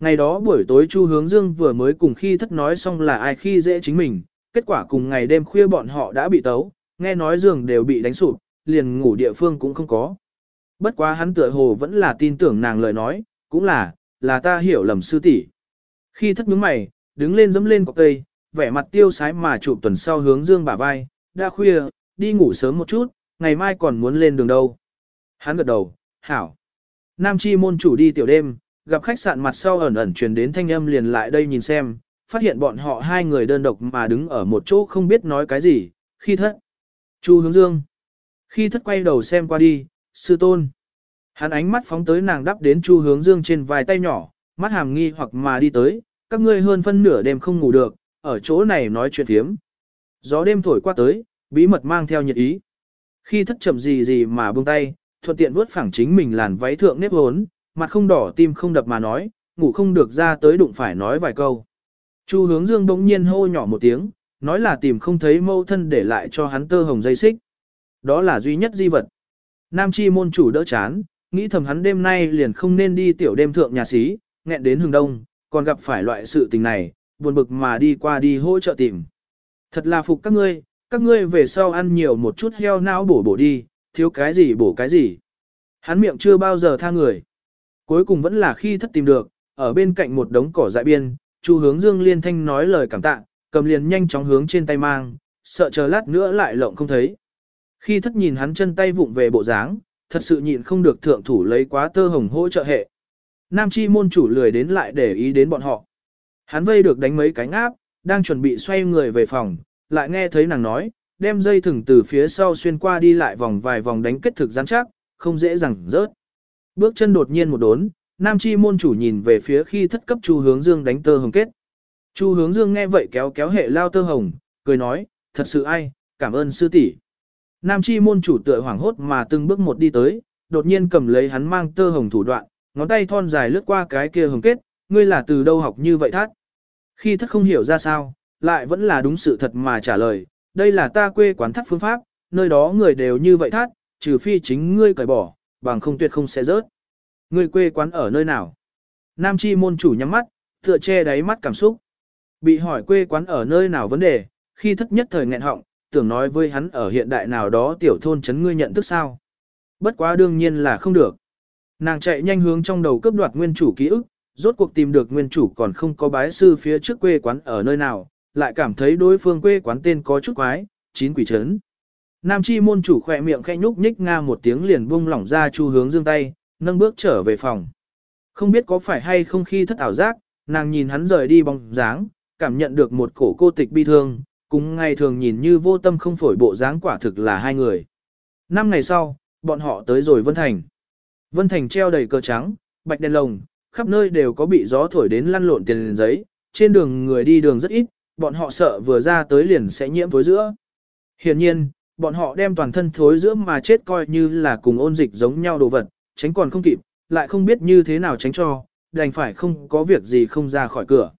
Ngày đó buổi tối Chu Hướng Dương vừa mới cùng khi thất nói xong là ai khi dễ chính mình, kết quả cùng ngày đêm khuya bọn họ đã bị tấu, nghe nói giường đều bị đánh sụp, liền ngủ địa phương cũng không có. Bất quá hắn tựa hồ vẫn là tin tưởng nàng lời nói, cũng là, là ta hiểu lầm sư tỷ. Khi thất nhướng mày, đứng lên dẫm lên cọc cây, vẻ mặt tiêu sái mà chụp tuần sau hướng dương bả vai, đã khuya, đi ngủ sớm một chút, ngày mai còn muốn lên đường đâu. Hắn gật đầu, hảo. Nam chi môn chủ đi tiểu đêm, gặp khách sạn mặt sau ẩn ẩn truyền đến thanh âm liền lại đây nhìn xem, phát hiện bọn họ hai người đơn độc mà đứng ở một chỗ không biết nói cái gì, khi thất. Chu hướng dương. Khi thất quay đầu xem qua đi, sư tôn. Hắn ánh mắt phóng tới nàng đắp đến chu hướng dương trên vài tay nhỏ, mắt hàm nghi hoặc mà đi tới, các ngươi hơn phân nửa đêm không ngủ được, ở chỗ này nói chuyện thiếm. Gió đêm thổi qua tới, bí mật mang theo nhiệt ý. Khi thất chậm gì gì mà buông tay, thuận tiện vuốt phẳng chính mình làn váy thượng nếp hốn, mặt không đỏ tim không đập mà nói, ngủ không được ra tới đụng phải nói vài câu. Chu hướng dương bỗng nhiên hô nhỏ một tiếng, nói là tìm không thấy mâu thân để lại cho hắn tơ hồng dây xích. Đó là duy nhất di vật. Nam chi môn chủ đỡ chán, nghĩ thầm hắn đêm nay liền không nên đi tiểu đêm thượng nhà xí, nghẹn đến hừng đông, còn gặp phải loại sự tình này, buồn bực mà đi qua đi hỗ trợ tìm. Thật là phục các ngươi, các ngươi về sau ăn nhiều một chút heo não bổ bổ đi, thiếu cái gì bổ cái gì. Hắn miệng chưa bao giờ tha người. Cuối cùng vẫn là khi thất tìm được, ở bên cạnh một đống cỏ dại biên, Chu hướng dương liên thanh nói lời cảm tạ, cầm liền nhanh chóng hướng trên tay mang, sợ chờ lát nữa lại lộng không thấy. Khi thất nhìn hắn chân tay vụng về bộ dáng, thật sự nhịn không được thượng thủ lấy quá tơ hồng hỗ trợ hệ. Nam chi môn chủ lười đến lại để ý đến bọn họ. Hắn vây được đánh mấy cánh áp, đang chuẩn bị xoay người về phòng, lại nghe thấy nàng nói, đem dây thừng từ phía sau xuyên qua đi lại vòng vài vòng đánh kết thực rắn chắc, không dễ dàng rớt. Bước chân đột nhiên một đốn, Nam chi môn chủ nhìn về phía khi thất cấp Chu hướng dương đánh tơ hồng kết. Chu hướng dương nghe vậy kéo kéo hệ lao tơ hồng, cười nói, thật sự ai, cảm ơn sư tỷ. Nam chi môn chủ tựa hoảng hốt mà từng bước một đi tới, đột nhiên cầm lấy hắn mang tơ hồng thủ đoạn, ngón tay thon dài lướt qua cái kia hồng kết, ngươi là từ đâu học như vậy thắt. Khi thất không hiểu ra sao, lại vẫn là đúng sự thật mà trả lời, đây là ta quê quán thắt phương pháp, nơi đó người đều như vậy thắt, trừ phi chính ngươi cởi bỏ, bằng không tuyệt không sẽ rớt. Ngươi quê quán ở nơi nào? Nam chi môn chủ nhắm mắt, tựa che đáy mắt cảm xúc. Bị hỏi quê quán ở nơi nào vấn đề, khi thất nhất thời nghẹn họng, tưởng nói với hắn ở hiện đại nào đó tiểu thôn chấn ngươi nhận thức sao. Bất quá đương nhiên là không được. Nàng chạy nhanh hướng trong đầu cướp đoạt nguyên chủ ký ức, rốt cuộc tìm được nguyên chủ còn không có bái sư phía trước quê quán ở nơi nào, lại cảm thấy đối phương quê quán tên có chút quái, chín quỷ chấn. Nam chi môn chủ khỏe miệng khẽ nhúc nhích nga một tiếng liền buông lỏng ra chu hướng dương tay, nâng bước trở về phòng. Không biết có phải hay không khi thất ảo giác, nàng nhìn hắn rời đi bóng dáng, cảm nhận được một cổ cô tịch bi thương, cũng ngày thường nhìn như vô tâm không phổi bộ dáng quả thực là hai người. Năm ngày sau, bọn họ tới rồi Vân Thành. Vân Thành treo đầy cờ trắng, bạch đèn lồng, khắp nơi đều có bị gió thổi đến lăn lộn tiền giấy, trên đường người đi đường rất ít, bọn họ sợ vừa ra tới liền sẽ nhiễm thối giữa. Hiển nhiên, bọn họ đem toàn thân thối giữa mà chết coi như là cùng ôn dịch giống nhau đồ vật, tránh còn không kịp, lại không biết như thế nào tránh cho, đành phải không có việc gì không ra khỏi cửa.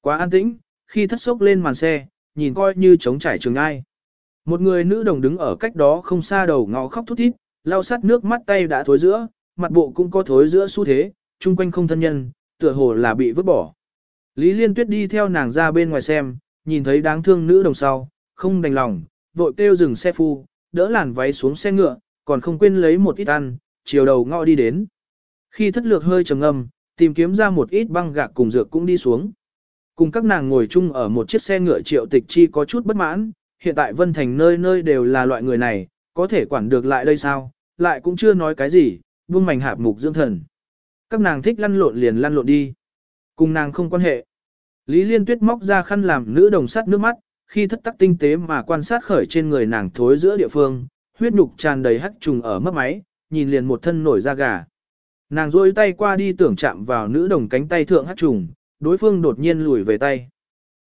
Quá an tĩnh, khi thất sốc lên màn xe, nhìn coi như trống trải trường ai. Một người nữ đồng đứng ở cách đó không xa đầu ngõ khóc thút thít, lau sát nước mắt tay đã thối giữa, mặt bộ cũng có thối giữa xu thế, chung quanh không thân nhân, tựa hồ là bị vứt bỏ. Lý Liên Tuyết đi theo nàng ra bên ngoài xem, nhìn thấy đáng thương nữ đồng sau, không đành lòng, vội kêu dừng xe phu, đỡ làn váy xuống xe ngựa, còn không quên lấy một ít ăn, chiều đầu ngõ đi đến. Khi thất lược hơi trầm ngâm, tìm kiếm ra một ít băng gạc cùng dược cũng đi xuống. Cùng các nàng ngồi chung ở một chiếc xe ngựa triệu tịch chi có chút bất mãn, hiện tại Vân Thành nơi nơi đều là loại người này, có thể quản được lại đây sao, lại cũng chưa nói cái gì, buông mảnh hạp mục dưỡng thần. Các nàng thích lăn lộn liền lăn lộn đi. Cùng nàng không quan hệ. Lý Liên Tuyết móc ra khăn làm nữ đồng sắt nước mắt, khi thất tắc tinh tế mà quan sát khởi trên người nàng thối giữa địa phương, huyết nhục tràn đầy hắc trùng ở mất máy, nhìn liền một thân nổi da gà. Nàng rôi tay qua đi tưởng chạm vào nữ đồng cánh tay thượng hắc trùng, đối phương đột nhiên lùi về tay.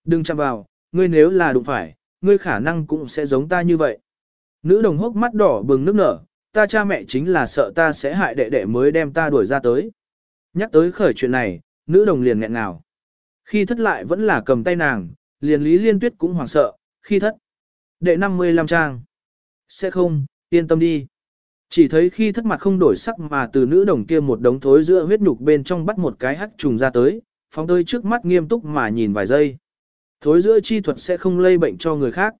Đừng chạm vào, ngươi nếu là đụng phải, ngươi khả năng cũng sẽ giống ta như vậy. Nữ đồng hốc mắt đỏ bừng nước nở, ta cha mẹ chính là sợ ta sẽ hại đệ đệ mới đem ta đuổi ra tới. Nhắc tới khởi chuyện này, nữ đồng liền nghẹn ngào. Khi thất lại vẫn là cầm tay nàng, liền Lý Liên Tuyết cũng hoảng sợ, khi thất. Đệ 55 trang. Sẽ không, yên tâm đi. Chỉ thấy khi thất mặt không đổi sắc mà từ nữ đồng kia một đống thối giữa huyết nhục bên trong bắt một cái hắc trùng ra tới, phóng tới trước mắt nghiêm túc mà nhìn vài giây. Thối giữa chi thuật sẽ không lây bệnh cho người khác.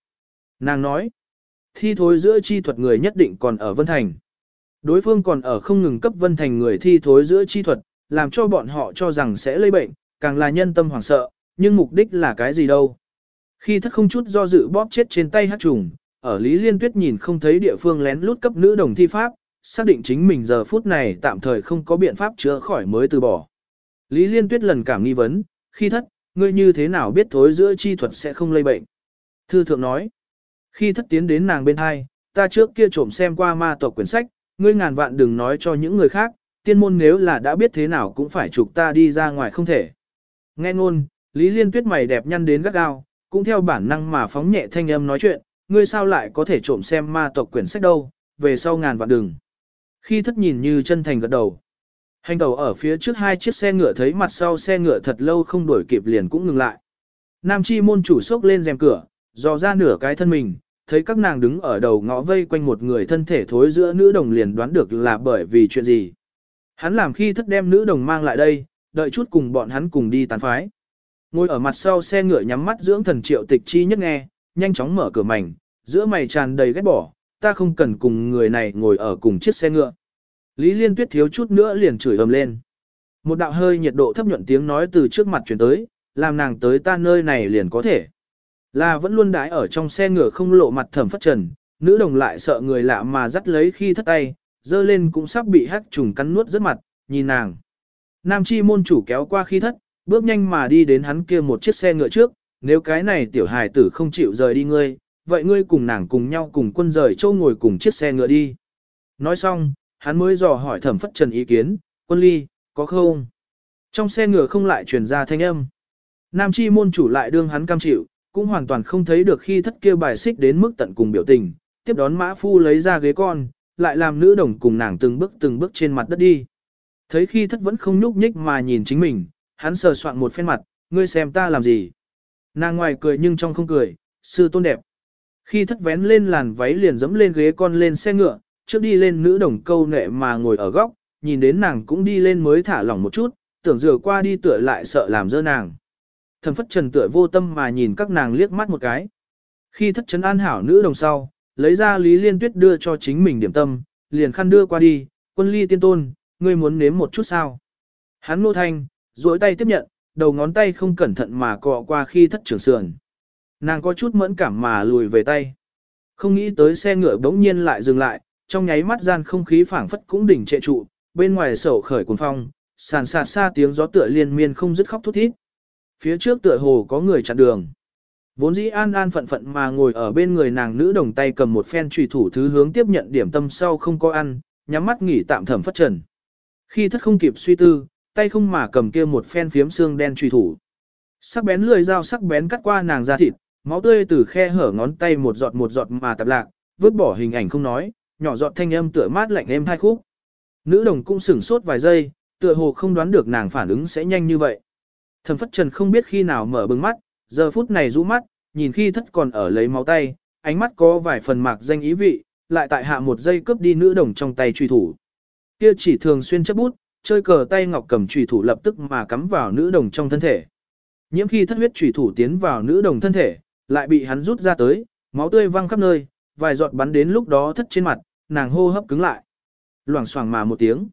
Nàng nói, thi thối giữa chi thuật người nhất định còn ở Vân Thành. Đối phương còn ở không ngừng cấp Vân Thành người thi thối giữa chi thuật, làm cho bọn họ cho rằng sẽ lây bệnh, càng là nhân tâm hoảng sợ, nhưng mục đích là cái gì đâu. Khi thất không chút do dự bóp chết trên tay hát trùng, ở Lý Liên Tuyết nhìn không thấy địa phương lén lút cấp nữ đồng thi pháp, xác định chính mình giờ phút này tạm thời không có biện pháp chữa khỏi mới từ bỏ. Lý Liên Tuyết lần cảm nghi vấn, khi thất, ngươi như thế nào biết thối giữa chi thuật sẽ không lây bệnh. Thư thượng nói, khi thất tiến đến nàng bên hai, ta trước kia trộm xem qua ma tộc quyển sách, ngươi ngàn vạn đừng nói cho những người khác, tiên môn nếu là đã biết thế nào cũng phải chụp ta đi ra ngoài không thể. Nghe ngôn, Lý Liên Tuyết mày đẹp nhăn đến gắt gao, cũng theo bản năng mà phóng nhẹ thanh âm nói chuyện, ngươi sao lại có thể trộm xem ma tộc quyển sách đâu, về sau ngàn vạn đừng. Khi thất nhìn như chân thành gật đầu. Hành đầu ở phía trước hai chiếc xe ngựa thấy mặt sau xe ngựa thật lâu không đuổi kịp liền cũng ngừng lại. Nam chi môn chủ sốc lên rèm cửa, dò ra nửa cái thân mình, thấy các nàng đứng ở đầu ngõ vây quanh một người thân thể thối giữa nữ đồng liền đoán được là bởi vì chuyện gì. Hắn làm khi thất đem nữ đồng mang lại đây, đợi chút cùng bọn hắn cùng đi tán phái. Ngồi ở mặt sau xe ngựa nhắm mắt dưỡng thần triệu tịch chi nhất nghe, nhanh chóng mở cửa mảnh, giữa mày tràn đầy ghét bỏ, ta không cần cùng người này ngồi ở cùng chiếc xe ngựa. Lý Liên Tuyết thiếu chút nữa liền chửi ầm lên. Một đạo hơi nhiệt độ thấp nhuận tiếng nói từ trước mặt chuyển tới, làm nàng tới ta nơi này liền có thể. Là vẫn luôn đái ở trong xe ngựa không lộ mặt thẩm phất trần, nữ đồng lại sợ người lạ mà dắt lấy khi thất tay, dơ lên cũng sắp bị hắc trùng cắn nuốt rất mặt, nhìn nàng. Nam chi môn chủ kéo qua khi thất, bước nhanh mà đi đến hắn kia một chiếc xe ngựa trước, nếu cái này tiểu hài tử không chịu rời đi ngươi, vậy ngươi cùng nàng cùng nhau cùng quân rời châu ngồi cùng chiếc xe ngựa đi. Nói xong, hắn mới dò hỏi thẩm phất trần ý kiến, quân ly, có không? Trong xe ngựa không lại truyền ra thanh âm. Nam chi môn chủ lại đương hắn cam chịu, cũng hoàn toàn không thấy được khi thất kia bài xích đến mức tận cùng biểu tình, tiếp đón mã phu lấy ra ghế con, lại làm nữ đồng cùng nàng từng bước từng bước trên mặt đất đi. Thấy khi thất vẫn không nhúc nhích mà nhìn chính mình, hắn sờ soạn một phen mặt, ngươi xem ta làm gì. Nàng ngoài cười nhưng trong không cười, sư tôn đẹp. Khi thất vén lên làn váy liền dẫm lên ghế con lên xe ngựa, trước đi lên nữ đồng câu nệ mà ngồi ở góc, nhìn đến nàng cũng đi lên mới thả lỏng một chút, tưởng dừa qua đi tựa lại sợ làm dơ nàng. Thần phất trần tựa vô tâm mà nhìn các nàng liếc mắt một cái. Khi thất trấn an hảo nữ đồng sau, lấy ra Lý Liên Tuyết đưa cho chính mình điểm tâm, liền khăn đưa qua đi, quân ly tiên tôn, ngươi muốn nếm một chút sao. Hắn nô thanh, duỗi tay tiếp nhận, đầu ngón tay không cẩn thận mà cọ qua khi thất trưởng sườn. Nàng có chút mẫn cảm mà lùi về tay. Không nghĩ tới xe ngựa bỗng nhiên lại dừng lại, trong nháy mắt gian không khí phảng phất cũng đỉnh trệ trụ, bên ngoài sổ khởi cuồng phong, sàn sạt xa tiếng gió tựa liên miên không dứt khóc thút thít. Phía trước tựa hồ có người chặn đường. Vốn dĩ an an phận phận mà ngồi ở bên người nàng nữ đồng tay cầm một phen trùy thủ thứ hướng tiếp nhận điểm tâm sau không có ăn, nhắm mắt nghỉ tạm thẩm phất trần. Khi thất không kịp suy tư, tay không mà cầm kia một phen phiếm xương đen trùy thủ. Sắc bén lưỡi dao sắc bén cắt qua nàng da thịt, máu tươi từ khe hở ngón tay một giọt một giọt mà tạp lạc, vứt bỏ hình ảnh không nói, nhỏ giọt thanh âm tựa mát lạnh êm hai khúc. Nữ đồng cũng sửng sốt vài giây, tựa hồ không đoán được nàng phản ứng sẽ nhanh như vậy. Thẩm phất trần không biết khi nào mở bừng mắt, giờ phút này rũ mắt, nhìn khi thất còn ở lấy máu tay, ánh mắt có vài phần mạc danh ý vị, lại tại hạ một giây cướp đi nữ đồng trong tay truy thủ. Kia chỉ thường xuyên chấp bút, chơi cờ tay ngọc cầm truy thủ lập tức mà cắm vào nữ đồng trong thân thể. Nhiễm khi thất huyết truy thủ tiến vào nữ đồng thân thể, lại bị hắn rút ra tới, máu tươi văng khắp nơi, vài giọt bắn đến lúc đó thất trên mặt, nàng hô hấp cứng lại. Loảng xoảng mà một tiếng.